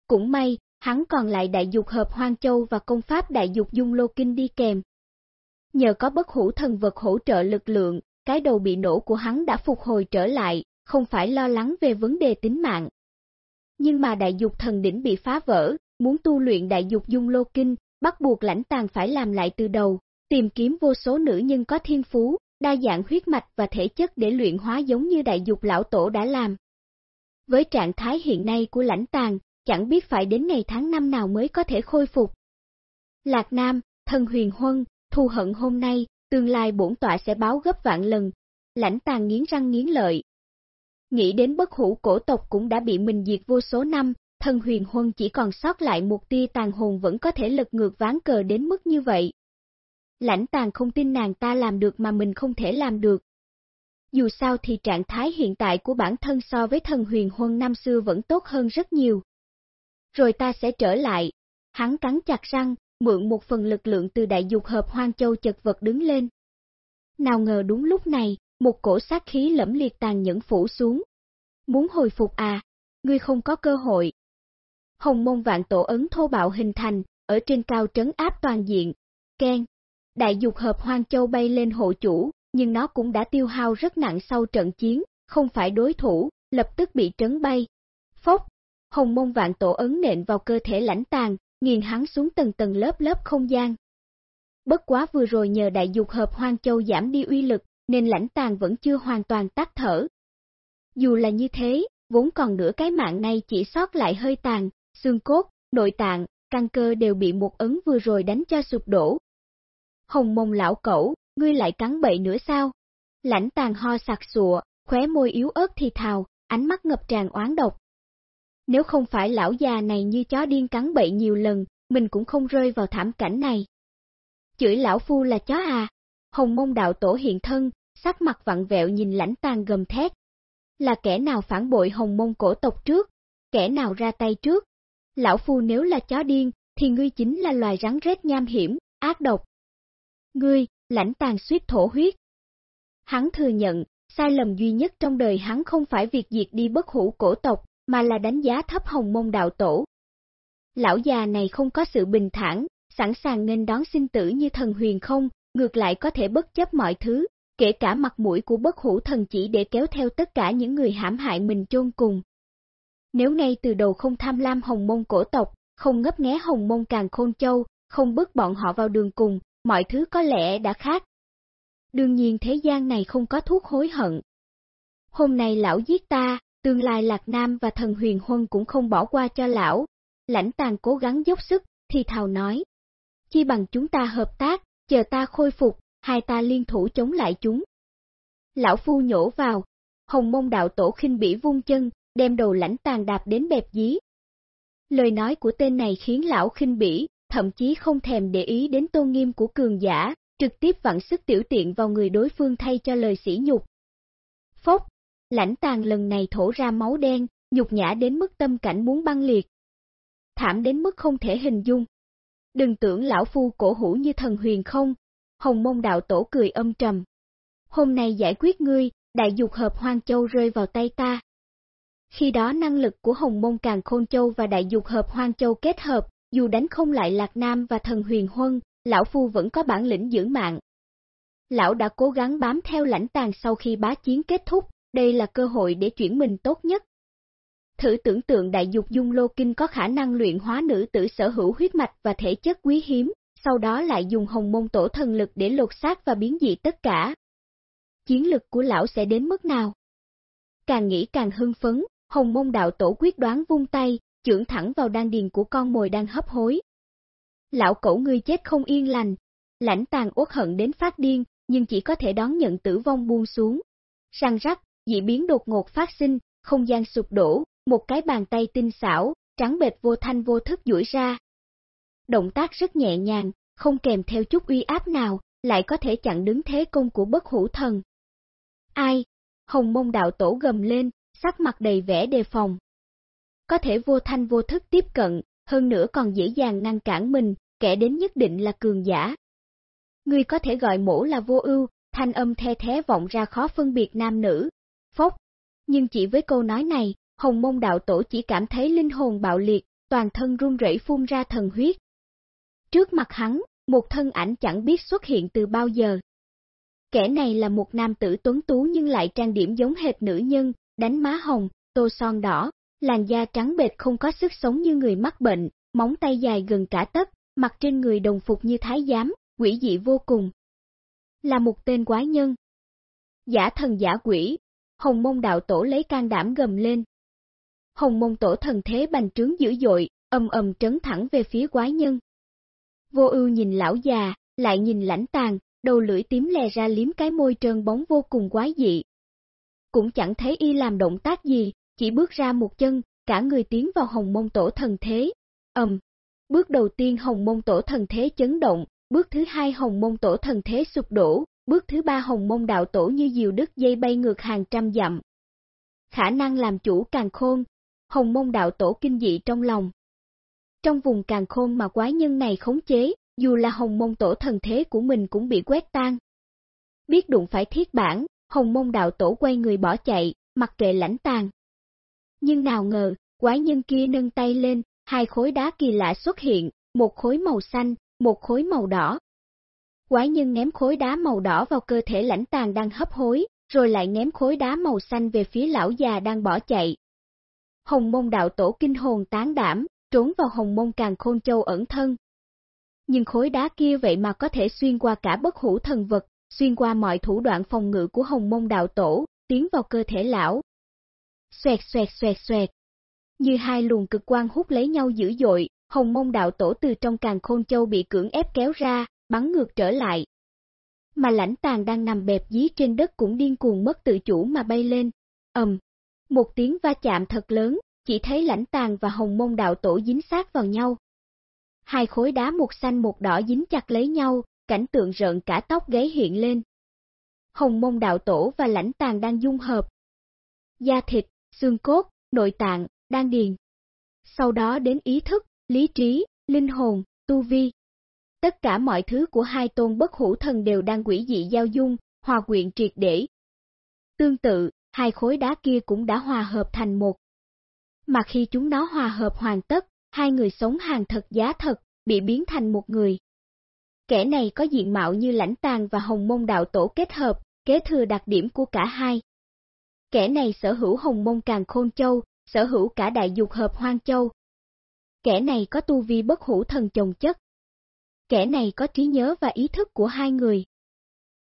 Cũng may, hắn còn lại đại dục hợp hoang châu và công pháp đại dục dung lô kinh đi kèm. Nhờ có bất hủ thần vật hỗ trợ lực lượng, cái đầu bị nổ của hắn đã phục hồi trở lại, không phải lo lắng về vấn đề tính mạng. Nhưng mà đại dục thần đỉnh bị phá vỡ, muốn tu luyện đại dục dung lô kinh, bắt buộc lãnh tàng phải làm lại từ đầu, tìm kiếm vô số nữ nhân có thiên phú, đa dạng huyết mạch và thể chất để luyện hóa giống như đại dục lão tổ đã làm. Với trạng thái hiện nay của lãnh tàng, chẳng biết phải đến ngày tháng năm nào mới có thể khôi phục. Lạc Nam, thần huyền huân, thù hận hôm nay, tương lai bổn tọa sẽ báo gấp vạn lần. Lãnh tàng nghiến răng nghiến lợi. Nghĩ đến bất hủ cổ tộc cũng đã bị mình diệt vô số năm, thần huyền huân chỉ còn sót lại một tia tàn hồn vẫn có thể lật ngược ván cờ đến mức như vậy. Lãnh tàng không tin nàng ta làm được mà mình không thể làm được. Dù sao thì trạng thái hiện tại của bản thân so với thần huyền huân năm xưa vẫn tốt hơn rất nhiều. Rồi ta sẽ trở lại. Hắn cắn chặt răng, mượn một phần lực lượng từ đại dục hợp hoang châu chật vật đứng lên. Nào ngờ đúng lúc này, một cổ sát khí lẫm liệt tàn nhẫn phủ xuống. Muốn hồi phục à, ngươi không có cơ hội. Hồng môn vạn tổ ấn thô bạo hình thành, ở trên cao trấn áp toàn diện. Ken, đại dục hợp hoang châu bay lên hộ chủ, nhưng nó cũng đã tiêu hao rất nặng sau trận chiến, không phải đối thủ, lập tức bị trấn bay. Phốc, hồng môn vạn tổ ấn nện vào cơ thể lãnh tàn, nghiền hắn xuống tầng tầng lớp lớp không gian. Bất quá vừa rồi nhờ đại dục hợp hoang châu giảm đi uy lực, nên lãnh tàn vẫn chưa hoàn toàn tắt thở. Dù là như thế, vốn còn nửa cái mạng này chỉ sót lại hơi tàn, xương cốt, nội tạng, căn cơ đều bị một ấn vừa rồi đánh cho sụp đổ. Hồng mông lão cẩu, ngươi lại cắn bậy nữa sao? Lãnh tàn ho sặc sụa, khóe môi yếu ớt thì thào, ánh mắt ngập tràn oán độc. Nếu không phải lão già này như chó điên cắn bậy nhiều lần, mình cũng không rơi vào thảm cảnh này. Chửi lão phu là chó à? Hồng mông đạo tổ hiện thân, sắc mặt vặn vẹo nhìn lãnh tàn gầm thét. Là kẻ nào phản bội hồng mông cổ tộc trước? Kẻ nào ra tay trước? Lão phu nếu là chó điên, thì ngươi chính là loài rắn rết nham hiểm, ác độc. Ngươi, lãnh tàn suýt thổ huyết. Hắn thừa nhận, sai lầm duy nhất trong đời hắn không phải việc diệt đi bất hủ cổ tộc, mà là đánh giá thấp hồng môn đạo tổ. Lão già này không có sự bình thản, sẵn sàng nên đón sinh tử như thần huyền không, ngược lại có thể bất chấp mọi thứ, kể cả mặt mũi của bất hủ thần chỉ để kéo theo tất cả những người hãm hại mình chôn cùng. Nếu ngay từ đầu không tham lam hồng môn cổ tộc, không ngấp nghé hồng môn càng khôn châu, không bước bọn họ vào đường cùng, mọi thứ có lẽ đã khác. Đương nhiên thế gian này không có thuốc hối hận. Hôm nay lão giết ta, tương lai Lạc Nam và thần huyền huân cũng không bỏ qua cho lão. Lãnh tàn cố gắng dốc sức, thì thào nói. Chi bằng chúng ta hợp tác, chờ ta khôi phục, hai ta liên thủ chống lại chúng. Lão phu nhổ vào, hồng mông đạo tổ khinh bỉ vung chân, đem đầu lãnh tàn đạp đến bẹp dí. Lời nói của tên này khiến lão khinh bỉ, thậm chí không thèm để ý đến tôn nghiêm của cường giả, trực tiếp vặn sức tiểu tiện vào người đối phương thay cho lời sỉ nhục. Phốc, lãnh tàn lần này thổ ra máu đen, nhục nhã đến mức tâm cảnh muốn băng liệt. Thảm đến mức không thể hình dung. Đừng tưởng lão phu cổ hủ như thần huyền không, hồng mông đạo tổ cười âm trầm. Hôm nay giải quyết ngươi, đại dục hợp hoang châu rơi vào tay ta. Khi đó năng lực của hồng mông càng khôn châu và đại dục hợp hoang châu kết hợp, dù đánh không lại Lạc Nam và thần huyền huân, lão phu vẫn có bản lĩnh giữ mạng. Lão đã cố gắng bám theo lãnh tàn sau khi bá chiến kết thúc, đây là cơ hội để chuyển mình tốt nhất. Thử tưởng tượng đại dục dung lô kinh có khả năng luyện hóa nữ tử sở hữu huyết mạch và thể chất quý hiếm, sau đó lại dùng hồng môn tổ thần lực để lột xác và biến dị tất cả. Chiến lực của lão sẽ đến mức nào? Càng nghĩ càng hưng phấn, hồng môn đạo tổ quyết đoán vung tay, trưởng thẳng vào đan điền của con mồi đang hấp hối. Lão cẩu ngươi chết không yên lành, lãnh tàn uất hận đến phát điên, nhưng chỉ có thể đón nhận tử vong buông xuống. Răng rắc, dị biến đột ngột phát sinh, không gian sụp đổ, một cái bàn tay tinh xảo, trắng bệt vô thanh vô thức duỗi ra. Động tác rất nhẹ nhàng, không kèm theo chút uy áp nào, lại có thể chặn đứng thế công của bất hủ thần. Ai? Hồng mông đạo tổ gầm lên, sắc mặt đầy vẻ đề phòng. Có thể vô thanh vô thức tiếp cận, hơn nữa còn dễ dàng ngăn cản mình, kẻ đến nhất định là cường giả. Ngươi có thể gọi mổ là vô ưu, thanh âm the thế vọng ra khó phân biệt nam nữ, phốc. Nhưng chỉ với câu nói này, hồng mông đạo tổ chỉ cảm thấy linh hồn bạo liệt, toàn thân run rẩy phun ra thần huyết. Trước mặt hắn, một thân ảnh chẳng biết xuất hiện từ bao giờ. Kẻ này là một nam tử tuấn tú nhưng lại trang điểm giống hệt nữ nhân, đánh má hồng, tô son đỏ, làn da trắng bệt không có sức sống như người mắc bệnh, móng tay dài gần cả tấc, mặt trên người đồng phục như thái giám, quỷ dị vô cùng. Là một tên quái nhân. Giả thần giả quỷ, hồng mông đạo tổ lấy can đảm gầm lên. Hồng mông tổ thần thế bành trướng dữ dội, ầm ầm trấn thẳng về phía quái nhân. Vô ưu nhìn lão già, lại nhìn lãnh tàn, đầu lưỡi tím lè ra liếm cái môi trơn bóng vô cùng quái dị. Cũng chẳng thấy y làm động tác gì, chỉ bước ra một chân, cả người tiến vào hồng mông tổ thần thế. ầm, bước đầu tiên hồng mông tổ thần thế chấn động, bước thứ hai hồng mông tổ thần thế sụp đổ, bước thứ ba hồng mông đạo tổ như diều đứt dây bay ngược hàng trăm dặm. Khả năng làm chủ càng khôn, hồng mông đạo tổ kinh dị trong lòng. Trong vùng càng khôn mà quái nhân này khống chế, dù là hồng mông tổ thần thế của mình cũng bị quét tan. Biết đụng phải thiết bản, hồng mông đạo tổ quay người bỏ chạy, mặc kệ lãnh tàn. Nhưng nào ngờ, quái nhân kia nâng tay lên, hai khối đá kỳ lạ xuất hiện, một khối màu xanh, một khối màu đỏ. Quái nhân ném khối đá màu đỏ vào cơ thể lãnh tàn đang hấp hối, rồi lại ném khối đá màu xanh về phía lão già đang bỏ chạy. Hồng mông đạo tổ kinh hồn tán đảm, trốn vào hồng mông càng khôn châu ẩn thân. Nhưng khối đá kia vậy mà có thể xuyên qua cả bất hủ thần vật, xuyên qua mọi thủ đoạn phòng ngự của hồng mông đạo tổ, tiến vào cơ thể lão. Xoẹt xoẹt xoẹt xoẹt. Như hai luồng cực quang hút lấy nhau dữ dội, hồng mông đạo tổ từ trong càng khôn châu bị cưỡng ép kéo ra, bắn ngược trở lại. Mà lãnh tàn đang nằm bẹp dí trên đất cũng điên cuồng mất tự chủ mà bay lên. ầm, một tiếng va chạm thật lớn, chỉ thấy lãnh tàn và hồng mông đạo tổ dính sát vào nhau. Hai khối đá một xanh một đỏ dính chặt lấy nhau, cảnh tượng rợn cả tóc gáy hiện lên. Hồng mông đạo tổ và lãnh tàn đang dung hợp. Da thịt, xương cốt, nội tạng, đang điền. Sau đó đến ý thức, lý trí, linh hồn, tu vi. Tất cả mọi thứ của hai tôn bất hủ thần đều đang quỷ dị giao dung, hòa quyện triệt để. Tương tự, hai khối đá kia cũng đã hòa hợp thành một. Mà khi chúng nó hòa hợp hoàn tất, hai người sống hàng thật giá thật, bị biến thành một người. Kẻ này có diện mạo như lãnh tàng và hồng mông đạo tổ kết hợp, kế thừa đặc điểm của cả hai. Kẻ này sở hữu hồng mông càng khôn châu, sở hữu cả đại dục hợp hoang châu. Kẻ này có tu vi bất hủ thần chồng chất. Kẻ này có trí nhớ và ý thức của hai người.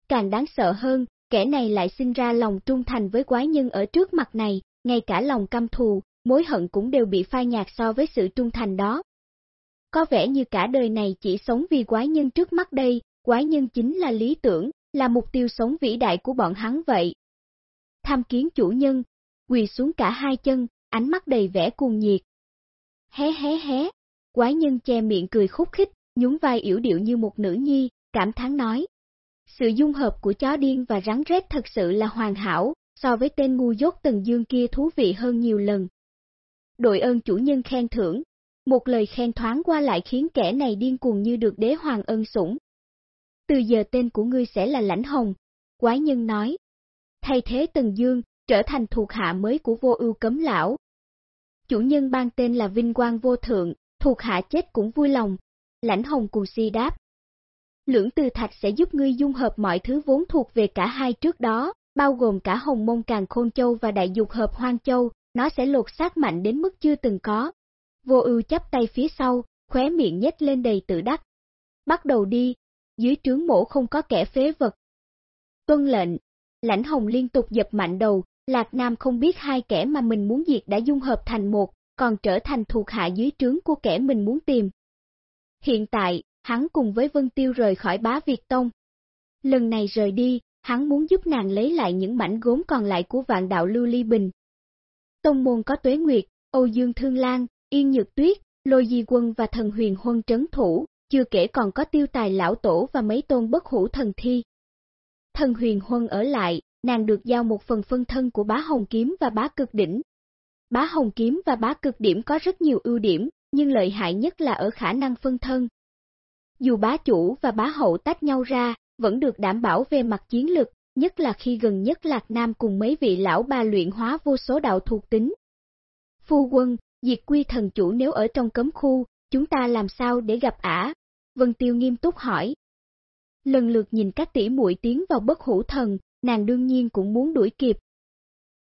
Càng đáng sợ hơn, kẻ này lại sinh ra lòng trung thành với quái nhân ở trước mặt này, ngay cả lòng căm thù, mối hận cũng đều bị phai nhạt so với sự trung thành đó. Có vẻ như cả đời này chỉ sống vì quái nhân trước mắt đây, quái nhân chính là lý tưởng, là mục tiêu sống vĩ đại của bọn hắn vậy. Tham kiến chủ nhân, quỳ xuống cả hai chân, ánh mắt đầy vẻ cuồng nhiệt. Hé hé hé, quái nhân che miệng cười khúc khích, nhún vai yểu điệu như một nữ nhi, cảm thán nói. Sự dung hợp của chó điên và rắn rết thật sự là hoàn hảo, so với tên ngu dốt tần dương kia thú vị hơn nhiều lần. Đội ơn chủ nhân khen thưởng, một lời khen thoáng qua lại khiến kẻ này điên cuồng như được đế hoàng ân sủng. Từ giờ tên của ngươi sẽ là Lãnh Hồng, quái nhân nói. Thay thế Tần Dương, trở thành thuộc hạ mới của vô ưu cấm lão. Chủ nhân ban tên là Vinh Quang Vô Thượng, thuộc hạ chết cũng vui lòng. Lãnh Hồng cù si đáp. Lưỡng từ thạch sẽ giúp ngươi dung hợp mọi thứ vốn thuộc về cả hai trước đó, bao gồm cả hồng mông càng khôn châu và đại dục hợp hoang châu, nó sẽ lột xác mạnh đến mức chưa từng có. Vô ưu chắp tay phía sau, khóe miệng nhếch lên đầy tự đắc. Bắt đầu đi, dưới trướng mổ không có kẻ phế vật. Tuân lệnh, lãnh hồng liên tục dập mạnh đầu, Lạc Nam không biết hai kẻ mà mình muốn diệt đã dung hợp thành một, còn trở thành thuộc hạ dưới trướng của kẻ mình muốn tìm. Hiện tại, hắn cùng với Vân Tiêu rời khỏi bá Việt Tông. Lần này rời đi, hắn muốn giúp nàng lấy lại những mảnh gốm còn lại của vạn đạo Lưu Ly Bình. Tông môn có Tuế Nguyệt, Âu Dương Thương Lan, Yên Nhược Tuyết, Lôi Di Quân và Thần Huyền Huân trấn thủ, chưa kể còn có tiêu tài lão tổ và mấy tôn bất hủ thần thi. Thần Huyền Huân ở lại, nàng được giao một phần phân thân của bá hồng kiếm và bá cực đỉnh. Bá hồng kiếm và bá cực điểm có rất nhiều ưu điểm, nhưng lợi hại nhất là ở khả năng phân thân. Dù bá chủ và bá hậu tách nhau ra, vẫn được đảm bảo về mặt chiến lực, nhất là khi gần nhất Lạc Nam cùng mấy vị lão ba luyện hóa vô số đạo thuộc tính. Phu quân, diệt quy thần chủ nếu ở trong cấm khu, chúng ta làm sao để gặp ả? Vân Tiêu nghiêm túc hỏi. Lần lượt nhìn các tỷ muội tiến vào bất hủ thần, nàng đương nhiên cũng muốn đuổi kịp.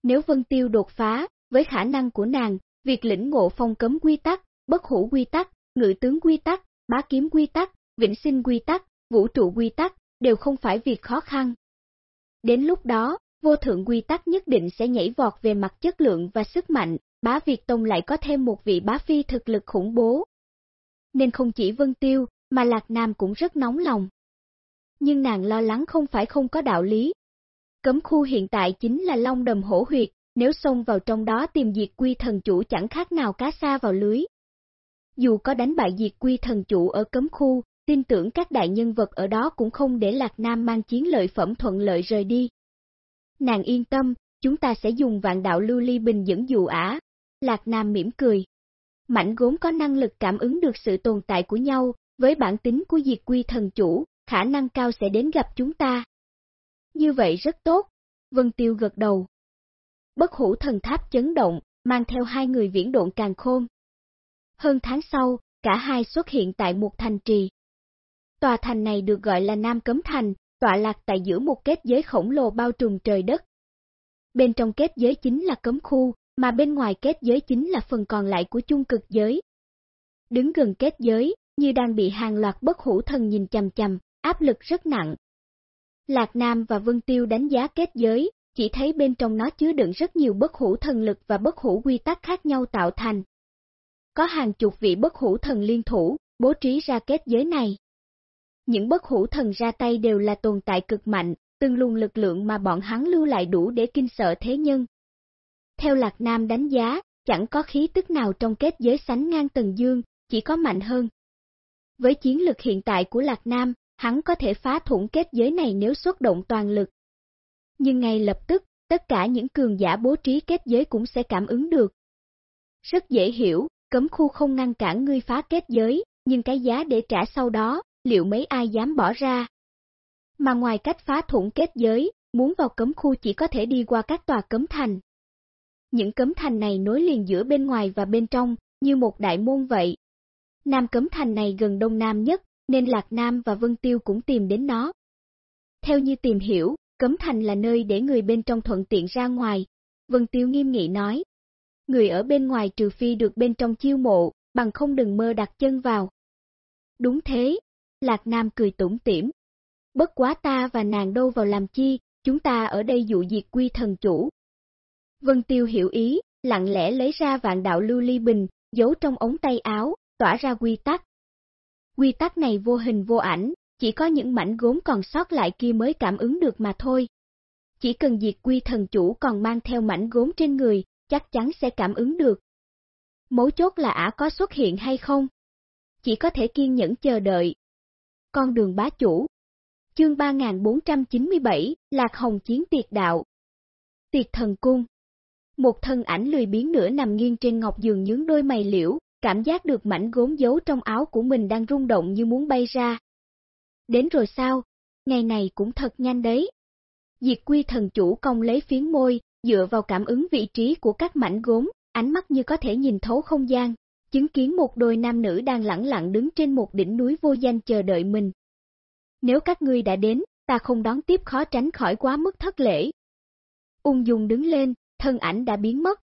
Nếu Vân Tiêu đột phá, với khả năng của nàng, việc lĩnh ngộ phong cấm quy tắc, bất hủ quy tắc, ngự tướng quy tắc, bá kiếm quy tắc, vĩnh sinh quy tắc, vũ trụ quy tắc, đều không phải việc khó khăn. Đến lúc đó, vô thượng quy tắc nhất định sẽ nhảy vọt về mặt chất lượng và sức mạnh, bá Việt Tông lại có thêm một vị bá phi thực lực khủng bố. Nên không chỉ Vân Tiêu, mà Lạc Nam cũng rất nóng lòng. Nhưng nàng lo lắng không phải không có đạo lý. Cấm khu hiện tại chính là long đầm hổ huyệt, nếu xông vào trong đó tìm diệt quy thần chủ chẳng khác nào cá xa vào lưới. Dù có đánh bại diệt quy thần chủ ở cấm khu, tin tưởng các đại nhân vật ở đó cũng không để Lạc Nam mang chiến lợi phẩm thuận lợi rời đi. Nàng yên tâm, chúng ta sẽ dùng vạn đạo lưu ly bình dẫn dụ ả. Lạc Nam mỉm cười. Mảnh gốm có năng lực cảm ứng được sự tồn tại của nhau, với bản tính của diệt quy thần chủ, khả năng cao sẽ đến gặp chúng ta. Như vậy rất tốt, Vân Tiêu gật đầu. Bất hủ thần tháp chấn động, mang theo hai người viễn độn càng khôn. Hơn tháng sau, cả hai xuất hiện tại một thành trì. Tòa thành này được gọi là Nam Cấm Thành, tọa lạc tại giữa một kết giới khổng lồ bao trùm trời đất. Bên trong kết giới chính là cấm khu, mà bên ngoài kết giới chính là phần còn lại của chung cực giới. Đứng gần kết giới, như đang bị hàng loạt bất hủ thần nhìn chầm chầm, áp lực rất nặng. Lạc Nam và Vân Tiêu đánh giá kết giới, chỉ thấy bên trong nó chứa đựng rất nhiều bất hủ thần lực và bất hủ quy tắc khác nhau tạo thành. Có hàng chục vị bất hủ thần liên thủ, bố trí ra kết giới này. Những bất hủ thần ra tay đều là tồn tại cực mạnh, từng luồng lực lượng mà bọn hắn lưu lại đủ để kinh sợ thế nhân. Theo Lạc Nam đánh giá, chẳng có khí tức nào trong kết giới sánh ngang Tần Dương, chỉ có mạnh hơn. Với chiến lực hiện tại của Lạc Nam, hắn có thể phá thủng kết giới này nếu xuất động toàn lực. Nhưng ngay lập tức, tất cả những cường giả bố trí kết giới cũng sẽ cảm ứng được. Rất dễ hiểu, cấm khu không ngăn cản ngươi phá kết giới, nhưng cái giá để trả sau đó, liệu mấy ai dám bỏ ra? Mà ngoài cách phá thủng kết giới, muốn vào cấm khu chỉ có thể đi qua các tòa cấm thành. Những cấm thành này nối liền giữa bên ngoài và bên trong, như một đại môn vậy. Nam cấm thành này gần đông nam nhất, nên Lạc Nam và Vân Tiêu cũng tìm đến nó. Theo như tìm hiểu, cấm thành là nơi để người bên trong thuận tiện ra ngoài. Vân Tiêu nghiêm nghị nói. Người ở bên ngoài trừ phi được bên trong chiêu mộ, bằng không đừng mơ đặt chân vào. Đúng thế, Lạc Nam cười tủm tỉm. Bất quá ta và nàng đâu vào làm chi, chúng ta ở đây dụ diệt quy thần chủ. Vân Tiêu hiểu ý, lặng lẽ lấy ra vạn đạo lưu ly bình, giấu trong ống tay áo, tỏa ra quy tắc. Quy tắc này vô hình vô ảnh, chỉ có những mảnh gốm còn sót lại kia mới cảm ứng được mà thôi. Chỉ cần diệt quy thần chủ còn mang theo mảnh gốm trên người, chắc chắn sẽ cảm ứng được. Mấu chốt là ả có xuất hiện hay không? Chỉ có thể kiên nhẫn chờ đợi. Con đường bá chủ Chương 3497, Lạc Hồng Chiến Tiệt Đạo Tiệt Thần Cung Một thân ảnh lười biến nửa nằm nghiêng trên ngọc giường nhướng đôi mày liễu, cảm giác được mảnh gốm giấu trong áo của mình đang rung động như muốn bay ra. Đến rồi sao? Ngày này cũng thật nhanh đấy. Diệt quy thần chủ công lấy phiến môi, dựa vào cảm ứng vị trí của các mảnh gốm, ánh mắt như có thể nhìn thấu không gian, chứng kiến một đôi nam nữ đang lặng lặng đứng trên một đỉnh núi vô danh chờ đợi mình. Nếu các ngươi đã đến, ta không đón tiếp khó tránh khỏi quá mức thất lễ. Ung dung đứng lên, thân ảnh đã biến mất.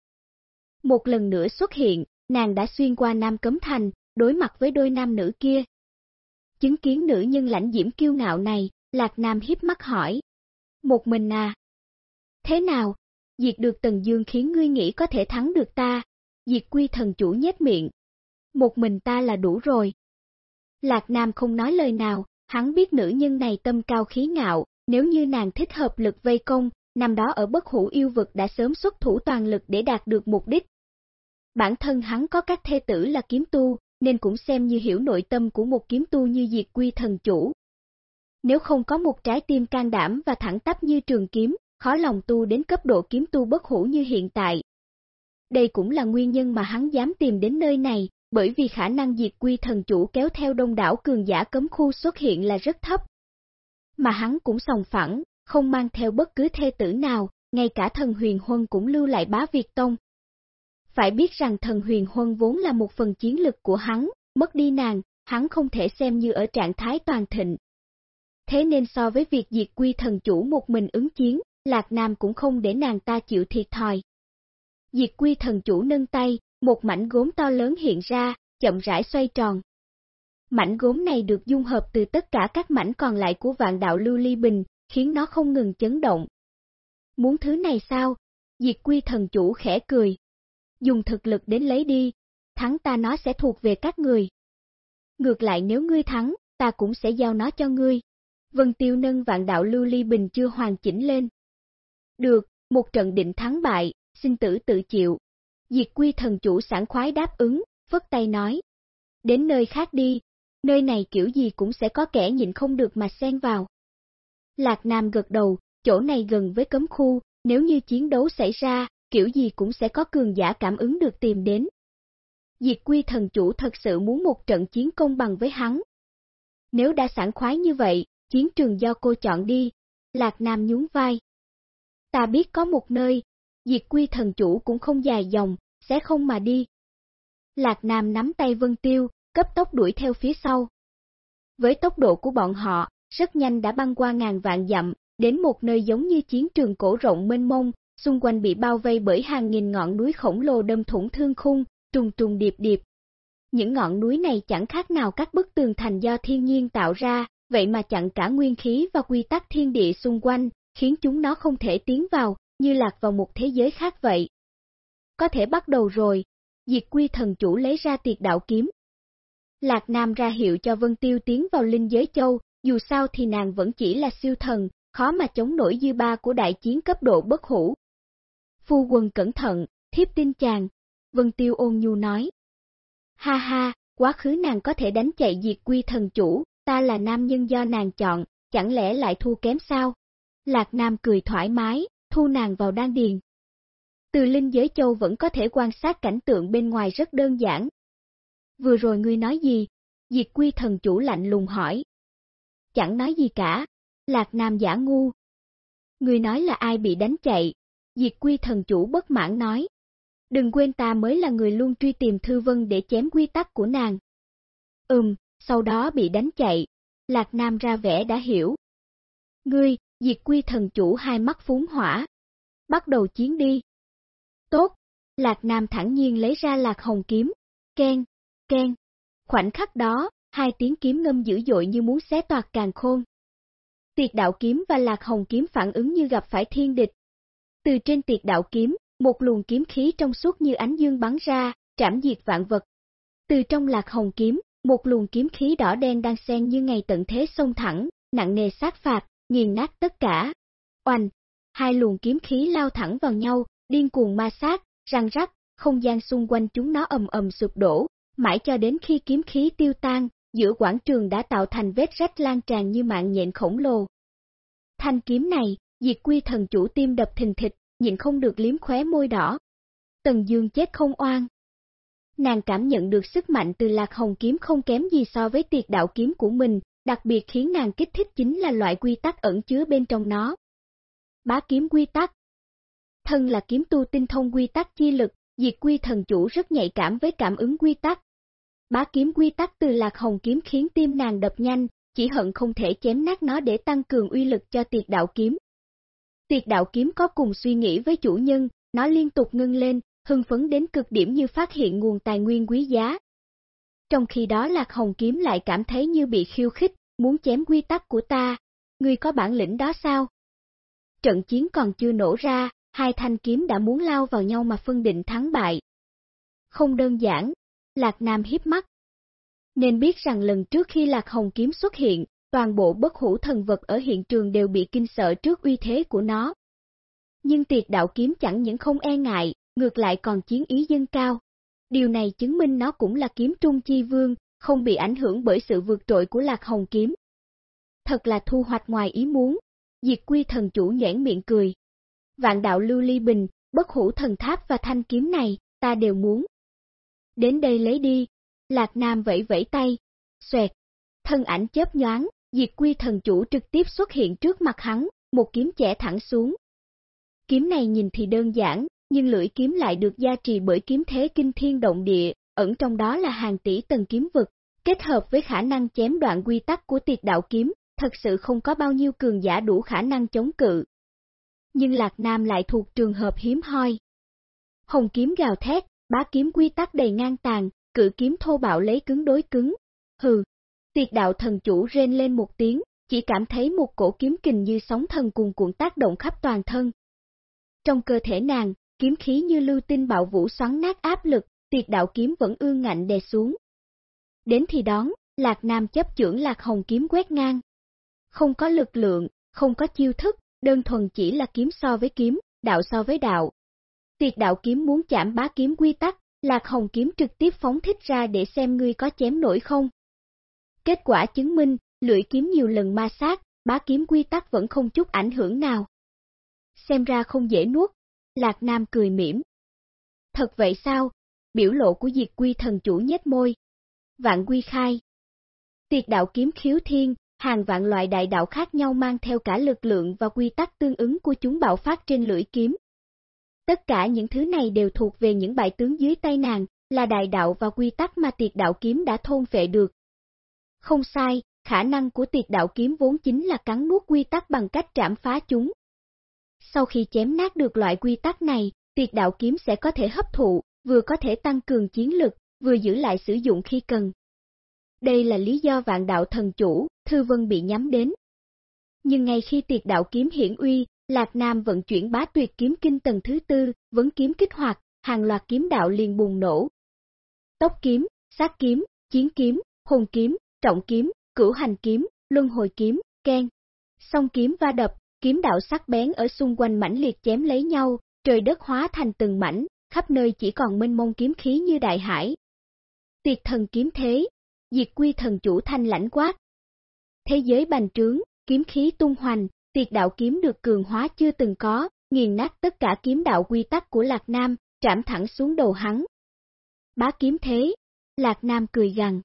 Một lần nữa xuất hiện, nàng đã xuyên qua Nam Cấm Thành, đối mặt với đôi nam nữ kia. Chứng kiến nữ nhân lãnh diễm kiêu ngạo này, Lạc Nam hiếp mắt hỏi. Một mình à? Thế nào? Diệt được Tần Dương khiến ngươi nghĩ có thể thắng được ta, diệt quy thần chủ nhét miệng. Một mình ta là đủ rồi. Lạc Nam không nói lời nào, hắn biết nữ nhân này tâm cao khí ngạo, nếu như nàng thích hợp lực vây công, năm đó ở bất hủ yêu vực đã sớm xuất thủ toàn lực để đạt được mục đích. Bản thân hắn có các thê tử là kiếm tu, nên cũng xem như hiểu nội tâm của một kiếm tu như diệt quy thần chủ. Nếu không có một trái tim can đảm và thẳng tắp như trường kiếm, khó lòng tu đến cấp độ kiếm tu bất hủ như hiện tại. Đây cũng là nguyên nhân mà hắn dám tìm đến nơi này, bởi vì khả năng diệt quy thần chủ kéo theo đông đảo cường giả cấm khu xuất hiện là rất thấp. Mà hắn cũng sòng phẳng, không mang theo bất cứ thê tử nào, ngay cả thần huyền huân cũng lưu lại bá Việt Tông. Phải biết rằng thần huyền huân vốn là một phần chiến lực của hắn, mất đi nàng, hắn không thể xem như ở trạng thái toàn thịnh. Thế nên so với việc diệt quy thần chủ một mình ứng chiến, Lạc Nam cũng không để nàng ta chịu thiệt thòi. Diệt quy thần chủ nâng tay, một mảnh gốm to lớn hiện ra, chậm rãi xoay tròn. Mảnh gốm này được dung hợp từ tất cả các mảnh còn lại của vạn đạo lưu ly bình, khiến nó không ngừng chấn động. Muốn thứ này sao? Diệt quy thần chủ khẽ cười. Dùng thực lực đến lấy đi, thắng ta nó sẽ thuộc về các người. Ngược lại nếu ngươi thắng, ta cũng sẽ giao nó cho ngươi. Vân Tiêu nâng vạn đạo lưu ly bình chưa hoàn chỉnh lên. Được, một trận định thắng bại, xin tử tự chịu. Diệt quy thần chủ sẵn khoái đáp ứng, phất tay nói. Đến nơi khác đi, nơi này kiểu gì cũng sẽ có kẻ nhìn không được mà xen vào. Lạc Nam gật đầu, chỗ này gần với cấm khu, nếu như chiến đấu xảy ra, kiểu gì cũng sẽ có cường giả cảm ứng được tìm đến. Diệt quy thần chủ thật sự muốn một trận chiến công bằng với hắn. Nếu đã sẵn khoái như vậy, chiến trường do cô chọn đi, Lạc Nam nhún vai. Ta biết có một nơi, diệt quy thần chủ cũng không dài dòng, sẽ không mà đi. Lạc Nam nắm tay Vân Tiêu, cấp tốc đuổi theo phía sau. Với tốc độ của bọn họ, rất nhanh đã băng qua ngàn vạn dặm, đến một nơi giống như chiến trường cổ rộng mênh mông, xung quanh bị bao vây bởi hàng nghìn ngọn núi khổng lồ đâm thủng thương khung, trùng trùng điệp điệp. Những ngọn núi này chẳng khác nào các bức tường thành do thiên nhiên tạo ra, vậy mà chặn cả nguyên khí và quy tắc thiên địa xung quanh, khiến chúng nó không thể tiến vào, như lạc vào một thế giới khác vậy. Có thể bắt đầu rồi, diệt quy thần chủ lấy ra tiệt đạo kiếm. Lạc Nam ra hiệu cho Vân Tiêu tiến vào linh giới châu, dù sao thì nàng vẫn chỉ là siêu thần, khó mà chống nổi dư ba của đại chiến cấp độ bất hủ. Phu quân cẩn thận, thiếp tin chàng, Vân Tiêu ôn nhu nói. Ha ha, quá khứ nàng có thể đánh chạy diệt quy thần chủ, ta là nam nhân do nàng chọn, chẳng lẽ lại thua kém sao? Lạc Nam cười thoải mái, thu nàng vào đan điền. Từ linh giới châu vẫn có thể quan sát cảnh tượng bên ngoài rất đơn giản. Vừa rồi ngươi nói gì? Diệt quy thần chủ lạnh lùng hỏi. Chẳng nói gì cả, Lạc Nam giả ngu. Ngươi nói là ai bị đánh chạy? Diệt quy thần chủ bất mãn nói. Đừng quên ta mới là người luôn truy tìm Thư Vân để chém quy tắc của nàng. Ừm, sau đó bị đánh chạy. Lạc Nam ra vẻ đã hiểu. Ngươi, diệt quy thần chủ hai mắt phúng hỏa. Bắt đầu chiến đi. Tốt. Lạc Nam thẳng nhiên lấy ra lạc hồng kiếm. Ken, ken. Khoảnh khắc đó, hai tiếng kiếm ngâm dữ dội như muốn xé toạc càng khôn. Tiệt đạo kiếm và lạc hồng kiếm phản ứng như gặp phải thiên địch. Từ trên tiệt đạo kiếm, một luồng kiếm khí trong suốt như ánh dương bắn ra, trảm diệt vạn vật. Từ trong lạc hồng kiếm, một luồng kiếm khí đỏ đen đang xen như ngày tận thế sông thẳng, nặng nề sát phạt, nghiền nát tất cả. Oanh! Hai luồng kiếm khí lao thẳng vào nhau, điên cuồng ma sát, răng rắc, không gian xung quanh chúng nó ầm ầm sụp đổ, mãi cho đến khi kiếm khí tiêu tan, giữa quảng trường đã tạo thành vết rách lan tràn như mạng nhện khổng lồ. Thanh kiếm này, diệt quy thần chủ tim đập thình thịch, nhịn không được liếm khóe môi đỏ. Tần Dương chết không oan. Nàng cảm nhận được sức mạnh từ lạc hồng kiếm không kém gì so với tiệt đạo kiếm của mình, đặc biệt khiến nàng kích thích chính là loại quy tắc ẩn chứa bên trong nó. Bá kiếm quy tắc Thân là kiếm tu tinh thông quy tắc chi lực, diệt quy thần chủ rất nhạy cảm với cảm ứng quy tắc. Bá kiếm quy tắc từ lạc hồng kiếm khiến tim nàng đập nhanh, chỉ hận không thể chém nát nó để tăng cường uy lực cho tiệt đạo kiếm. Tiệt đạo kiếm có cùng suy nghĩ với chủ nhân, nó liên tục ngưng lên, hưng phấn đến cực điểm như phát hiện nguồn tài nguyên quý giá. Trong khi đó Lạc Hồng Kiếm lại cảm thấy như bị khiêu khích, muốn chém quy tắc của ta, ngươi có bản lĩnh đó sao? Trận chiến còn chưa nổ ra, hai thanh kiếm đã muốn lao vào nhau mà phân định thắng bại. Không đơn giản, Lạc Nam hiếp mắt. Nên biết rằng lần trước khi Lạc Hồng Kiếm xuất hiện, toàn bộ bất hủ thần vật ở hiện trường đều bị kinh sợ trước uy thế của nó. Nhưng tiệt đạo kiếm chẳng những không e ngại, ngược lại còn chiến ý dâng cao. Điều này chứng minh nó cũng là kiếm trung chi vương, không bị ảnh hưởng bởi sự vượt trội của lạc hồng kiếm. Thật là thu hoạch ngoài ý muốn, diệt quy thần chủ nhãn miệng cười. Vạn đạo lưu ly bình, bất hủ thần tháp và thanh kiếm này, ta đều muốn. Đến đây lấy đi, lạc nam vẫy vẫy tay, xoẹt, thân ảnh chớp nhoáng, diệt quy thần chủ trực tiếp xuất hiện trước mặt hắn, một kiếm chẻ thẳng xuống. Kiếm này nhìn thì đơn giản, nhưng lưỡi kiếm lại được gia trì bởi kiếm thế kinh thiên động địa, ẩn trong đó là hàng tỷ tầng kiếm vực, kết hợp với khả năng chém đoạn quy tắc của tiệt đạo kiếm, thật sự không có bao nhiêu cường giả đủ khả năng chống cự. Nhưng Lạc Nam lại thuộc trường hợp hiếm hoi. Hồng kiếm gào thét, bá kiếm quy tắc đầy ngang tàn, cự kiếm thô bạo lấy cứng đối cứng. Hừ, tiệt đạo thần chủ rên lên một tiếng, chỉ cảm thấy một cổ kiếm kình như sóng thần cuồn cuộn tác động khắp toàn thân. Trong cơ thể nàng, kiếm khí như lưu tinh bạo vũ xoắn nát áp lực, tiệt đạo kiếm vẫn ương ngạnh đè xuống. Đến thì đón, Lạc Nam chấp trưởng Lạc Hồng kiếm quét ngang. Không có lực lượng, không có chiêu thức, đơn thuần chỉ là kiếm so với kiếm, đạo so với đạo. Tiệt đạo kiếm muốn chạm bá kiếm quy tắc, Lạc Hồng kiếm trực tiếp phóng thích ra để xem ngươi có chém nổi không. Kết quả chứng minh, lưỡi kiếm nhiều lần ma sát, bá kiếm quy tắc vẫn không chút ảnh hưởng nào. Xem ra không dễ nuốt, Lạc Nam cười mỉm. Thật vậy sao? Biểu lộ của diệt quy thần chủ nhếch môi. Vạn quy khai. Tiệt đạo kiếm khiếu thiên, hàng vạn loại đại đạo khác nhau mang theo cả lực lượng và quy tắc tương ứng của chúng bạo phát trên lưỡi kiếm. Tất cả những thứ này đều thuộc về những bại tướng dưới tay nàng, là đại đạo và quy tắc mà tiệt đạo kiếm đã thôn phệ được. Không sai, khả năng của tiệt đạo kiếm vốn chính là cắn nuốt quy tắc bằng cách trảm phá chúng. Sau khi chém nát được loại quy tắc này, tuyệt đạo kiếm sẽ có thể hấp thụ, vừa có thể tăng cường chiến lực, vừa giữ lại sử dụng khi cần. Đây là lý do vạn đạo thần chủ, Thư Vân bị nhắm đến. Nhưng ngay khi tuyệt đạo kiếm hiển uy, Lạc Nam vận chuyển bá tuyệt kiếm kinh tầng thứ tư, vấn kiếm kích hoạt, hàng loạt kiếm đạo liền bùng nổ. Tốc kiếm, sát kiếm, chiến kiếm, hồn kiếm, trọng kiếm, cửu hành kiếm, luân hồi kiếm, khen. Song kiếm va đập, kiếm đạo sắc bén ở xung quanh mãnh liệt chém lấy nhau, trời đất hóa thành từng mảnh, khắp nơi chỉ còn mênh mông kiếm khí như đại hải. Tiệt thần kiếm thế, diệt quy thần chủ thanh lãnh quát. Thế giới bành trướng, kiếm khí tung hoành, tiệt đạo kiếm được cường hóa chưa từng có, nghiền nát tất cả kiếm đạo quy tắc của Lạc Nam, trảm thẳng xuống đầu hắn. Bá kiếm thế, Lạc Nam cười gằn.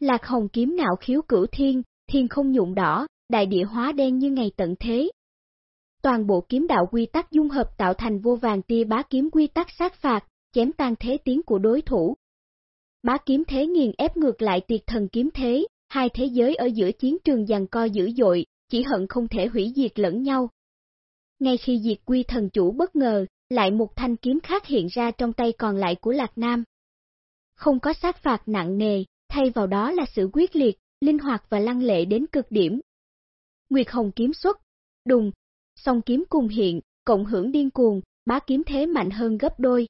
Lạc hồng kiếm nạo khiếu cửu thiên, thiên không nhụn đỏ, đại địa hóa đen như ngày tận thế. Toàn bộ kiếm đạo quy tắc dung hợp tạo thành vô vàng tia bá kiếm quy tắc sát phạt, chém tan thế tiến của đối thủ. Bá kiếm thế nghiền ép ngược lại tiệt thần kiếm thế, hai thế giới ở giữa chiến trường giằng co dữ dội, chỉ hận không thể hủy diệt lẫn nhau. Ngay khi diệt quy thần chủ bất ngờ, lại một thanh kiếm khác hiện ra trong tay còn lại của Lạc Nam. Không có sát phạt nặng nề, thay vào đó là sự quyết liệt, linh hoạt và lăng lệ đến cực điểm. Nguyệt Hồng kiếm xuất, đùng, song kiếm cùng hiện, cộng hưởng điên cuồng, bá kiếm thế mạnh hơn gấp đôi.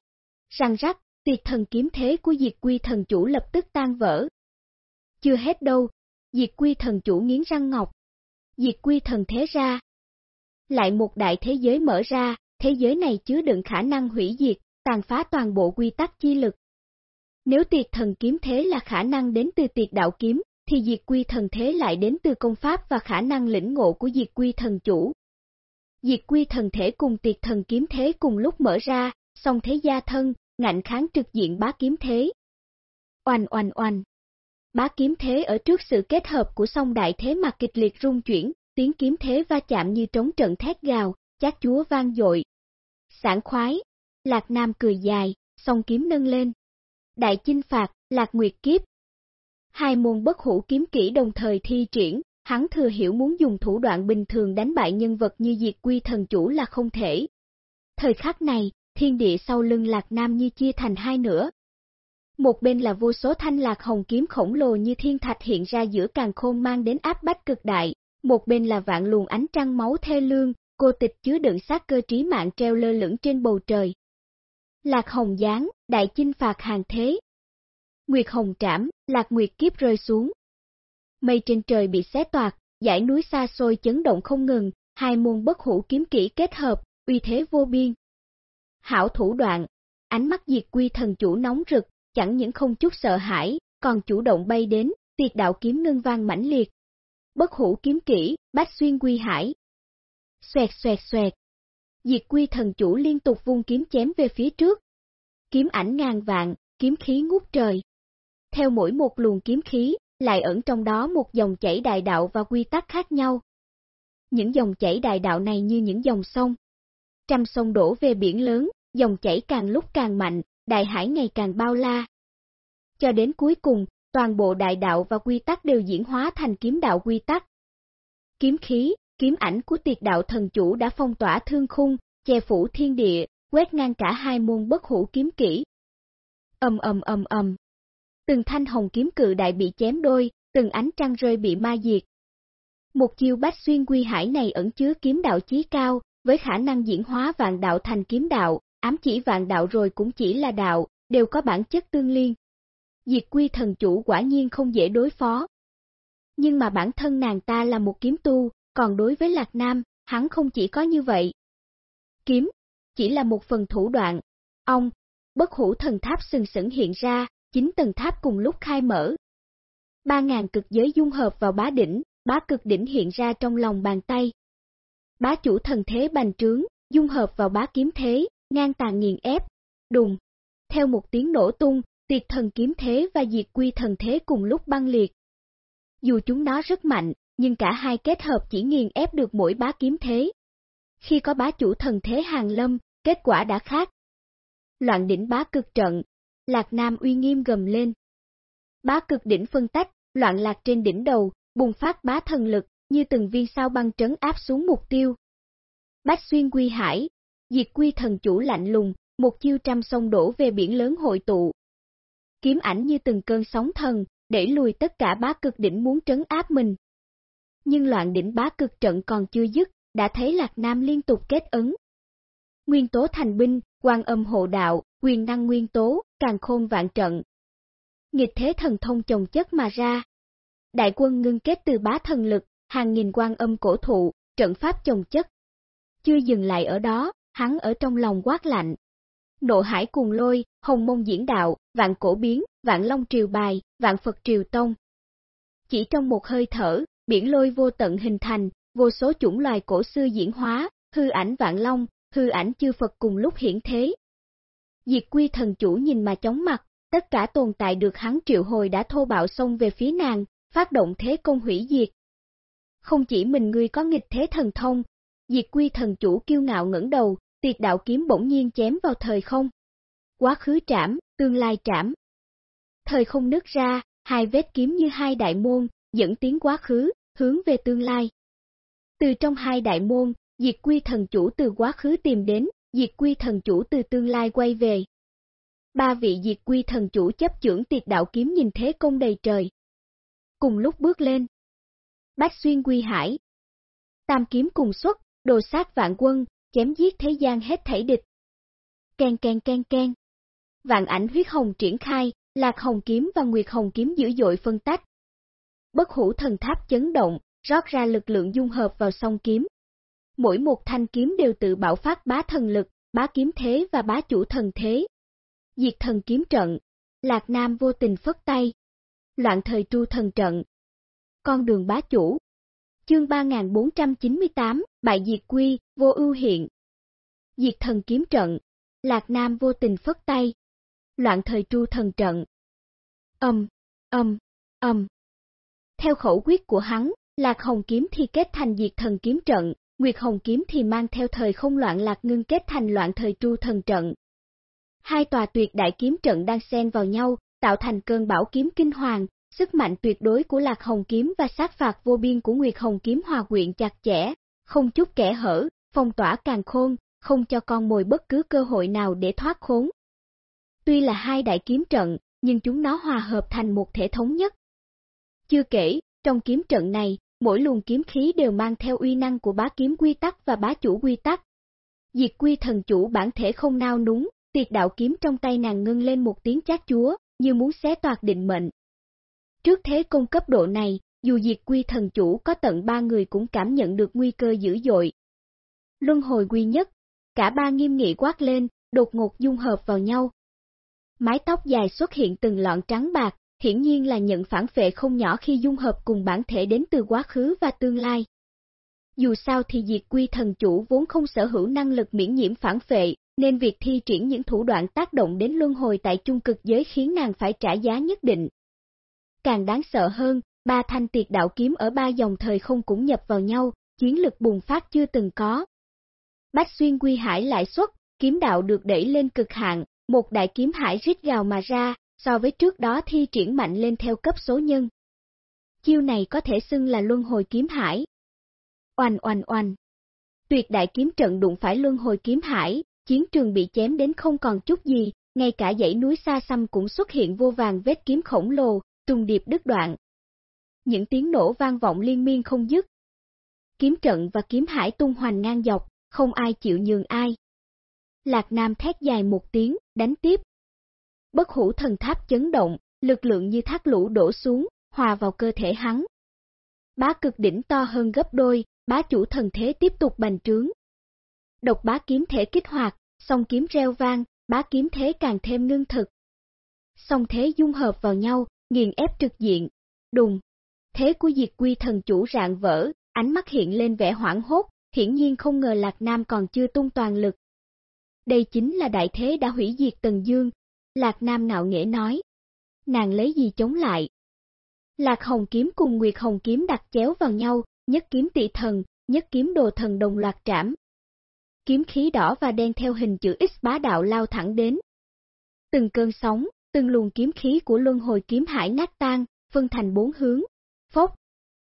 Răng rắc, tuyệt thần kiếm thế của diệt quy thần chủ lập tức tan vỡ. Chưa hết đâu, diệt quy thần chủ nghiến răng ngọc. Diệt quy thần thế ra. Lại một đại thế giới mở ra, thế giới này chứa đựng khả năng hủy diệt, tàn phá toàn bộ quy tắc chi lực. Nếu tuyệt thần kiếm thế là khả năng đến từ tuyệt đạo kiếm, thì diệt quy thần thế lại đến từ công pháp và khả năng lĩnh ngộ của diệt quy thần chủ. Diệt quy thần thể cùng tiệt thần kiếm thế cùng lúc mở ra, song thế gia thân, ngạnh kháng trực diện bá kiếm thế. Oanh oanh oanh. Bá kiếm thế ở trước sự kết hợp của song đại thế mà kịch liệt rung chuyển, tiếng kiếm thế va chạm như trống trận thét gào, chát chúa vang dội. Sảng khoái, Lạc Nam cười dài, song kiếm nâng lên. Đại chinh phạt, Lạc Nguyệt kiếp, Hai môn bất hủ kiếm kỹ đồng thời thi triển, hắn thừa hiểu muốn dùng thủ đoạn bình thường đánh bại nhân vật như diệt quy thần chủ là không thể. Thời khắc này, thiên địa sau lưng lạc nam như chia thành hai nửa. Một bên là vô số thanh lạc hồng kiếm khổng lồ như thiên thạch hiện ra giữa càng khôn mang đến áp bách cực đại, một bên là vạn luồng ánh trăng máu thê lương, cô tịch chứa đựng sát cơ trí mạng treo lơ lửng trên bầu trời. Lạc hồng giáng, đại chinh phạt hàng thế, Nguyệt Hồng trảm, lạc nguyệt kiếp rơi xuống. Mây trên trời bị xé toạc, dãy núi xa xôi chấn động không ngừng, hai môn bất hủ kiếm kỹ kết hợp, uy thế vô biên. Hảo thủ đoạn, ánh mắt diệt quy thần chủ nóng rực, chẳng những không chút sợ hãi, còn chủ động bay đến, tiệt đạo kiếm ngân vang mãnh liệt. Bất hủ kiếm kỹ, bách xuyên quy hải. Xoẹt xoẹt xoẹt. Diệt quy thần chủ liên tục vung kiếm chém về phía trước. Kiếm ảnh ngàn vạn, kiếm khí ngút trời theo mỗi một luồng kiếm khí, lại ẩn trong đó một dòng chảy đại đạo và quy tắc khác nhau. Những dòng chảy đại đạo này như những dòng sông. Trăm sông đổ về biển lớn, dòng chảy càng lúc càng mạnh, đại hải ngày càng bao la. Cho đến cuối cùng, toàn bộ đại đạo và quy tắc đều diễn hóa thành kiếm đạo quy tắc. Kiếm khí, kiếm ảnh của tiệt đạo thần chủ đã phong tỏa thương khung, che phủ thiên địa, quét ngang cả hai môn bất hủ kiếm kỹ. Ầm ầm ầm ầm. Từng thanh hồng kiếm cự đại bị chém đôi, từng ánh trăng rơi bị ma diệt. Một chiêu bách xuyên quy hải này ẩn chứa kiếm đạo chí cao, với khả năng diễn hóa vạn đạo thành kiếm đạo, ám chỉ vạn đạo rồi cũng chỉ là đạo, đều có bản chất tương liên. Diệt quy thần chủ quả nhiên không dễ đối phó. Nhưng mà bản thân nàng ta là một kiếm tu, còn đối với Lạc Nam, hắn không chỉ có như vậy. Kiếm, chỉ là một phần thủ đoạn. Ông, bất hủ thần tháp sừng sững hiện ra, chín tầng tháp cùng lúc khai mở. Ba ngàn cực giới dung hợp vào bá đỉnh, bá cực đỉnh hiện ra trong lòng bàn tay. Bá chủ thần thế bành trướng, dung hợp vào bá kiếm thế, ngang tàn nghiền ép, đùng. Theo một tiếng nổ tung, tiệt thần kiếm thế và diệt quy thần thế cùng lúc băng liệt. Dù chúng nó rất mạnh, nhưng cả hai kết hợp chỉ nghiền ép được mỗi bá kiếm thế. Khi có bá chủ thần thế hàng lâm, kết quả đã khác. Loạn đỉnh bá cực trận, Lạc Nam uy nghiêm gầm lên. Bá cực đỉnh phân tách, loạn lạc trên đỉnh đầu, bùng phát bá thần lực, như từng viên sao băng trấn áp xuống mục tiêu. Bách xuyên quy hải, diệt quy thần chủ lạnh lùng, một chiêu trăm sông đổ về biển lớn hội tụ. Kiếm ảnh như từng cơn sóng thần, để lùi tất cả bá cực đỉnh muốn trấn áp mình. Nhưng loạn đỉnh bá cực trận còn chưa dứt, đã thấy Lạc Nam liên tục kết ấn. Nguyên tố thành binh, quan âm hộ đạo, quyền năng nguyên tố, càng khôn vạn trận. Nghịch thế thần thông chồng chất mà ra. Đại quân ngưng kết từ bá thần lực, hàng nghìn quan âm cổ thụ, trận pháp chồng chất. Chưa dừng lại ở đó, hắn ở trong lòng quát lạnh. Nộ hải cuồng lôi, hồng mông diễn đạo, vạn cổ biến, vạn long triều bài, vạn Phật triều tông. Chỉ trong một hơi thở, biển lôi vô tận hình thành, vô số chủng loài cổ xưa diễn hóa, hư ảnh vạn long, hư ảnh chư Phật cùng lúc hiển thế. Diệt quy thần chủ nhìn mà chóng mặt, tất cả tồn tại được hắn triệu hồi đã thô bạo xông về phía nàng, phát động thế công hủy diệt. Không chỉ mình ngươi có nghịch thế thần thông, diệt quy thần chủ kiêu ngạo ngẩng đầu, tiệt đạo kiếm bỗng nhiên chém vào thời không. Quá khứ trảm, tương lai trảm. Thời không nứt ra, hai vết kiếm như hai đại môn, dẫn tiến quá khứ, hướng về tương lai. Từ trong hai đại môn, diệt quy thần chủ từ quá khứ tìm đến, diệt quy thần chủ từ tương lai quay về. Ba vị diệt quy thần chủ chấp trưởng tiệt đạo kiếm nhìn thế công đầy trời. Cùng lúc bước lên. Bách xuyên quy hải. Tam kiếm cùng xuất, đồ sát vạn quân, chém giết thế gian hết thảy địch. Ken ken ken ken. Vạn ảnh huyết hồng triển khai, lạc hồng kiếm và nguyệt hồng kiếm dữ dội phân tách. Bất hủ thần tháp chấn động, rót ra lực lượng dung hợp vào song kiếm. Mỗi một thanh kiếm đều tự bạo phát bá thần lực, bá kiếm thế và bá chủ thần thế. Diệt thần kiếm trận, Lạc Nam vô tình phất tay. Loạn thời tru thần trận. Con đường bá chủ. Chương 3498, Bại Diệt Quy, vô ưu hiện. Diệt thần kiếm trận. Lạc Nam vô tình phất tay. Loạn thời tru thần trận. Âm, âm, âm. Theo khẩu quyết của hắn, Lạc Hồng kiếm thì kết thành diệt thần kiếm trận, Nguyệt Hồng kiếm thì mang theo thời không loạn lạc ngưng kết thành loạn thời tru thần trận. Hai tòa tuyệt đại kiếm trận đang xen vào nhau, tạo thành cơn bão kiếm kinh hoàng, sức mạnh tuyệt đối của Lạc Hồng kiếm và sát phạt vô biên của Nguyệt Hồng kiếm hòa quyện chặt chẽ, không chút kẻ hở, phong tỏa càng khôn, không cho con mồi bất cứ cơ hội nào để thoát khốn. Tuy là hai đại kiếm trận, nhưng chúng nó hòa hợp thành một thể thống nhất. Chưa kể, trong kiếm trận này, mỗi luồng kiếm khí đều mang theo uy năng của bá kiếm quy tắc và bá chủ quy tắc. Diệt quy thần chủ bản thể không nao núng, tiệt đạo kiếm trong tay nàng ngưng lên một tiếng chát chúa, như muốn xé toạc định mệnh. Trước thế công cấp độ này, dù diệt quy thần chủ có tận ba người cũng cảm nhận được nguy cơ dữ dội. Luân hồi quy nhất, cả ba nghiêm nghị quát lên, đột ngột dung hợp vào nhau. Mái tóc dài xuất hiện từng lọn trắng bạc, hiển nhiên là nhận phản phệ không nhỏ khi dung hợp cùng bản thể đến từ quá khứ và tương lai. Dù sao thì diệt quy thần chủ vốn không sở hữu năng lực miễn nhiễm phản phệ, nên việc thi triển những thủ đoạn tác động đến luân hồi tại chung cực giới khiến nàng phải trả giá nhất định. Càng đáng sợ hơn, ba thanh tiệt đạo kiếm ở ba dòng thời không cũng nhập vào nhau, chiến lực bùng phát chưa từng có. Bách xuyên quy hải lại xuất, kiếm đạo được đẩy lên cực hạn, một đại kiếm hải rít gào mà ra, so với trước đó thi triển mạnh lên theo cấp số nhân. Chiêu này có thể xưng là luân hồi kiếm hải. Oanh oanh oanh. Tuyệt đại kiếm trận đụng phải luân hồi kiếm hải, chiến trường bị chém đến không còn chút gì, ngay cả dãy núi xa xăm cũng xuất hiện vô vàng vết kiếm khổng lồ, trùng điệp đứt đoạn. Những tiếng nổ vang vọng liên miên không dứt. Kiếm trận và kiếm hải tung hoành ngang dọc, không ai chịu nhường ai. Lạc Nam thét dài một tiếng, đánh tiếp. Bất hủ thần tháp chấn động, lực lượng như thác lũ đổ xuống, hòa vào cơ thể hắn. Bá cực đỉnh to hơn gấp đôi, bá chủ thần thế tiếp tục bành trướng. Độc bá kiếm thể kích hoạt, song kiếm reo vang, bá kiếm thế càng thêm ngưng thực. Song thế dung hợp vào nhau, nghiền ép trực diện, đùng. Thế của diệt quy thần chủ rạng vỡ, ánh mắt hiện lên vẻ hoảng hốt, hiển nhiên không ngờ Lạc Nam còn chưa tung toàn lực. Đây chính là đại thế đã hủy diệt Tần Dương, Lạc Nam nạo nghễ nói. Nàng lấy gì chống lại? Lạc Hồng Kiếm cùng Nguyệt Hồng Kiếm đặt chéo vào nhau, nhất kiếm tị thần, nhất kiếm đồ thần đồng loạt trảm. Kiếm khí đỏ và đen theo hình chữ X bá đạo lao thẳng đến. Từng cơn sóng, từng luồng kiếm khí của luân hồi kiếm hải nát tan, phân thành bốn hướng. Phốc,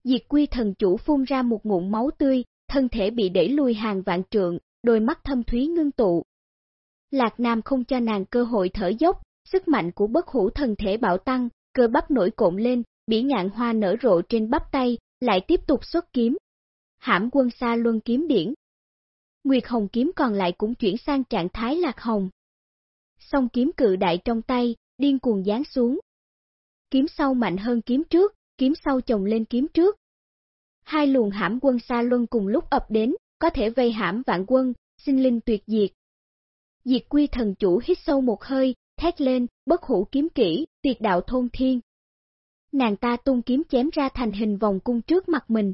diệt quy thần chủ phun ra một ngụm máu tươi, thân thể bị đẩy lùi hàng vạn trượng, đôi mắt thâm thúy ngưng tụ. Lạc Nam không cho nàng cơ hội thở dốc, sức mạnh của bất hủ thần thể bạo tăng, cơ bắp nổi cộn lên, bỉ ngạn hoa nở rộ trên bắp tay, lại tiếp tục xuất kiếm. Hãm quân xa luân kiếm điển. Nguyệt Hồng kiếm còn lại cũng chuyển sang trạng thái lạc hồng. Song kiếm cự đại trong tay, điên cuồng giáng xuống. Kiếm sau mạnh hơn kiếm trước, kiếm sau chồng lên kiếm trước. Hai luồng hãm quân xa luân cùng lúc ập đến, có thể vây hãm vạn quân, sinh linh tuyệt diệt. Diệt quy thần chủ hít sâu một hơi, thét lên, bất hủ kiếm kỹ, tuyệt đạo thôn thiên. Nàng ta tung kiếm chém ra thành hình vòng cung trước mặt mình.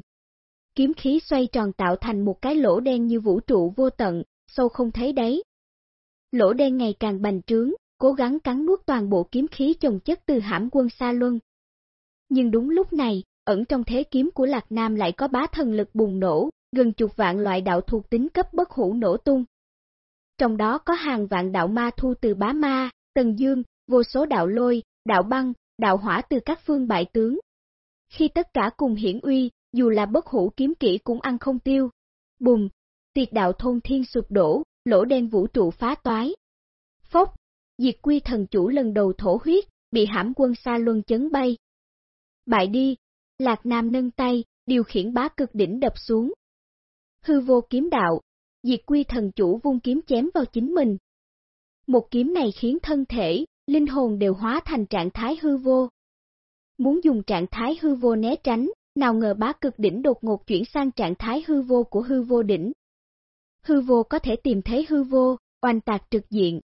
Kiếm khí xoay tròn tạo thành một cái lỗ đen như vũ trụ vô tận, sâu không thấy đấy. Lỗ đen ngày càng bành trướng, cố gắng cắn nuốt toàn bộ kiếm khí chồng chất từ hãm quân xa luân. Nhưng đúng lúc này, ẩn trong thế kiếm của Lạc Nam lại có bá thần lực bùng nổ, gần chục vạn loại đạo thuộc tính cấp bất hủ nổ tung. Trong đó có hàng vạn đạo ma thu từ bá ma, tần dương, vô số đạo lôi, đạo băng, đạo hỏa từ các phương bại tướng. Khi tất cả cùng hiển uy, dù là bất hủ kiếm kỹ cũng ăn không tiêu. Bùm, tiệt đạo thôn thiên sụp đổ, lỗ đen vũ trụ phá toái. Phốc, diệt quy thần chủ lần đầu thổ huyết, bị hãm quân xa luân chấn bay. Bại đi, Lạc Nam nâng tay, điều khiển bá cực đỉnh đập xuống. Hư vô kiếm đạo, diệt quy thần chủ vung kiếm chém vào chính mình. Một kiếm này khiến thân thể, linh hồn đều hóa thành trạng thái hư vô. Muốn dùng trạng thái hư vô né tránh, nào ngờ bá cực đỉnh đột ngột chuyển sang trạng thái hư vô của hư vô đỉnh. Hư vô có thể tìm thấy hư vô, oanh tạc trực diện.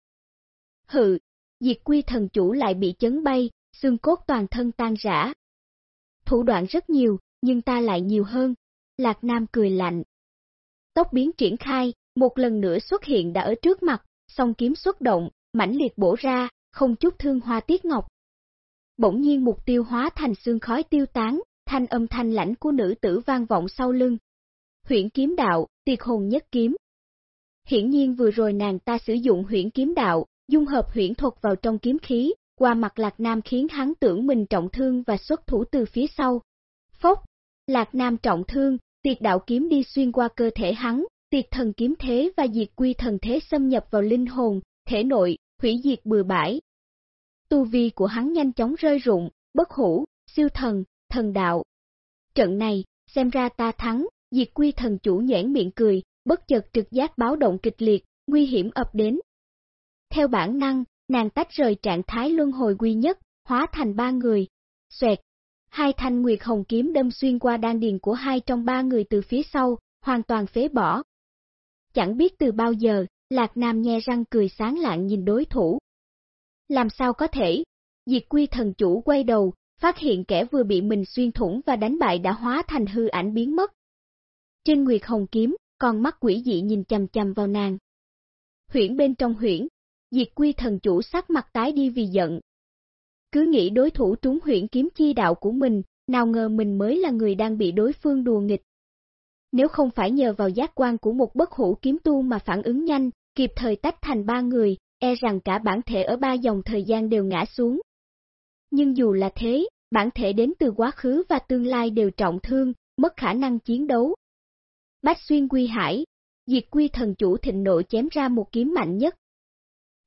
Hự, diệt quy thần chủ lại bị chấn bay, xương cốt toàn thân tan rã. Thủ đoạn rất nhiều, nhưng ta lại nhiều hơn. Lạc Nam cười lạnh. Tốc biến triển khai, một lần nữa xuất hiện đã ở trước mặt, song kiếm xuất động, mãnh liệt bổ ra, không chút thương hoa tiết ngọc. Bỗng nhiên mục tiêu hóa thành xương khói tiêu tán, thanh âm thanh lãnh của nữ tử vang vọng sau lưng. Huyễn kiếm đạo, tiệt hồn nhất kiếm. Hiển nhiên vừa rồi nàng ta sử dụng huyễn kiếm đạo, dung hợp huyễn thuật vào trong kiếm khí, qua mặt Lạc Nam khiến hắn tưởng mình trọng thương và xuất thủ từ phía sau. Phốc, Lạc Nam trọng thương, tiệt đạo kiếm đi xuyên qua cơ thể hắn, tiệt thần kiếm thế và diệt quy thần thế xâm nhập vào linh hồn, thể nội, hủy diệt bừa bãi. Tu vi của hắn nhanh chóng rơi rụng, bất hủ, siêu thần, thần đạo. Trận này, xem ra ta thắng, diệt quy thần chủ nhãn miệng cười, bất chợt trực giác báo động kịch liệt, nguy hiểm ập đến. Theo bản năng, nàng tách rời trạng thái luân hồi quy nhất, hóa thành ba người. Xoẹt, hai thanh nguyệt hồng kiếm đâm xuyên qua đan điền của hai trong ba người từ phía sau, hoàn toàn phế bỏ. Chẳng biết từ bao giờ, Lạc Nam nhe răng cười sáng lạng nhìn đối thủ. Làm sao có thể? Diệt quy thần chủ quay đầu, phát hiện kẻ vừa bị mình xuyên thủng và đánh bại đã hóa thành hư ảnh biến mất. Trên Nguyệt Hồng kiếm, con mắt quỷ dị nhìn chầm chầm vào nàng. Huyển bên trong huyển, diệt quy thần chủ sắc mặt tái đi vì giận. Cứ nghĩ đối thủ trúng huyện kiếm chi đạo của mình, nào ngờ mình mới là người đang bị đối phương đùa nghịch. Nếu không phải nhờ vào giác quan của một bất hủ kiếm tu mà phản ứng nhanh, kịp thời tách thành ba người, e rằng cả bản thể ở ba dòng thời gian đều ngã xuống. Nhưng dù là thế, bản thể đến từ quá khứ và tương lai đều trọng thương, mất khả năng chiến đấu. Bách xuyên quy hải, diệt quy thần chủ thịnh nộ chém ra một kiếm mạnh nhất.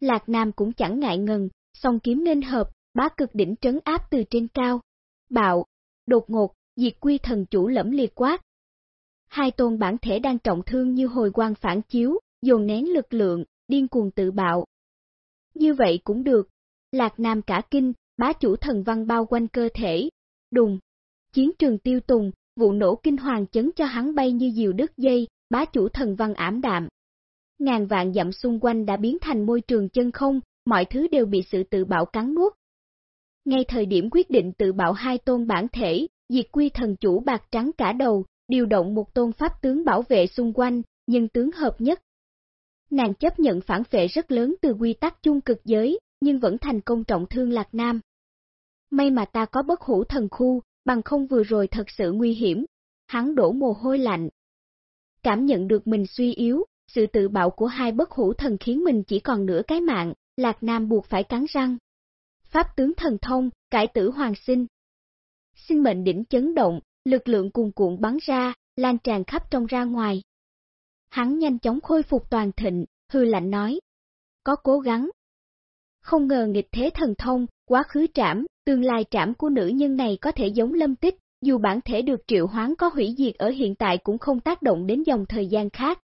Lạc Nam cũng chẳng ngại ngần, song kiếm nên hợp, bá cực đỉnh trấn áp từ trên cao. Bạo, đột ngột, diệt quy thần chủ lẫm liệt quát. Hai tôn bản thể đang trọng thương như hồi quang phản chiếu, dồn nén lực lượng, điên cuồng tự bạo. Như vậy cũng được. Lạc Nam cả kinh, bá chủ thần văn bao quanh cơ thể. Đùng. Chiến trường tiêu tùng, vụ nổ kinh hoàng chấn cho hắn bay như diều đứt dây, bá chủ thần văn ảm đạm. Ngàn vạn dặm xung quanh đã biến thành môi trường chân không, mọi thứ đều bị sự tự bạo cắn nuốt. Ngay thời điểm quyết định tự bạo hai tôn bản thể, diệt quy thần chủ bạc trắng cả đầu, điều động một tôn pháp tướng bảo vệ xung quanh, nhưng tướng hợp nhất. Nàng chấp nhận phản vệ rất lớn từ quy tắc chung cực giới, nhưng vẫn thành công trọng thương Lạc Nam. May mà ta có bất hủ thần khu, bằng không vừa rồi thật sự nguy hiểm. Hắn đổ mồ hôi lạnh. Cảm nhận được mình suy yếu, sự tự bạo của hai bất hủ thần khiến mình chỉ còn nửa cái mạng, Lạc Nam buộc phải cắn răng. Pháp tướng thần thông, cải tử hoàng sinh. Sinh mệnh đỉnh chấn động, lực lượng cuồn cuộn bắn ra, lan tràn khắp trong ra ngoài. Hắn nhanh chóng khôi phục toàn thịnh, hư lạnh nói. Có cố gắng. Không ngờ nghịch thế thần thông, quá khứ trảm, tương lai trảm của nữ nhân này có thể giống lâm tích, dù bản thể được triệu hoán có hủy diệt ở hiện tại cũng không tác động đến dòng thời gian khác.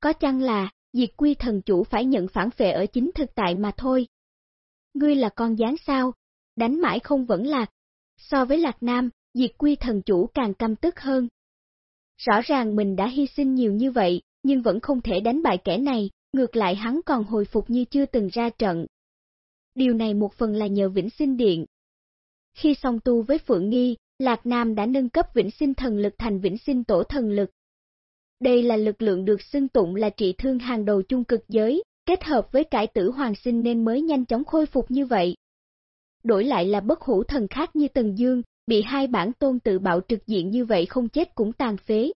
Có chăng là, diệt quy thần chủ phải nhận phản phệ ở chính thực tại mà thôi. Ngươi là con gián sao? Đánh mãi không vẫn lạc. So với lạc nam, diệt quy thần chủ càng căm tức hơn. Rõ ràng mình đã hy sinh nhiều như vậy, nhưng vẫn không thể đánh bại kẻ này, ngược lại hắn còn hồi phục như chưa từng ra trận. Điều này một phần là nhờ vĩnh sinh điện. Khi song tu với Phượng Nghi, Lạc Nam đã nâng cấp vĩnh sinh thần lực thành vĩnh sinh tổ thần lực. Đây là lực lượng được xưng tụng là trị thương hàng đầu chung cực giới, kết hợp với cải tử hoàng sinh nên mới nhanh chóng khôi phục như vậy. Đổi lại là bất hủ thần khác như Tần Dương, bị hai bản tôn tự bạo trực diện như vậy không chết cũng tàn phế.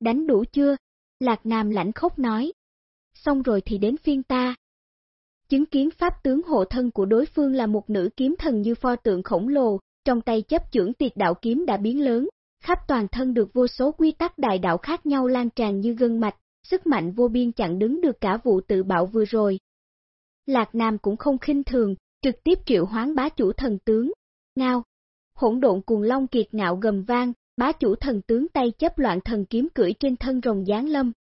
Đánh đủ chưa? Lạc Nam lãnh khốc nói. Xong rồi thì đến phiên ta. Chứng kiến pháp tướng hộ thân của đối phương là một nữ kiếm thần như pho tượng khổng lồ, trong tay chấp chưởng tiệt đạo kiếm đã biến lớn, khắp toàn thân được vô số quy tắc đại đạo khác nhau lan tràn như gân mạch, sức mạnh vô biên chặn đứng được cả vụ tự bạo vừa rồi. Lạc Nam cũng không khinh thường, trực tiếp triệu hoán bá chủ thần tướng, ngao. Hỗn độn cuồng long kiệt ngạo gầm vang, bá chủ thần tướng tay chấp loạn thần kiếm cưỡi trên thân rồng giáng lâm.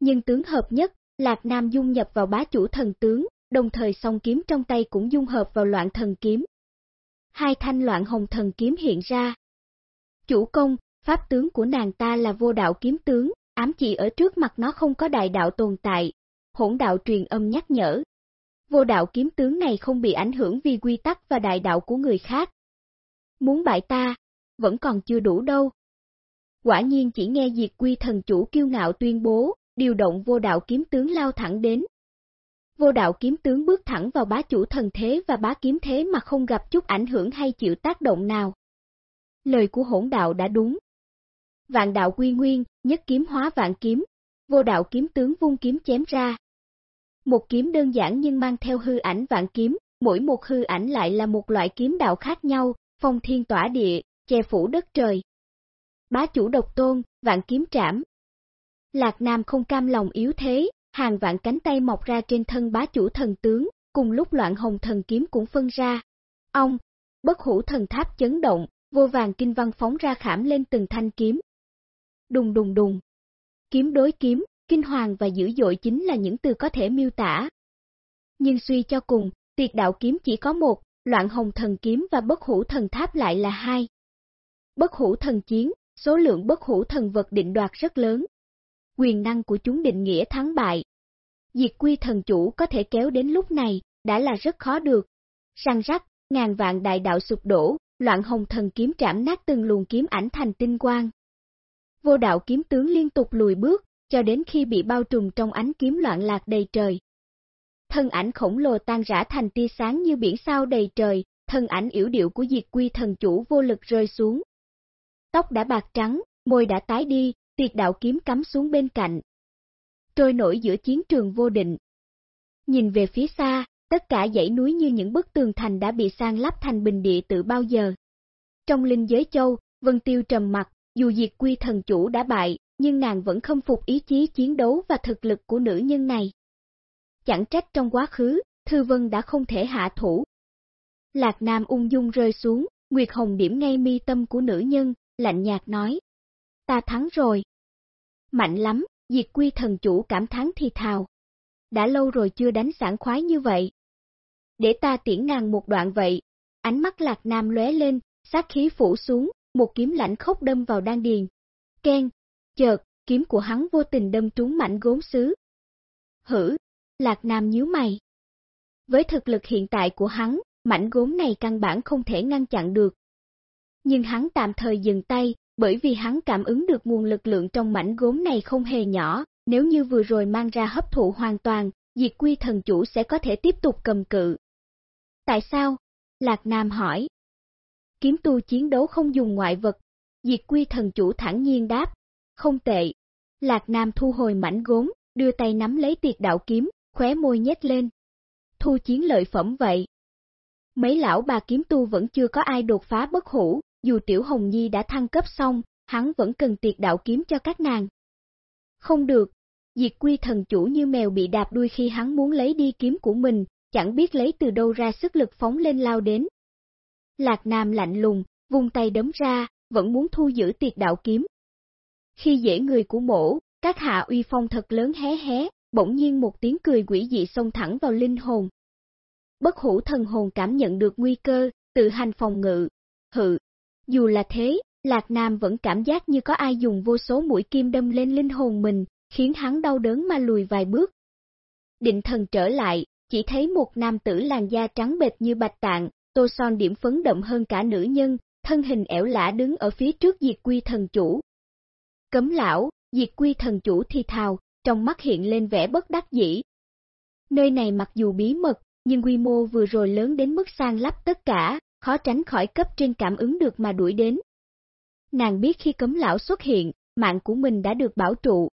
Nhưng tướng hợp nhất, Lạc Nam dung nhập vào bá chủ thần tướng, đồng thời song kiếm trong tay cũng dung hợp vào loạn thần kiếm. Hai thanh loạn hồng thần kiếm hiện ra. Chủ công, pháp tướng của nàng ta là vô đạo kiếm tướng, ám chỉ ở trước mặt nó không có đại đạo tồn tại. Hỗn đạo truyền âm nhắc nhở. Vô đạo kiếm tướng này không bị ảnh hưởng vì quy tắc và đại đạo của người khác. Muốn bại ta, vẫn còn chưa đủ đâu. Quả nhiên chỉ nghe diệt quy thần chủ kiêu ngạo tuyên bố, điều động vô đạo kiếm tướng lao thẳng đến. Vô đạo kiếm tướng bước thẳng vào bá chủ thần thế và bá kiếm thế mà không gặp chút ảnh hưởng hay chịu tác động nào. Lời của hỗn đạo đã đúng. Vạn đạo quy nguyên, nhất kiếm hóa vạn kiếm, vô đạo kiếm tướng vung kiếm chém ra. Một kiếm đơn giản nhưng mang theo hư ảnh vạn kiếm, mỗi một hư ảnh lại là một loại kiếm đạo khác nhau, phong thiên tỏa địa, che phủ đất trời. Bá chủ độc tôn, vạn kiếm trảm. Lạc Nam không cam lòng yếu thế, hàng vạn cánh tay mọc ra trên thân bá chủ thần tướng, cùng lúc loạn hồng thần kiếm cũng phân ra. Ông, bất hủ thần tháp chấn động, vô vàng kinh văn phóng ra khảm lên từng thanh kiếm. Đùng đùng đùng. Kiếm đối kiếm, kinh hoàng và dữ dội chính là những từ có thể miêu tả. Nhưng suy cho cùng, tiệt đạo kiếm chỉ có một, loạn hồng thần kiếm và bất hủ thần tháp lại là hai. Bất hủ thần chiến, số lượng bất hủ thần vật định đoạt rất lớn. Quyền năng của chúng định nghĩa thắng bại. Diệt quy thần chủ có thể kéo đến lúc này, đã là rất khó được. Sang rắc, ngàn vạn đại đạo sụp đổ, loạn hồng thần kiếm trảm nát từng luồng kiếm ảnh thành tinh quang. Vô đạo kiếm tướng liên tục lùi bước, cho đến khi bị bao trùm trong ánh kiếm loạn lạc đầy trời. Thân ảnh khổng lồ tan rã thành tia sáng như biển sao đầy trời, thân ảnh yểu điệu của diệt quy thần chủ vô lực rơi xuống. Tóc đã bạc trắng, môi đã tái đi, tiệt đạo kiếm cắm xuống bên cạnh. trôi nổi giữa chiến trường vô định. Nhìn về phía xa, tất cả dãy núi như những bức tường thành đã bị sang lắp thành bình địa từ bao giờ. Trong linh giới châu, Vân Tiêu trầm mặt, dù diệt quy thần chủ đã bại, nhưng nàng vẫn không phục ý chí chiến đấu và thực lực của nữ nhân này. Chẳng trách trong quá khứ, Thư Vân đã không thể hạ thủ. Lạc Nam ung dung rơi xuống, Nguyệt Hồng điểm ngay mi tâm của nữ nhân, lạnh nhạt nói. Ta thắng rồi. Mạnh lắm, diệt quy thần chủ cảm thán thì thào. Đã lâu rồi chưa đánh sản khoái như vậy. Để ta tiễn nàng một đoạn vậy. Ánh mắt Lạc Nam lóe lên, sát khí phủ xuống, một kiếm lạnh khốc đâm vào đan điền. Ken, chợt, kiếm của hắn vô tình đâm trúng mảnh gốm sứ. Hử, Lạc Nam nhíu mày. Với thực lực hiện tại của hắn, mảnh gốm này căn bản không thể ngăn chặn được. Nhưng hắn tạm thời dừng tay, bởi vì hắn cảm ứng được nguồn lực lượng trong mảnh gốm này không hề nhỏ, nếu như vừa rồi mang ra hấp thụ hoàn toàn, diệt quy thần chủ sẽ có thể tiếp tục cầm cự. Tại sao? Lạc Nam hỏi. Kiếm tu chiến đấu không dùng ngoại vật, diệt quy thần chủ thẳng nhiên đáp. Không tệ. Lạc Nam thu hồi mảnh gốm, đưa tay nắm lấy tiệt đạo kiếm, khóe môi nhét lên. Thu chiến lợi phẩm vậy. Mấy lão bà kiếm tu vẫn chưa có ai đột phá bất hủ, dù Tiểu Hồng Nhi đã thăng cấp xong, hắn vẫn cần tiệt đạo kiếm cho các nàng. Không được, diệt quy thần chủ như mèo bị đạp đuôi khi hắn muốn lấy đi kiếm của mình, chẳng biết lấy từ đâu ra sức lực phóng lên lao đến. Lạc Nam lạnh lùng, vung tay đấm ra, vẫn muốn thu giữ tiệt đạo kiếm. Khi dễ người của mổ, các hạ uy phong thật lớn hé hé, bỗng nhiên một tiếng cười quỷ dị xông thẳng vào linh hồn. Bất hủ thần hồn cảm nhận được nguy cơ, tự hành phòng ngự. Hự, dù là thế, Lạc Nam vẫn cảm giác như có ai dùng vô số mũi kim đâm lên linh hồn mình, khiến hắn đau đớn mà lùi vài bước. Định thần trở lại, chỉ thấy một nam tử làn da trắng bệt như bạch tạng, tô son điểm phấn đậm hơn cả nữ nhân, thân hình ẻo lả đứng ở phía trước diệt quy thần chủ. Cấm lão, diệt quy thần chủ thi thào, trong mắt hiện lên vẻ bất đắc dĩ. Nơi này mặc dù bí mật, nhưng quy mô vừa rồi lớn đến mức sang lắp tất cả, khó tránh khỏi cấp trên cảm ứng được mà đuổi đến. Nàng biết khi cấm lão xuất hiện, mạng của mình đã được bảo trụ.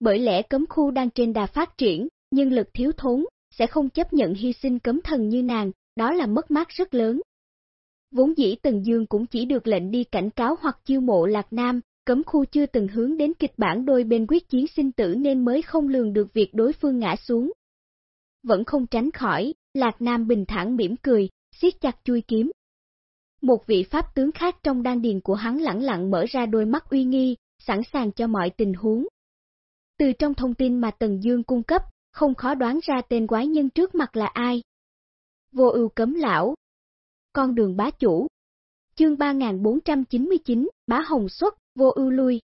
Bởi lẽ cấm khu đang trên đà phát triển, nhân lực thiếu thốn, sẽ không chấp nhận hy sinh cấm thần như nàng, đó là mất mát rất lớn. Vốn dĩ Tần Dương cũng chỉ được lệnh đi cảnh cáo hoặc chiêu mộ Lạc Nam, cấm khu chưa từng hướng đến kịch bản đôi bên quyết chiến sinh tử nên mới không lường được việc đối phương ngã xuống. Vẫn không tránh khỏi, Lạc Nam bình thản mỉm cười, siết chặt chui kiếm. Một vị pháp tướng khác trong đan điền của hắn lẳng lặng mở ra đôi mắt uy nghi, sẵn sàng cho mọi tình huống. Từ trong thông tin mà Tần Dương cung cấp, không khó đoán ra tên quái nhân trước mặt là ai. Vô ưu cấm lão. Con đường bá chủ. Chương 3499, bá hồng xuất, vô ưu lui.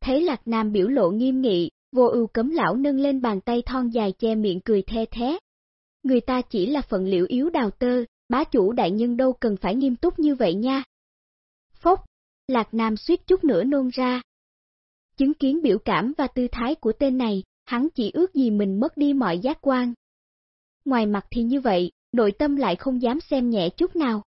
Thấy Lạc Nam biểu lộ nghiêm nghị, vô ưu cấm lão nâng lên bàn tay thon dài che miệng cười the thế. Người ta chỉ là phận liệu yếu đào tơ, bá chủ đại nhân đâu cần phải nghiêm túc như vậy nha. Phốc, Lạc Nam suýt chút nữa nôn ra. Chứng kiến biểu cảm và tư thái của tên này, hắn chỉ ước gì mình mất đi mọi giác quan. Ngoài mặt thì như vậy, nội tâm lại không dám xem nhẹ chút nào.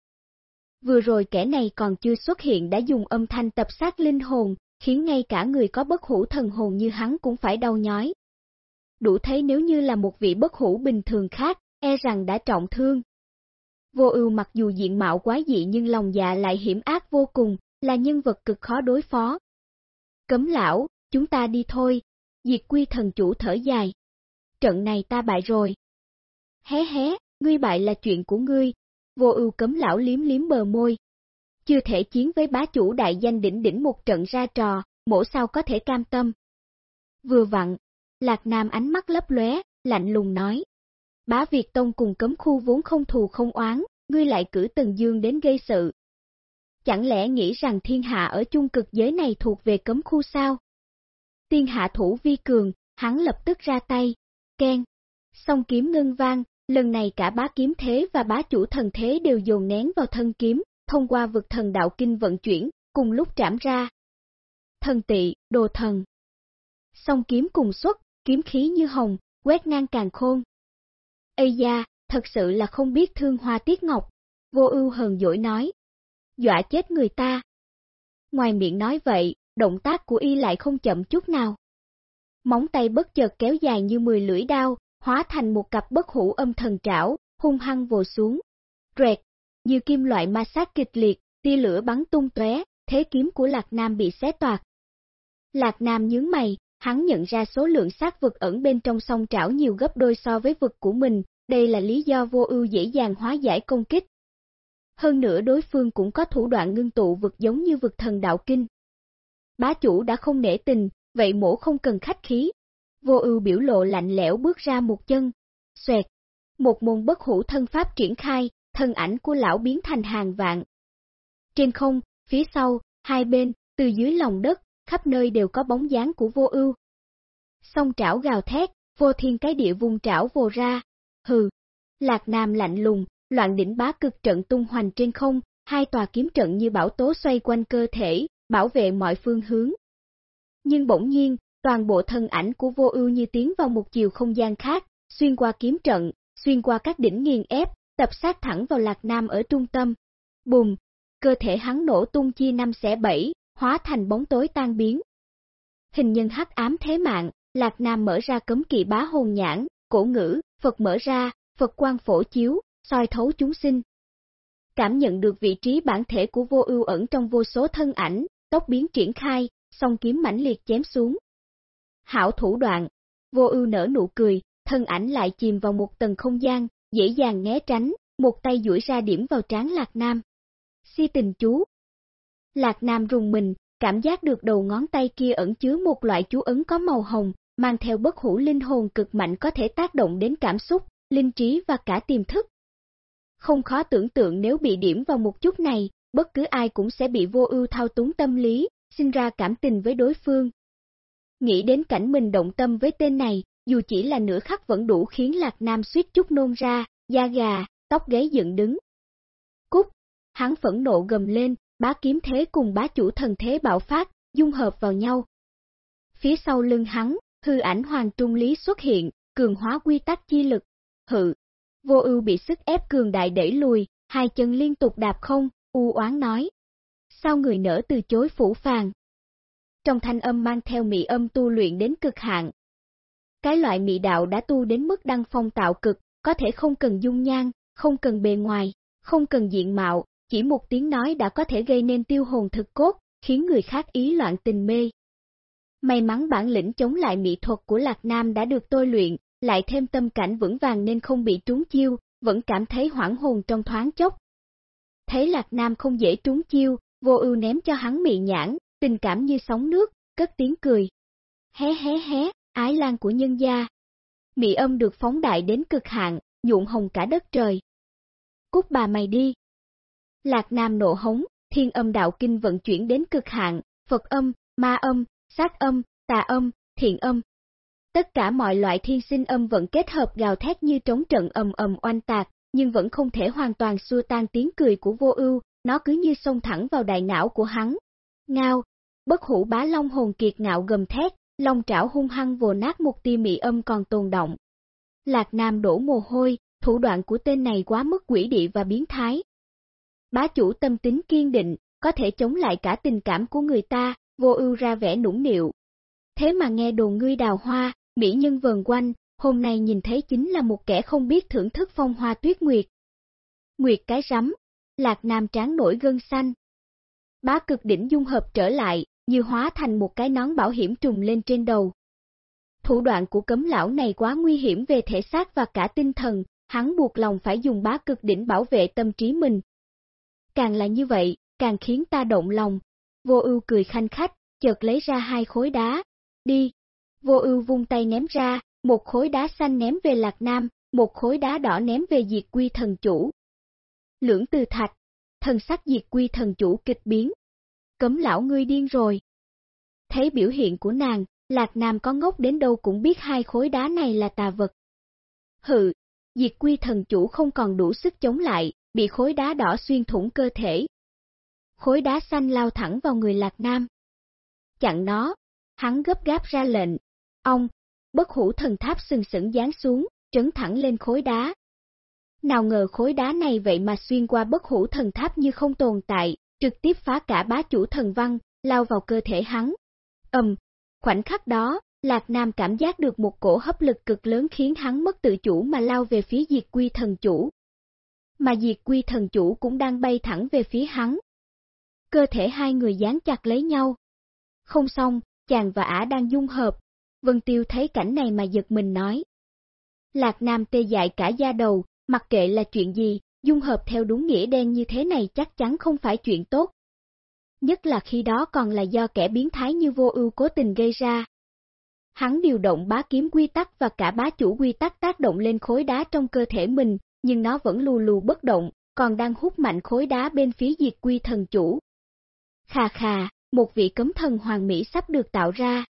Vừa rồi kẻ này còn chưa xuất hiện đã dùng âm thanh tập sát linh hồn, khiến ngay cả người có bất hủ thần hồn như hắn cũng phải đau nhói. Đủ thấy nếu như là một vị bất hủ bình thường khác, e rằng đã trọng thương. Vô ưu mặc dù diện mạo quái dị nhưng lòng dạ lại hiểm ác vô cùng, là nhân vật cực khó đối phó. Cấm lão, chúng ta đi thôi, diệt quy thần chủ thở dài. Trận này ta bại rồi. Hé hé, ngươi bại là chuyện của ngươi, vô ưu cấm lão liếm liếm bờ môi. Chưa thể chiến với bá chủ đại danh đỉnh đỉnh một trận ra trò, mổ sao có thể cam tâm. Vừa vặn, Lạc Nam ánh mắt lấp lóe, lạnh lùng nói. Bá Việt Tông cùng cấm khu vốn không thù không oán, ngươi lại cử Tần Dương đến gây sự. Chẳng lẽ nghĩ rằng thiên hạ ở chung cực giới này thuộc về cấm khu sao? Tiên hạ thủ vi cường, hắn lập tức ra tay, khen, Song kiếm ngân vang, lần này cả bá kiếm thế và bá chủ thần thế đều dồn nén vào thân kiếm, thông qua vực thần đạo kinh vận chuyển, cùng lúc trảm ra. Thần tị, đồ thần. Song kiếm cùng xuất, kiếm khí như hồng, quét ngang càng khôn. Ây da, thật sự là không biết thương hoa tiết ngọc, vô ưu hờn dỗi nói. Dọa chết người ta. Ngoài miệng nói vậy, động tác của y lại không chậm chút nào. Móng tay bất chợt kéo dài như 10 lưỡi đao, hóa thành một cặp bất hủ âm thần trảo, hung hăng vồ xuống. Rẹt, như kim loại ma sát kịch liệt, tia lửa bắn tung tóe, thế kiếm của Lạc Nam bị xé toạc. Lạc Nam nhướng mày, hắn nhận ra số lượng sát vực ẩn bên trong song trảo nhiều gấp đôi so với vực của mình, đây là lý do vô ưu dễ dàng hóa giải công kích. Hơn nữa đối phương cũng có thủ đoạn ngưng tụ vực giống như vực thần đạo kinh. Bá chủ đã không nể tình, vậy mổ không cần khách khí. Vô ưu biểu lộ lạnh lẽo bước ra một chân. Xoẹt. Một môn bất hủ thân pháp triển khai, thân ảnh của lão biến thành hàng vạn. Trên không, phía sau, hai bên, từ dưới lòng đất, khắp nơi đều có bóng dáng của vô ưu. Song trảo gào thét, vô thiên cái địa vùng trảo vồ ra. Hừ. Lạc Nam lạnh lùng, loạn đỉnh bá cực trận tung hoành trên không, hai tòa kiếm trận như bảo tố xoay quanh cơ thể, bảo vệ mọi phương hướng. Nhưng bỗng nhiên, toàn bộ thân ảnh của vô ưu như tiến vào một chiều không gian khác, xuyên qua kiếm trận, xuyên qua các đỉnh nghiền ép, tập sát thẳng vào Lạc Nam ở trung tâm. Bùm, cơ thể hắn nổ tung chia năm xẻ bảy, hóa thành bóng tối tan biến. Hình nhân hắc ám thế mạng, Lạc Nam mở ra cấm kỵ bá hồn nhãn, cổ ngữ, Phật mở ra, Phật quan phổ chiếu, soi thấu chúng sinh. Cảm nhận được vị trí bản thể của vô ưu ẩn trong vô số thân ảnh, tốc biến triển khai, song kiếm mãnh liệt chém xuống. Hảo thủ đoạn, vô ưu nở nụ cười, thân ảnh lại chìm vào một tầng không gian, dễ dàng né tránh, một tay duỗi ra điểm vào trán Lạc Nam. Si tình chú. Lạc Nam rùng mình, cảm giác được đầu ngón tay kia ẩn chứa một loại chú ấn có màu hồng, mang theo bất hủ linh hồn cực mạnh có thể tác động đến cảm xúc, linh trí và cả tiềm thức. Không khó tưởng tượng nếu bị điểm vào một chút này, bất cứ ai cũng sẽ bị vô ưu thao túng tâm lý, sinh ra cảm tình với đối phương. Nghĩ đến cảnh mình động tâm với tên này, dù chỉ là nửa khắc vẫn đủ khiến Lạc Nam suýt chút nôn ra, da gà, tóc gáy dựng đứng. Cúc, hắn phẫn nộ gầm lên, bá kiếm thế cùng bá chủ thần thế bạo phát, dung hợp vào nhau. Phía sau lưng hắn, hư ảnh hoàng trung lý xuất hiện, cường hóa quy tắc chi lực. Hự, vô ưu bị sức ép cường đại đẩy lùi, hai chân liên tục đạp không, u oán nói. Sao người nỡ từ chối phủ phàng? Trong thanh âm mang theo mị âm tu luyện đến cực hạn. Cái loại mị đạo đã tu đến mức đăng phong tạo cực, có thể không cần dung nhan, không cần bề ngoài, không cần diện mạo, chỉ một tiếng nói đã có thể gây nên tiêu hồn thực cốt, khiến người khác ý loạn tình mê. May mắn bản lĩnh chống lại mỹ thuật của Lạc Nam đã được tôi luyện, lại thêm tâm cảnh vững vàng nên không bị trúng chiêu, vẫn cảm thấy hoảng hồn trong thoáng chốc. Thấy Lạc Nam không dễ trúng chiêu, vô ưu ném cho hắn mị nhãn, tình cảm như sóng nước, cất tiếng cười. Hé hé hé, ái lan của nhân gia. Mị âm được phóng đại đến cực hạn, nhuộn hồng cả đất trời. Cút bà mày đi. Lạc Nam nộ hống, thiên âm đạo kinh vận chuyển đến cực hạn, Phật âm, ma âm, sát âm, tà âm, thiện âm. Tất cả mọi loại thiên sinh âm vẫn kết hợp gào thét như trống trận ầm ầm oanh tạc, nhưng vẫn không thể hoàn toàn xua tan tiếng cười của vô ưu, nó cứ như xông thẳng vào đại não của hắn. Ngao, bất hủ bá long hồn kiệt ngạo gầm thét, long trảo hung hăng vồ nát một tia mị âm còn tồn động. Lạc Nam đổ mồ hôi, thủ đoạn của tên này quá mức quỷ địa và biến thái. Bá chủ tâm tính kiên định, có thể chống lại cả tình cảm của người ta, vô ưu ra vẻ nũng nịu. Thế mà nghe đồn ngươi đào hoa, mỹ nhân vờn quanh, hôm nay nhìn thấy chính là một kẻ không biết thưởng thức phong hoa tuyết nguyệt. Nguyệt cái rắm, lạc nam tráng nổi gân xanh. Bá cực đỉnh dung hợp trở lại, như hóa thành một cái nón bảo hiểm trùng lên trên đầu. Thủ đoạn của cấm lão này quá nguy hiểm về thể xác và cả tinh thần, hắn buộc lòng phải dùng bá cực đỉnh bảo vệ tâm trí mình. Càng là như vậy, càng khiến ta động lòng. Vô ưu cười khanh khách, chợt lấy ra hai khối đá. Đi! Vô ưu vung tay ném ra, một khối đá xanh ném về Lạc Nam, một khối đá đỏ ném về diệt quy thần chủ. Lưỡng từ thạch, thần sắc diệt quy thần chủ kịch biến. Cấm lão ngươi điên rồi. Thấy biểu hiện của nàng, Lạc Nam có ngốc đến đâu cũng biết hai khối đá này là tà vật. Hừ, diệt quy thần chủ không còn đủ sức chống lại, bị khối đá đỏ xuyên thủng cơ thể. Khối đá xanh lao thẳng vào người Lạc Nam. Chặn nó, hắn gấp gáp ra lệnh. Ông, bất hủ thần tháp sừng sững dán xuống, trấn thẳng lên khối đá. Nào ngờ khối đá này vậy mà xuyên qua bất hủ thần tháp như không tồn tại, trực tiếp phá cả bá chủ thần văn, lao vào cơ thể hắn. Ầm, khoảnh khắc đó, Lạc Nam cảm giác được một cổ hấp lực cực lớn khiến hắn mất tự chủ mà lao về phía diệt quy thần chủ. Mà diệt quy thần chủ cũng đang bay thẳng về phía hắn. Cơ thể hai người dán chặt lấy nhau. Không xong, chàng và ả đang dung hợp. Vân Tiêu thấy cảnh này mà giật mình nói. Lạc Nam tê dại cả da đầu, mặc kệ là chuyện gì, dung hợp theo đúng nghĩa đen như thế này chắc chắn không phải chuyện tốt. Nhất là khi đó còn là do kẻ biến thái như vô ưu cố tình gây ra. Hắn điều động bá kiếm quy tắc và cả bá chủ quy tắc tác động lên khối đá trong cơ thể mình, nhưng nó vẫn lù lù bất động, còn đang hút mạnh khối đá bên phía diệt quy thần chủ. Khà khà, một vị cấm thần hoàng mỹ sắp được tạo ra.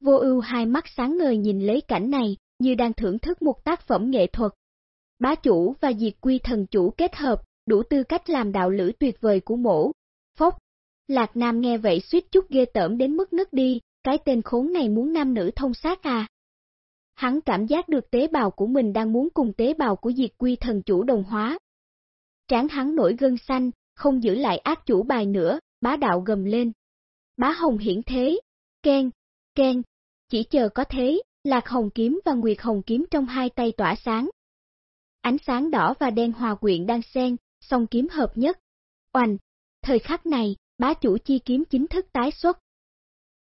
Vô ưu hai mắt sáng ngời nhìn lấy cảnh này, như đang thưởng thức một tác phẩm nghệ thuật. Bá chủ và diệt quy thần chủ kết hợp, đủ tư cách làm đạo lữ tuyệt vời của mổ. Phốc, Lạc Nam nghe vậy suýt chút ghê tởm đến mức ngất đi, cái tên khốn này muốn nam nữ thông sát à. Hắn cảm giác được tế bào của mình đang muốn cùng tế bào của diệt quy thần chủ đồng hóa. Tráng hắn nổi gân xanh, không giữ lại ác chủ bài nữa, bá đạo gầm lên. Bá hồng hiển thế, ken, ken, chỉ chờ có thế, lạc hồng kiếm và nguyệt hồng kiếm trong hai tay tỏa sáng. Ánh sáng đỏ và đen hòa quyện đang xen, song kiếm hợp nhất. Oanh, thời khắc này, bá chủ chi kiếm chính thức tái xuất.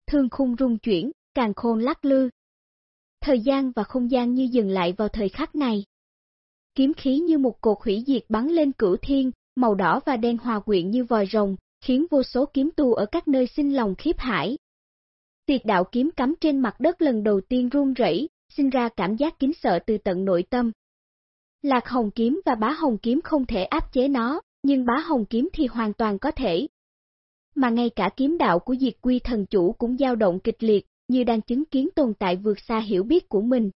Thương khung rung chuyển, càng khôn lắc lư. Thời gian và không gian như dừng lại vào thời khắc này. Kiếm khí như một cột hủy diệt bắn lên cửu thiên, màu đỏ và đen hòa quyện như vòi rồng, khiến vô số kiếm tu ở các nơi sinh lòng khiếp hải. Tiệt đạo kiếm cắm trên mặt đất lần đầu tiên run rẩy, sinh ra cảm giác kính sợ từ tận nội tâm. Lạc hồng kiếm và bá hồng kiếm không thể áp chế nó, nhưng bá hồng kiếm thì hoàn toàn có thể. Mà ngay cả kiếm đạo của diệt quy thần chủ cũng dao động kịch liệt, như đang chứng kiến tồn tại vượt xa hiểu biết của mình.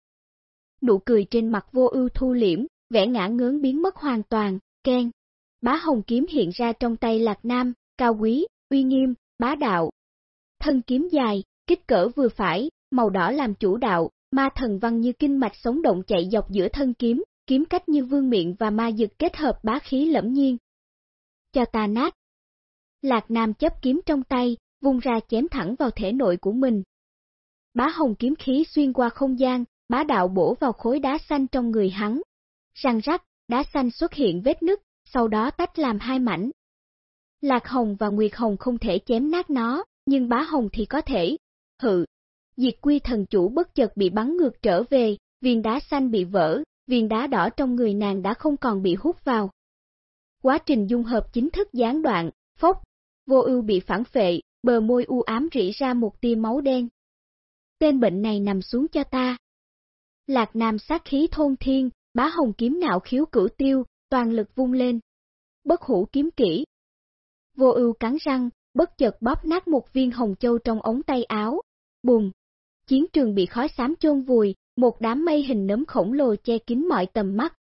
Nụ cười trên mặt vô ưu thu liễm, vẻ ngã ngớn biến mất hoàn toàn, khen. Bá hồng kiếm hiện ra trong tay lạc nam, cao quý, uy nghiêm, bá đạo. Thân kiếm dài, kích cỡ vừa phải, màu đỏ làm chủ đạo, ma thần văn như kinh mạch sống động chạy dọc giữa thân kiếm, kiếm cách như vương miệng và ma dực kết hợp bá khí lẫm nhiên. Cho ta nát. Lạc Nam chấp kiếm trong tay, vung ra chém thẳng vào thể nội của mình. Bá hồng kiếm khí xuyên qua không gian, bá đạo bổ vào khối đá xanh trong người hắn. Răng rắc, đá xanh xuất hiện vết nứt, sau đó tách làm hai mảnh. Lạc hồng và nguyệt hồng không thể chém nát nó, nhưng bá hồng thì có thể. Hự, diệt quy thần chủ bất chợt bị bắn ngược trở về, viên đá xanh bị vỡ, viên đá đỏ trong người nàng đã không còn bị hút vào. Quá trình dung hợp chính thức gián đoạn, phốc, vô ưu bị phản phệ, bờ môi u ám rỉ ra một tia máu đen. Tên bệnh này nằm xuống cho ta. Lạc Nam sát khí thôn thiên, bá hồng kiếm nạo khiếu cửu tiêu, toàn lực vung lên. Bất hủ kiếm kỹ. Vô ưu cắn răng, bất chợt bóp nát một viên hồng châu trong ống tay áo. Bùng! Chiến trường bị khói xám chôn vùi, một đám mây hình nấm khổng lồ che kín mọi tầm mắt.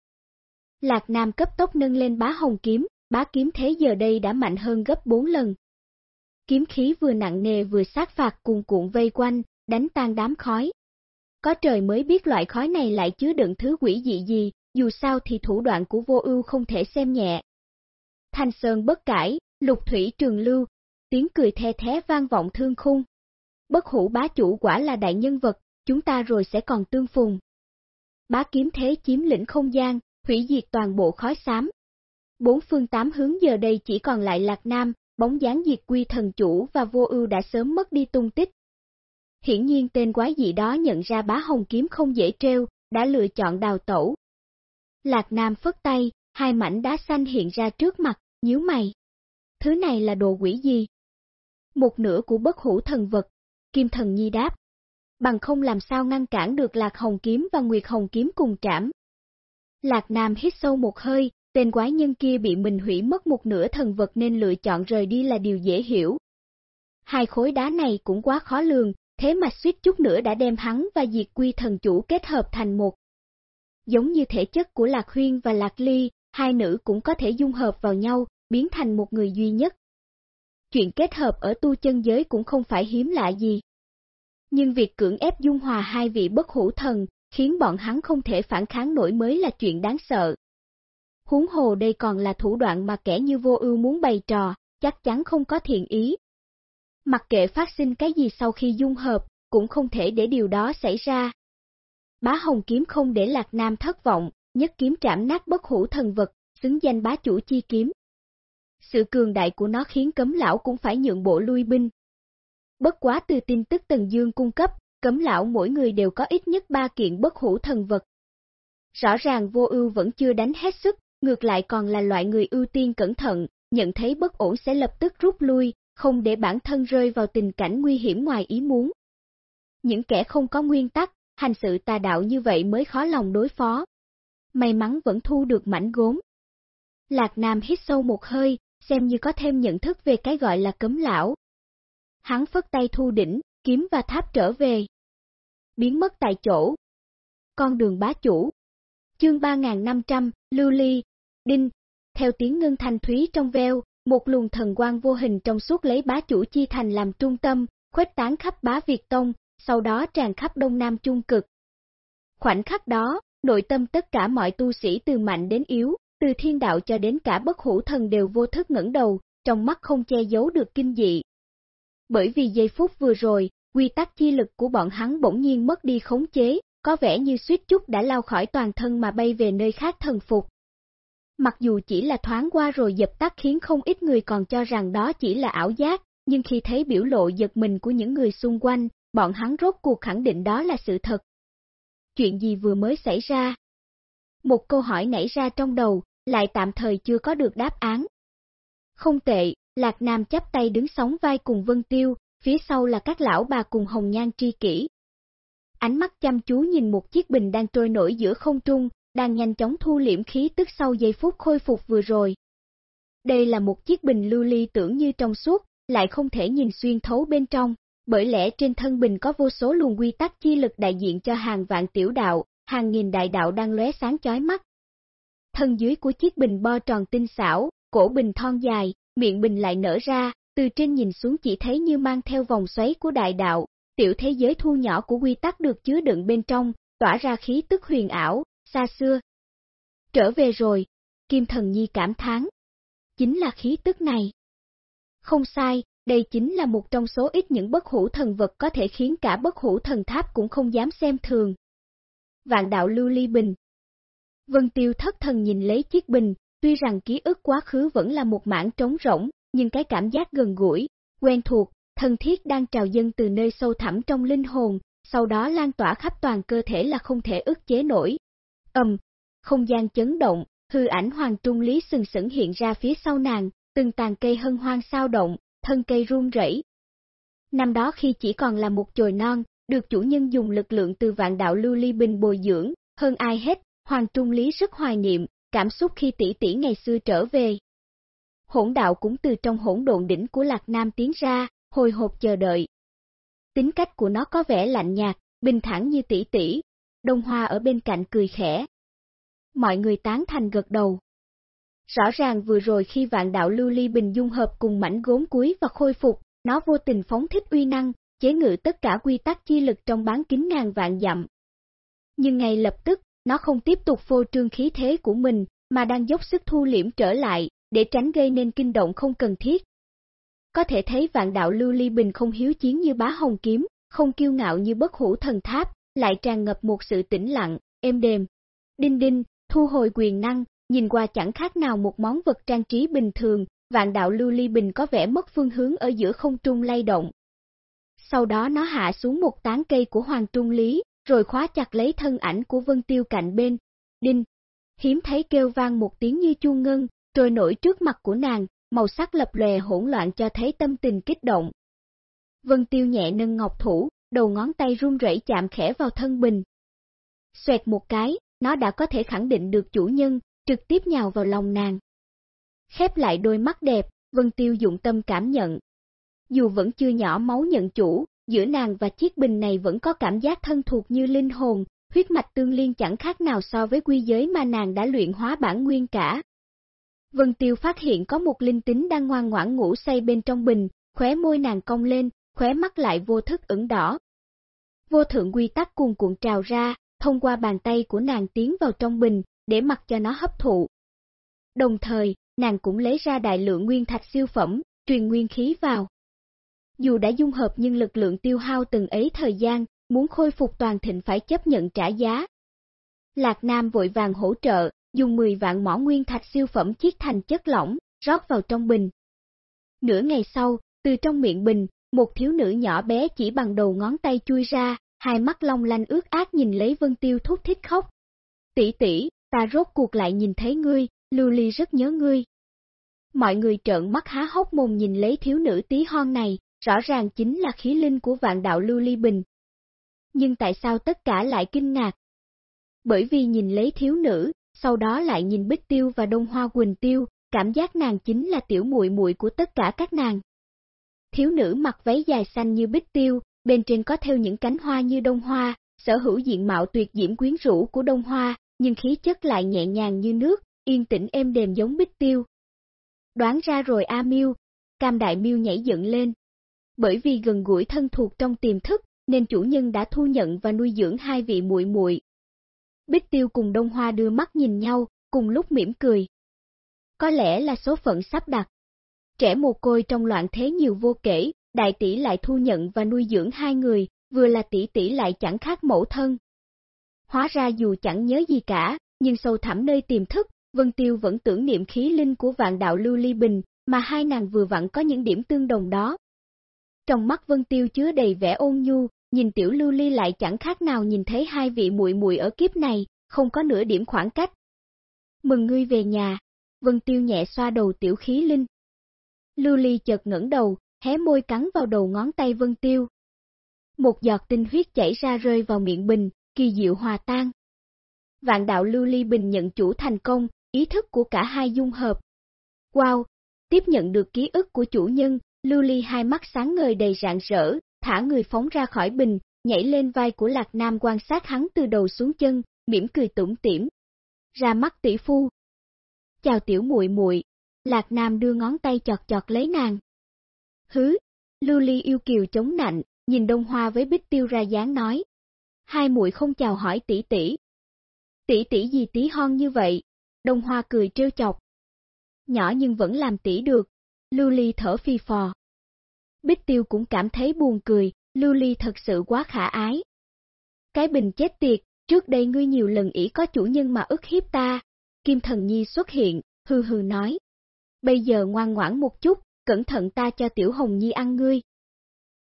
Lạc Nam cấp tốc nâng lên bá hồng kiếm, bá kiếm thế giờ đây đã mạnh hơn gấp 4 lần. Kiếm khí vừa nặng nề vừa sát phạt cuồn cuộn vây quanh, đánh tan đám khói. Có trời mới biết loại khói này lại chứa đựng thứ quỷ dị gì, dù sao thì thủ đoạn của vô ưu không thể xem nhẹ. Thanh Sơn bất cải, lục thủy trường lưu, tiếng cười the thế vang vọng thương khung. Bất hủ bá chủ quả là đại nhân vật, chúng ta rồi sẽ còn tương phùng. Bá kiếm thế chiếm lĩnh không gian, hủy diệt toàn bộ khói xám. Bốn phương tám hướng giờ đây chỉ còn lại Lạc Nam, bóng dáng diệt quy thần chủ và vô ưu đã sớm mất đi tung tích. Hiển nhiên tên quái dị đó nhận ra bá hồng kiếm không dễ treo, đã lựa chọn đào tẩu. Lạc Nam phất tay, hai mảnh đá xanh hiện ra trước mặt, nhíu mày. Thứ này là đồ quỷ gì? Một nửa của bất hủ thần vật, Kim Thần Nhi đáp. Bằng không làm sao ngăn cản được Lạc Hồng Kiếm và Nguyệt Hồng Kiếm cùng trảm. Lạc Nam hít sâu một hơi, tên quái nhân kia bị mình hủy mất một nửa thần vật nên lựa chọn rời đi là điều dễ hiểu. Hai khối đá này cũng quá khó lường, thế mà suýt chút nữa đã đem hắn và diệt quy thần chủ kết hợp thành một. Giống như thể chất của Lạc Huyên và Lạc Ly, hai nữ cũng có thể dung hợp vào nhau, biến thành một người duy nhất. Chuyện kết hợp ở tu chân giới cũng không phải hiếm lạ gì. Nhưng việc cưỡng ép dung hòa hai vị bất hủ thần, khiến bọn hắn không thể phản kháng nổi mới là chuyện đáng sợ. Huống hồ đây còn là thủ đoạn mà kẻ như vô ưu muốn bày trò, chắc chắn không có thiện ý. Mặc kệ phát sinh cái gì sau khi dung hợp, cũng không thể để điều đó xảy ra. Bá Hồng kiếm không để Lạc Nam thất vọng, nhất kiếm trảm nát bất hủ thần vật, xứng danh bá chủ chi kiếm. Sự cường đại của nó khiến cấm lão cũng phải nhượng bộ lui binh. Bất quá từ tin tức Tần Dương cung cấp, cấm lão mỗi người đều có ít nhất ba kiện bất hủ thần vật. Rõ ràng vô ưu vẫn chưa đánh hết sức, ngược lại còn là loại người ưu tiên cẩn thận, nhận thấy bất ổn sẽ lập tức rút lui, không để bản thân rơi vào tình cảnh nguy hiểm ngoài ý muốn. Những kẻ không có nguyên tắc, hành sự tà đạo như vậy mới khó lòng đối phó. May mắn vẫn thu được mảnh gốm. Lạc Nam hít sâu một hơi, xem như có thêm nhận thức về cái gọi là cấm lão. Hắn phất tay thu đỉnh, kiếm và tháp trở về. Biến mất tại chỗ. Con đường bá chủ. Chương 3500, Lưu Ly, Đinh, theo tiếng ngân thanh thúy trong veo, một luồng thần quang vô hình trong suốt lấy bá chủ chi thành làm trung tâm, khuếch tán khắp bá Việt Tông, sau đó tràn khắp đông nam trung cực. Khoảnh khắc đó, nội tâm tất cả mọi tu sĩ từ mạnh đến yếu, từ thiên đạo cho đến cả bất hủ thần đều vô thức ngẩng đầu, trong mắt không che giấu được kinh dị. Bởi vì giây phút vừa rồi, quy tắc chi lực của bọn hắn bỗng nhiên mất đi khống chế, có vẻ như suýt chút đã lao khỏi toàn thân mà bay về nơi khác thần phục. Mặc dù chỉ là thoáng qua rồi dập tắt khiến không ít người còn cho rằng đó chỉ là ảo giác, nhưng khi thấy biểu lộ giật mình của những người xung quanh, bọn hắn rốt cuộc khẳng định đó là sự thật. Chuyện gì vừa mới xảy ra? Một câu hỏi nảy ra trong đầu, lại tạm thời chưa có được đáp án. Không tệ, Lạc Nam chắp tay đứng sóng vai cùng Vân Tiêu, phía sau là các lão bà cùng hồng nhan tri kỷ. Ánh mắt chăm chú nhìn một chiếc bình đang trôi nổi giữa không trung, đang nhanh chóng thu liễm khí tức sau giây phút khôi phục vừa rồi. Đây là một chiếc bình lưu ly tưởng như trong suốt, lại không thể nhìn xuyên thấu bên trong, bởi lẽ trên thân bình có vô số luồng quy tắc chi lực đại diện cho hàng vạn tiểu đạo, hàng nghìn đại đạo đang lóe sáng chói mắt. Thân dưới của chiếc bình bo tròn tinh xảo, cổ bình thon dài, miệng bình lại nở ra, từ trên nhìn xuống chỉ thấy như mang theo vòng xoáy của đại đạo, tiểu thế giới thu nhỏ của quy tắc được chứa đựng bên trong, tỏa ra khí tức huyền ảo, xa xưa. Trở về rồi, Kim Thần Nhi cảm thán. Chính là khí tức này. Không sai, đây chính là một trong số ít những bất hủ thần vật có thể khiến cả bất hủ thần tháp cũng không dám xem thường. Vạn đạo lưu ly bình. Vân Tiêu thất thần nhìn lấy chiếc bình, tuy rằng ký ức quá khứ vẫn là một mảng trống rỗng, nhưng cái cảm giác gần gũi, quen thuộc, thân thiết đang trào dâng từ nơi sâu thẳm trong linh hồn, sau đó lan tỏa khắp toàn cơ thể là không thể ức chế nổi. Ầm, không gian chấn động, hư ảnh hoàng trung lý sừng sững hiện ra phía sau nàng, từng tàn cây hân hoang sao động, thân cây run rẩy. Năm đó khi chỉ còn là một chồi non, được chủ nhân dùng lực lượng từ vạn đạo lưu ly bình bồi dưỡng, hơn ai hết, Hoàng Trung Lý rất hoài niệm, cảm xúc khi tỷ tỷ ngày xưa trở về. Hỗn đạo cũng từ trong hỗn độn đỉnh của Lạc Nam tiến ra, hồi hộp chờ đợi. Tính cách của nó có vẻ lạnh nhạt, bình thản như tỷ tỷ, Đông Hoa ở bên cạnh cười khẽ. Mọi người tán thành gật đầu. Rõ ràng vừa rồi khi vạn đạo lưu ly bình dung hợp cùng mảnh gốm cuối và khôi phục, nó vô tình phóng thích uy năng, chế ngự tất cả quy tắc chi lực trong bán kính ngàn vạn dặm. Nhưng ngay lập tức, nó không tiếp tục phô trương khí thế của mình, mà đang dốc sức thu liễm trở lại, để tránh gây nên kinh động không cần thiết. Có thể thấy vạn đạo lưu ly bình không hiếu chiến như bá hồng kiếm, không kiêu ngạo như bất hủ thần tháp, lại tràn ngập một sự tĩnh lặng, êm đềm. Đinh đinh, thu hồi quyền năng, nhìn qua chẳng khác nào một món vật trang trí bình thường, vạn đạo lưu ly bình có vẻ mất phương hướng ở giữa không trung lay động. Sau đó nó hạ xuống một tán cây của Hoàng Trung Lý, rồi khóa chặt lấy thân ảnh của Vân Tiêu cạnh bên. Đinh, hiếm thấy kêu vang một tiếng như chuông ngân, trôi nổi trước mặt của nàng, màu sắc lập lòe hỗn loạn cho thấy tâm tình kích động. Vân Tiêu nhẹ nâng ngọc thủ, đầu ngón tay run rẩy chạm khẽ vào thân bình. Xoẹt một cái, nó đã có thể khẳng định được chủ nhân, trực tiếp nhào vào lòng nàng. Khép lại đôi mắt đẹp, Vân Tiêu dụng tâm cảm nhận. Dù vẫn chưa nhỏ máu nhận chủ, giữa nàng và chiếc bình này vẫn có cảm giác thân thuộc như linh hồn, huyết mạch tương liên chẳng khác nào so với quy giới mà nàng đã luyện hóa bản nguyên cả. Vân Tiêu phát hiện có một linh tính đang ngoan ngoãn ngủ say bên trong bình, khóe môi nàng cong lên, khóe mắt lại vô thức ửng đỏ. Vô thượng quy tắc cuồn cuộn trào ra, thông qua bàn tay của nàng tiến vào trong bình, để mặc cho nó hấp thụ. Đồng thời, nàng cũng lấy ra đại lượng nguyên thạch siêu phẩm, truyền nguyên khí vào. Dù đã dung hợp nhưng lực lượng tiêu hao từng ấy thời gian, muốn khôi phục toàn thịnh phải chấp nhận trả giá. Lạc Nam vội vàng hỗ trợ, dùng 10 vạn mỏ nguyên thạch siêu phẩm chiết thành chất lỏng, rót vào trong bình. Nửa ngày sau, từ trong miệng bình, một thiếu nữ nhỏ bé chỉ bằng đầu ngón tay chui ra, hai mắt long lanh ướt át nhìn lấy Vân Tiêu thúc thích khóc. Tỷ tỷ, ta rốt cuộc lại nhìn thấy ngươi, Lưu Ly rất nhớ ngươi. Mọi người trợn mắt há hốc mồm nhìn lấy thiếu nữ tí hon này, rõ ràng chính là khí linh của vạn đạo Lưu Ly Bình. Nhưng tại sao tất cả lại kinh ngạc? Bởi vì nhìn lấy thiếu nữ, sau đó lại nhìn Bích Tiêu và Đông Hoa Quỳnh Tiêu, cảm giác nàng chính là tiểu muội muội của tất cả các nàng. Thiếu nữ mặc váy dài xanh như Bích Tiêu, bên trên có theo những cánh hoa như Đông Hoa, sở hữu diện mạo tuyệt diễm quyến rũ của Đông Hoa, nhưng khí chất lại nhẹ nhàng như nước, yên tĩnh êm đềm giống Bích Tiêu. Đoán ra rồi A Miêu, Cam Đại Miêu nhảy dựng lên. Bởi vì gần gũi thân thuộc trong tiềm thức, nên chủ nhân đã thu nhận và nuôi dưỡng hai vị muội muội. Bích Tiêu cùng Đông Hoa đưa mắt nhìn nhau, cùng lúc mỉm cười. Có lẽ là số phận sắp đặt. Trẻ mồ côi trong loạn thế nhiều vô kể, đại tỷ lại thu nhận và nuôi dưỡng hai người, vừa là tỷ tỷ lại chẳng khác mẫu thân. Hóa ra dù chẳng nhớ gì cả, nhưng sâu thẳm nơi tiềm thức, Vân Tiêu vẫn tưởng niệm khí linh của vạn đạo Lưu Ly Bình, mà hai nàng vừa vặn có những điểm tương đồng đó. Trong mắt Vân Tiêu chứa đầy vẻ ôn nhu, nhìn tiểu Lưu Ly lại chẳng khác nào nhìn thấy hai vị muội muội ở kiếp này, không có nửa điểm khoảng cách. Mừng ngươi về nhà, Vân Tiêu nhẹ xoa đầu tiểu khí linh. Lưu Ly chợt ngẩng đầu, hé môi cắn vào đầu ngón tay Vân Tiêu. Một giọt tinh huyết chảy ra rơi vào miệng bình, kỳ diệu hòa tan. Vạn đạo Lưu Ly Bình nhận chủ thành công, ý thức của cả hai dung hợp. Wow! Tiếp nhận được ký ức của chủ nhân, Lưu Ly hai mắt sáng ngời đầy rạng rỡ, thả người phóng ra khỏi bình, nhảy lên vai của Lạc Nam quan sát hắn từ đầu xuống chân, mỉm cười tủm tỉm. Ra mắt tỷ phu. Chào tiểu muội muội. Lạc Nam đưa ngón tay chọt chọt lấy nàng. Hứ, Lưu Ly yêu kiều chống nạnh, nhìn Đông Hoa với Bích Tiêu ra dáng nói. Hai muội không chào hỏi tỷ tỷ. Tỷ tỷ gì tí hon như vậy? Đông Hoa cười trêu chọc. Nhỏ nhưng vẫn làm tỷ được. Lưu Ly thở phi phò. Bích Tiêu cũng cảm thấy buồn cười, Lưu Ly thật sự quá khả ái. Cái bình chết tiệt, trước đây ngươi nhiều lần ỷ có chủ nhân mà ức hiếp ta. Kim Thần Nhi xuất hiện, hư hư nói. Bây giờ ngoan ngoãn một chút, cẩn thận ta cho Tiểu Hồng Nhi ăn ngươi.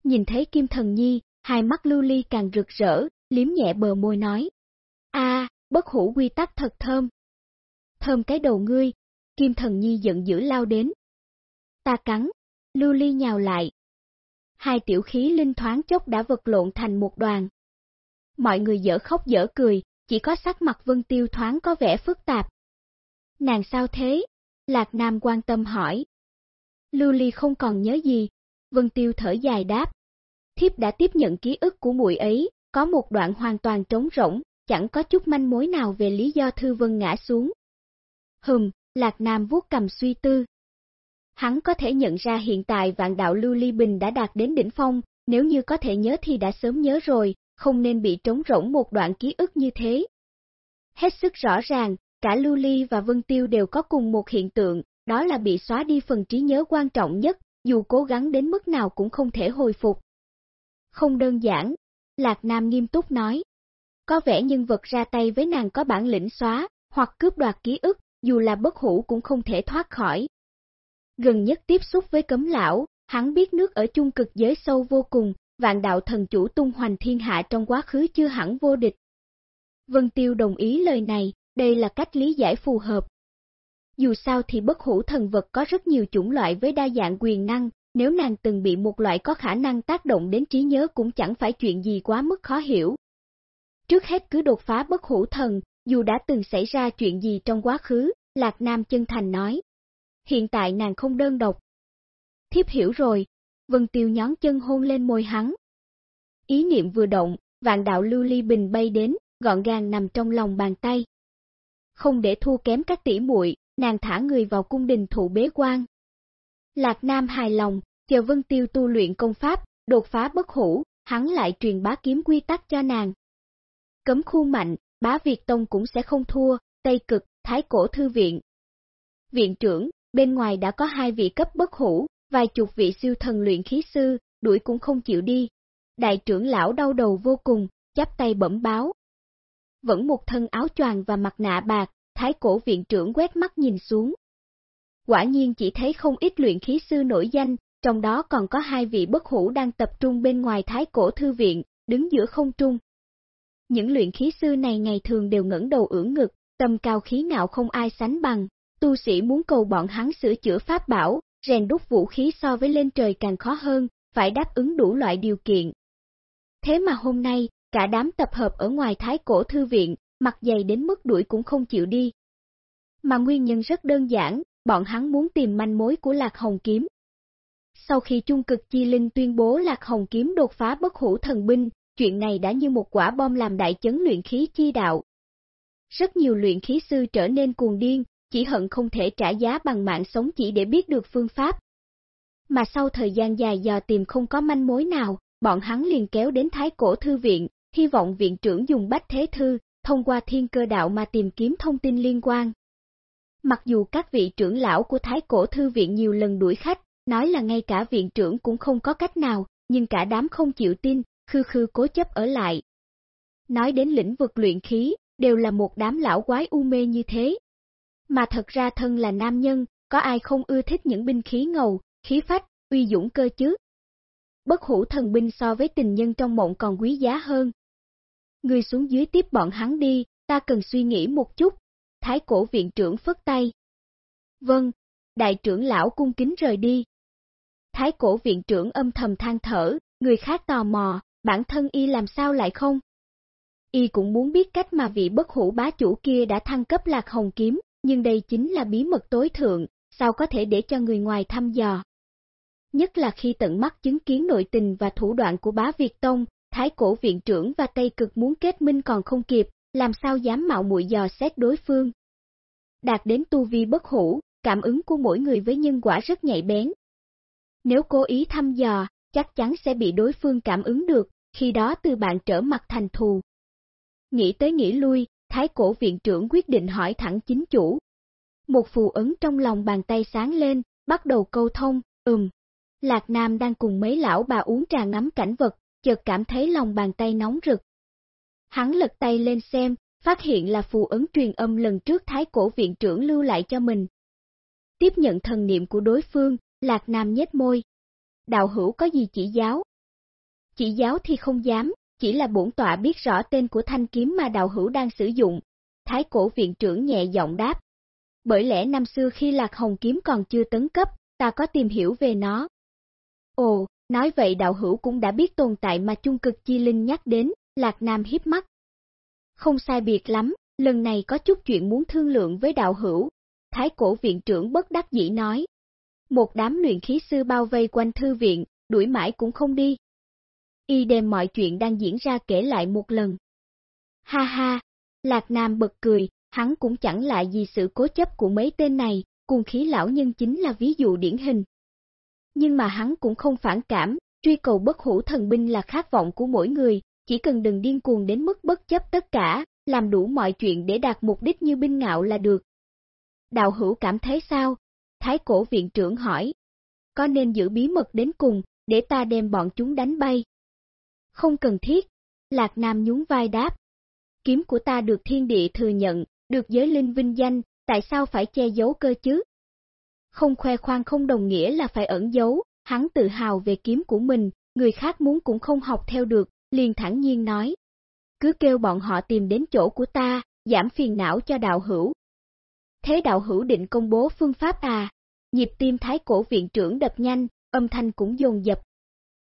Nhìn thấy Kim Thần Nhi, hai mắt Lưu Ly càng rực rỡ, liếm nhẹ bờ môi nói. a bất hủ quy tắc thật thơm. Thơm cái đầu ngươi, Kim Thần Nhi giận dữ lao đến. Ta cắn, Lưu Ly nhào lại, hai tiểu khí linh thoáng chốc đã vật lộn thành một đoàn. Mọi người dở khóc dở cười, chỉ có sắc mặt Vân Tiêu thoáng có vẻ phức tạp. Nàng sao thế? Lạc Nam quan tâm hỏi. Lưu Ly không còn nhớ gì, Vân Tiêu thở dài đáp. Thiếp đã tiếp nhận ký ức của muội ấy, có một đoạn hoàn toàn trống rỗng, chẳng có chút manh mối nào về lý do Thư Vân ngã xuống. Hừm, Lạc Nam vuốt cầm suy tư, Hắn có thể nhận ra hiện tại vạn đạo Lưu Ly Bình đã đạt đến đỉnh phong, nếu như có thể nhớ thì đã sớm nhớ rồi, không nên bị trống rỗng một đoạn ký ức như thế. Hết sức rõ ràng, cả Lưu Ly và Vân Tiêu đều có cùng một hiện tượng, đó là bị xóa đi phần trí nhớ quan trọng nhất, dù cố gắng đến mức nào cũng không thể hồi phục. Không đơn giản, Lạc Nam nghiêm túc nói. Có vẻ nhân vật ra tay với nàng có bản lĩnh xóa, hoặc cướp đoạt ký ức, dù là bất hủ cũng không thể thoát khỏi, Gần nhất tiếp xúc với cấm lão, hắn biết nước ở chung cực giới sâu vô cùng, vạn đạo thần chủ tung hoành thiên hạ trong quá khứ chưa hẳn vô địch. Vân Tiêu đồng ý lời này, đây là cách lý giải phù hợp. Dù sao thì bất hủ thần vật có rất nhiều chủng loại với đa dạng quyền năng, nếu nàng từng bị một loại có khả năng tác động đến trí nhớ cũng chẳng phải chuyện gì quá mức khó hiểu. Trước hết cứ đột phá bất hủ thần, dù đã từng xảy ra chuyện gì trong quá khứ, Lạc Nam chân thành nói hiện tại nàng không đơn độc. Thiếp hiểu rồi, Vân Tiêu nhón chân hôn lên môi hắn. Ý niệm vừa động, vạn đạo lưu ly bình bay đến, gọn gàng nằm trong lòng bàn tay. Không để thua kém các tỷ muội, nàng thả người vào cung đình thụ bế quan. Lạc Nam hài lòng, chờ Vân Tiêu tu luyện công pháp, đột phá bất hủ, hắn lại truyền bá kiếm quy tắc cho nàng. Cấm khu mạnh, bá Việt Tông cũng sẽ không thua, Tây Cực, Thái Cổ Thư Viện. Viện trưởng, bên ngoài đã có hai vị cấp bất hủ, vài chục vị siêu thần luyện khí sư, đuổi cũng không chịu đi. Đại trưởng lão đau đầu vô cùng, chắp tay bẩm báo. Vẫn một thân áo choàng và mặt nạ bạc, thái cổ viện trưởng quét mắt nhìn xuống. Quả nhiên chỉ thấy không ít luyện khí sư nổi danh, trong đó còn có hai vị bất hủ đang tập trung bên ngoài thái cổ thư viện, đứng giữa không trung. Những luyện khí sư này ngày thường đều ngẩng đầu ưỡn ngực, tầm cao khí ngạo không ai sánh bằng, tu sĩ muốn cầu bọn hắn sửa chữa pháp bảo, rèn đúc vũ khí so với lên trời càng khó hơn, phải đáp ứng đủ loại điều kiện. Thế mà hôm nay, cả đám tập hợp ở ngoài thái cổ thư viện, mặt dày đến mức đuổi cũng không chịu đi. Mà nguyên nhân rất đơn giản, bọn hắn muốn tìm manh mối của Lạc Hồng Kiếm. Sau khi Trung Cực Chi Linh tuyên bố Lạc Hồng Kiếm đột phá bất hủ thần binh, chuyện này đã như một quả bom làm đại chấn luyện khí chi đạo. Rất nhiều luyện khí sư trở nên cuồng điên, chỉ hận không thể trả giá bằng mạng sống chỉ để biết được phương pháp. Mà sau thời gian dài dò tìm không có manh mối nào, bọn hắn liền kéo đến Thái Cổ Thư Viện, hy vọng viện trưởng dùng bách thế thư, thông qua thiên cơ đạo mà tìm kiếm thông tin liên quan. Mặc dù các vị trưởng lão của Thái Cổ Thư Viện nhiều lần đuổi khách, nói là ngay cả viện trưởng cũng không có cách nào, nhưng cả đám không chịu tin, khư khư cố chấp ở lại. Nói đến lĩnh vực luyện khí, đều là một đám lão quái u mê như thế. Mà thật ra thân là nam nhân, có ai không ưa thích những binh khí ngầu, khí phách, uy dũng cơ chứ? Bất hủ thần binh so với tình nhân trong mộng còn quý giá hơn. Người xuống dưới tiếp bọn hắn đi, ta cần suy nghĩ một chút. Thái cổ viện trưởng phất tay. Vâng, đại trưởng lão cung kính rời đi. Thái cổ viện trưởng âm thầm than thở, người khác tò mò, bản thân y làm sao lại không? Y cũng muốn biết cách mà vị bất hủ bá chủ kia đã thăng cấp lạc hồng kiếm, nhưng đây chính là bí mật tối thượng, sao có thể để cho người ngoài thăm dò. Nhất là khi tận mắt chứng kiến nội tình và thủ đoạn của bá Việt Tông, Thái cổ viện trưởng và Tây Cực muốn kết minh còn không kịp, làm sao dám mạo muội dò xét đối phương. Đạt đến tu vi bất hủ, cảm ứng của mỗi người với nhân quả rất nhạy bén. Nếu cố ý thăm dò, chắc chắn sẽ bị đối phương cảm ứng được, khi đó từ bạn trở mặt thành thù. Nghĩ tới nghĩ lui, Thái cổ viện trưởng quyết định hỏi thẳng chính chủ. Một phù ấn trong lòng bàn tay sáng lên, bắt đầu câu thông, ừm. Lạc Nam đang cùng mấy lão bà uống trà ngắm cảnh vật, chợt cảm thấy lòng bàn tay nóng rực. Hắn lật tay lên xem, phát hiện là phù ấn truyền âm lần trước Thái cổ viện trưởng lưu lại cho mình. Tiếp nhận thần niệm của đối phương, Lạc Nam nhếch môi. Đạo hữu có gì chỉ giáo? Chỉ giáo thì không dám, chỉ là bổn tọa biết rõ tên của thanh kiếm mà đạo hữu đang sử dụng. Thái cổ viện trưởng nhẹ giọng đáp. Bởi lẽ năm xưa khi Lạc Hồng kiếm còn chưa tấn cấp, ta có tìm hiểu về nó. Ồ, nói vậy đạo hữu cũng đã biết tồn tại mà chung cực chi linh nhắc đến, Lạc Nam hiếp mắt. Không sai biệt lắm, lần này có chút chuyện muốn thương lượng với đạo hữu. Thái cổ viện trưởng bất đắc dĩ nói. Một đám luyện khí sư bao vây quanh thư viện, đuổi mãi cũng không đi, y đem mọi chuyện đang diễn ra kể lại một lần. Ha ha, Lạc Nam bật cười, hắn cũng chẳng lại gì sự cố chấp của mấy tên này, cùng khí lão nhân chính là ví dụ điển hình. Nhưng mà hắn cũng không phản cảm, truy cầu bất hủ thần binh là khát vọng của mỗi người, chỉ cần đừng điên cuồng đến mức bất chấp tất cả, làm đủ mọi chuyện để đạt mục đích như binh ngạo là được. Đạo hữu cảm thấy sao? Thái cổ viện trưởng hỏi. Có nên giữ bí mật đến cùng, để ta đem bọn chúng đánh bay? Không cần thiết. Lạc Nam nhún vai đáp. Kiếm của ta được thiên địa thừa nhận, được giới linh vinh danh, tại sao phải che giấu cơ chứ? Không khoe khoang không đồng nghĩa là phải ẩn giấu, hắn tự hào về kiếm của mình, người khác muốn cũng không học theo được, liền thẳng nhiên nói. Cứ kêu bọn họ tìm đến chỗ của ta, giảm phiền não cho đạo hữu. Thế đạo hữu định công bố phương pháp à? Nhịp tim thái cổ viện trưởng đập nhanh, âm thanh cũng dồn dập.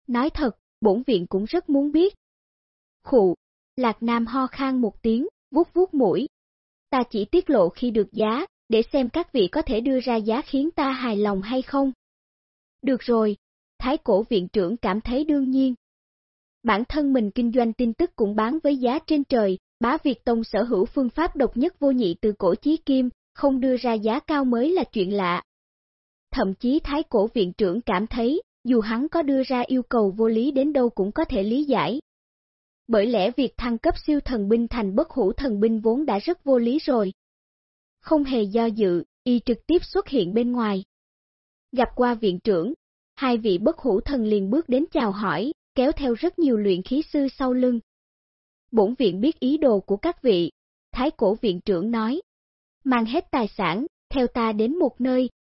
Nói thật, bổn viện cũng rất muốn biết. Khụ, Lạc Nam ho khan một tiếng, vuốt vuốt mũi. Ta chỉ tiết lộ khi được giá, để xem các vị có thể đưa ra giá khiến ta hài lòng hay không. Được rồi, Thái cổ viện trưởng cảm thấy đương nhiên. Bản thân mình kinh doanh tin tức cũng bán với giá trên trời, bá Việt Tông sở hữu phương pháp độc nhất vô nhị từ cổ chí kim, không đưa ra giá cao mới là chuyện lạ. Thậm chí Thái cổ viện trưởng cảm thấy, dù hắn có đưa ra yêu cầu vô lý đến đâu cũng có thể lý giải. Bởi lẽ việc thăng cấp siêu thần binh thành bất hủ thần binh vốn đã rất vô lý rồi. Không hề do dự, y trực tiếp xuất hiện bên ngoài. Gặp qua viện trưởng, hai vị bất hủ thần liền bước đến chào hỏi, kéo theo rất nhiều luyện khí sư sau lưng. Bổn viện biết ý đồ của các vị, Thái cổ viện trưởng nói. Mang hết tài sản, theo ta đến một nơi,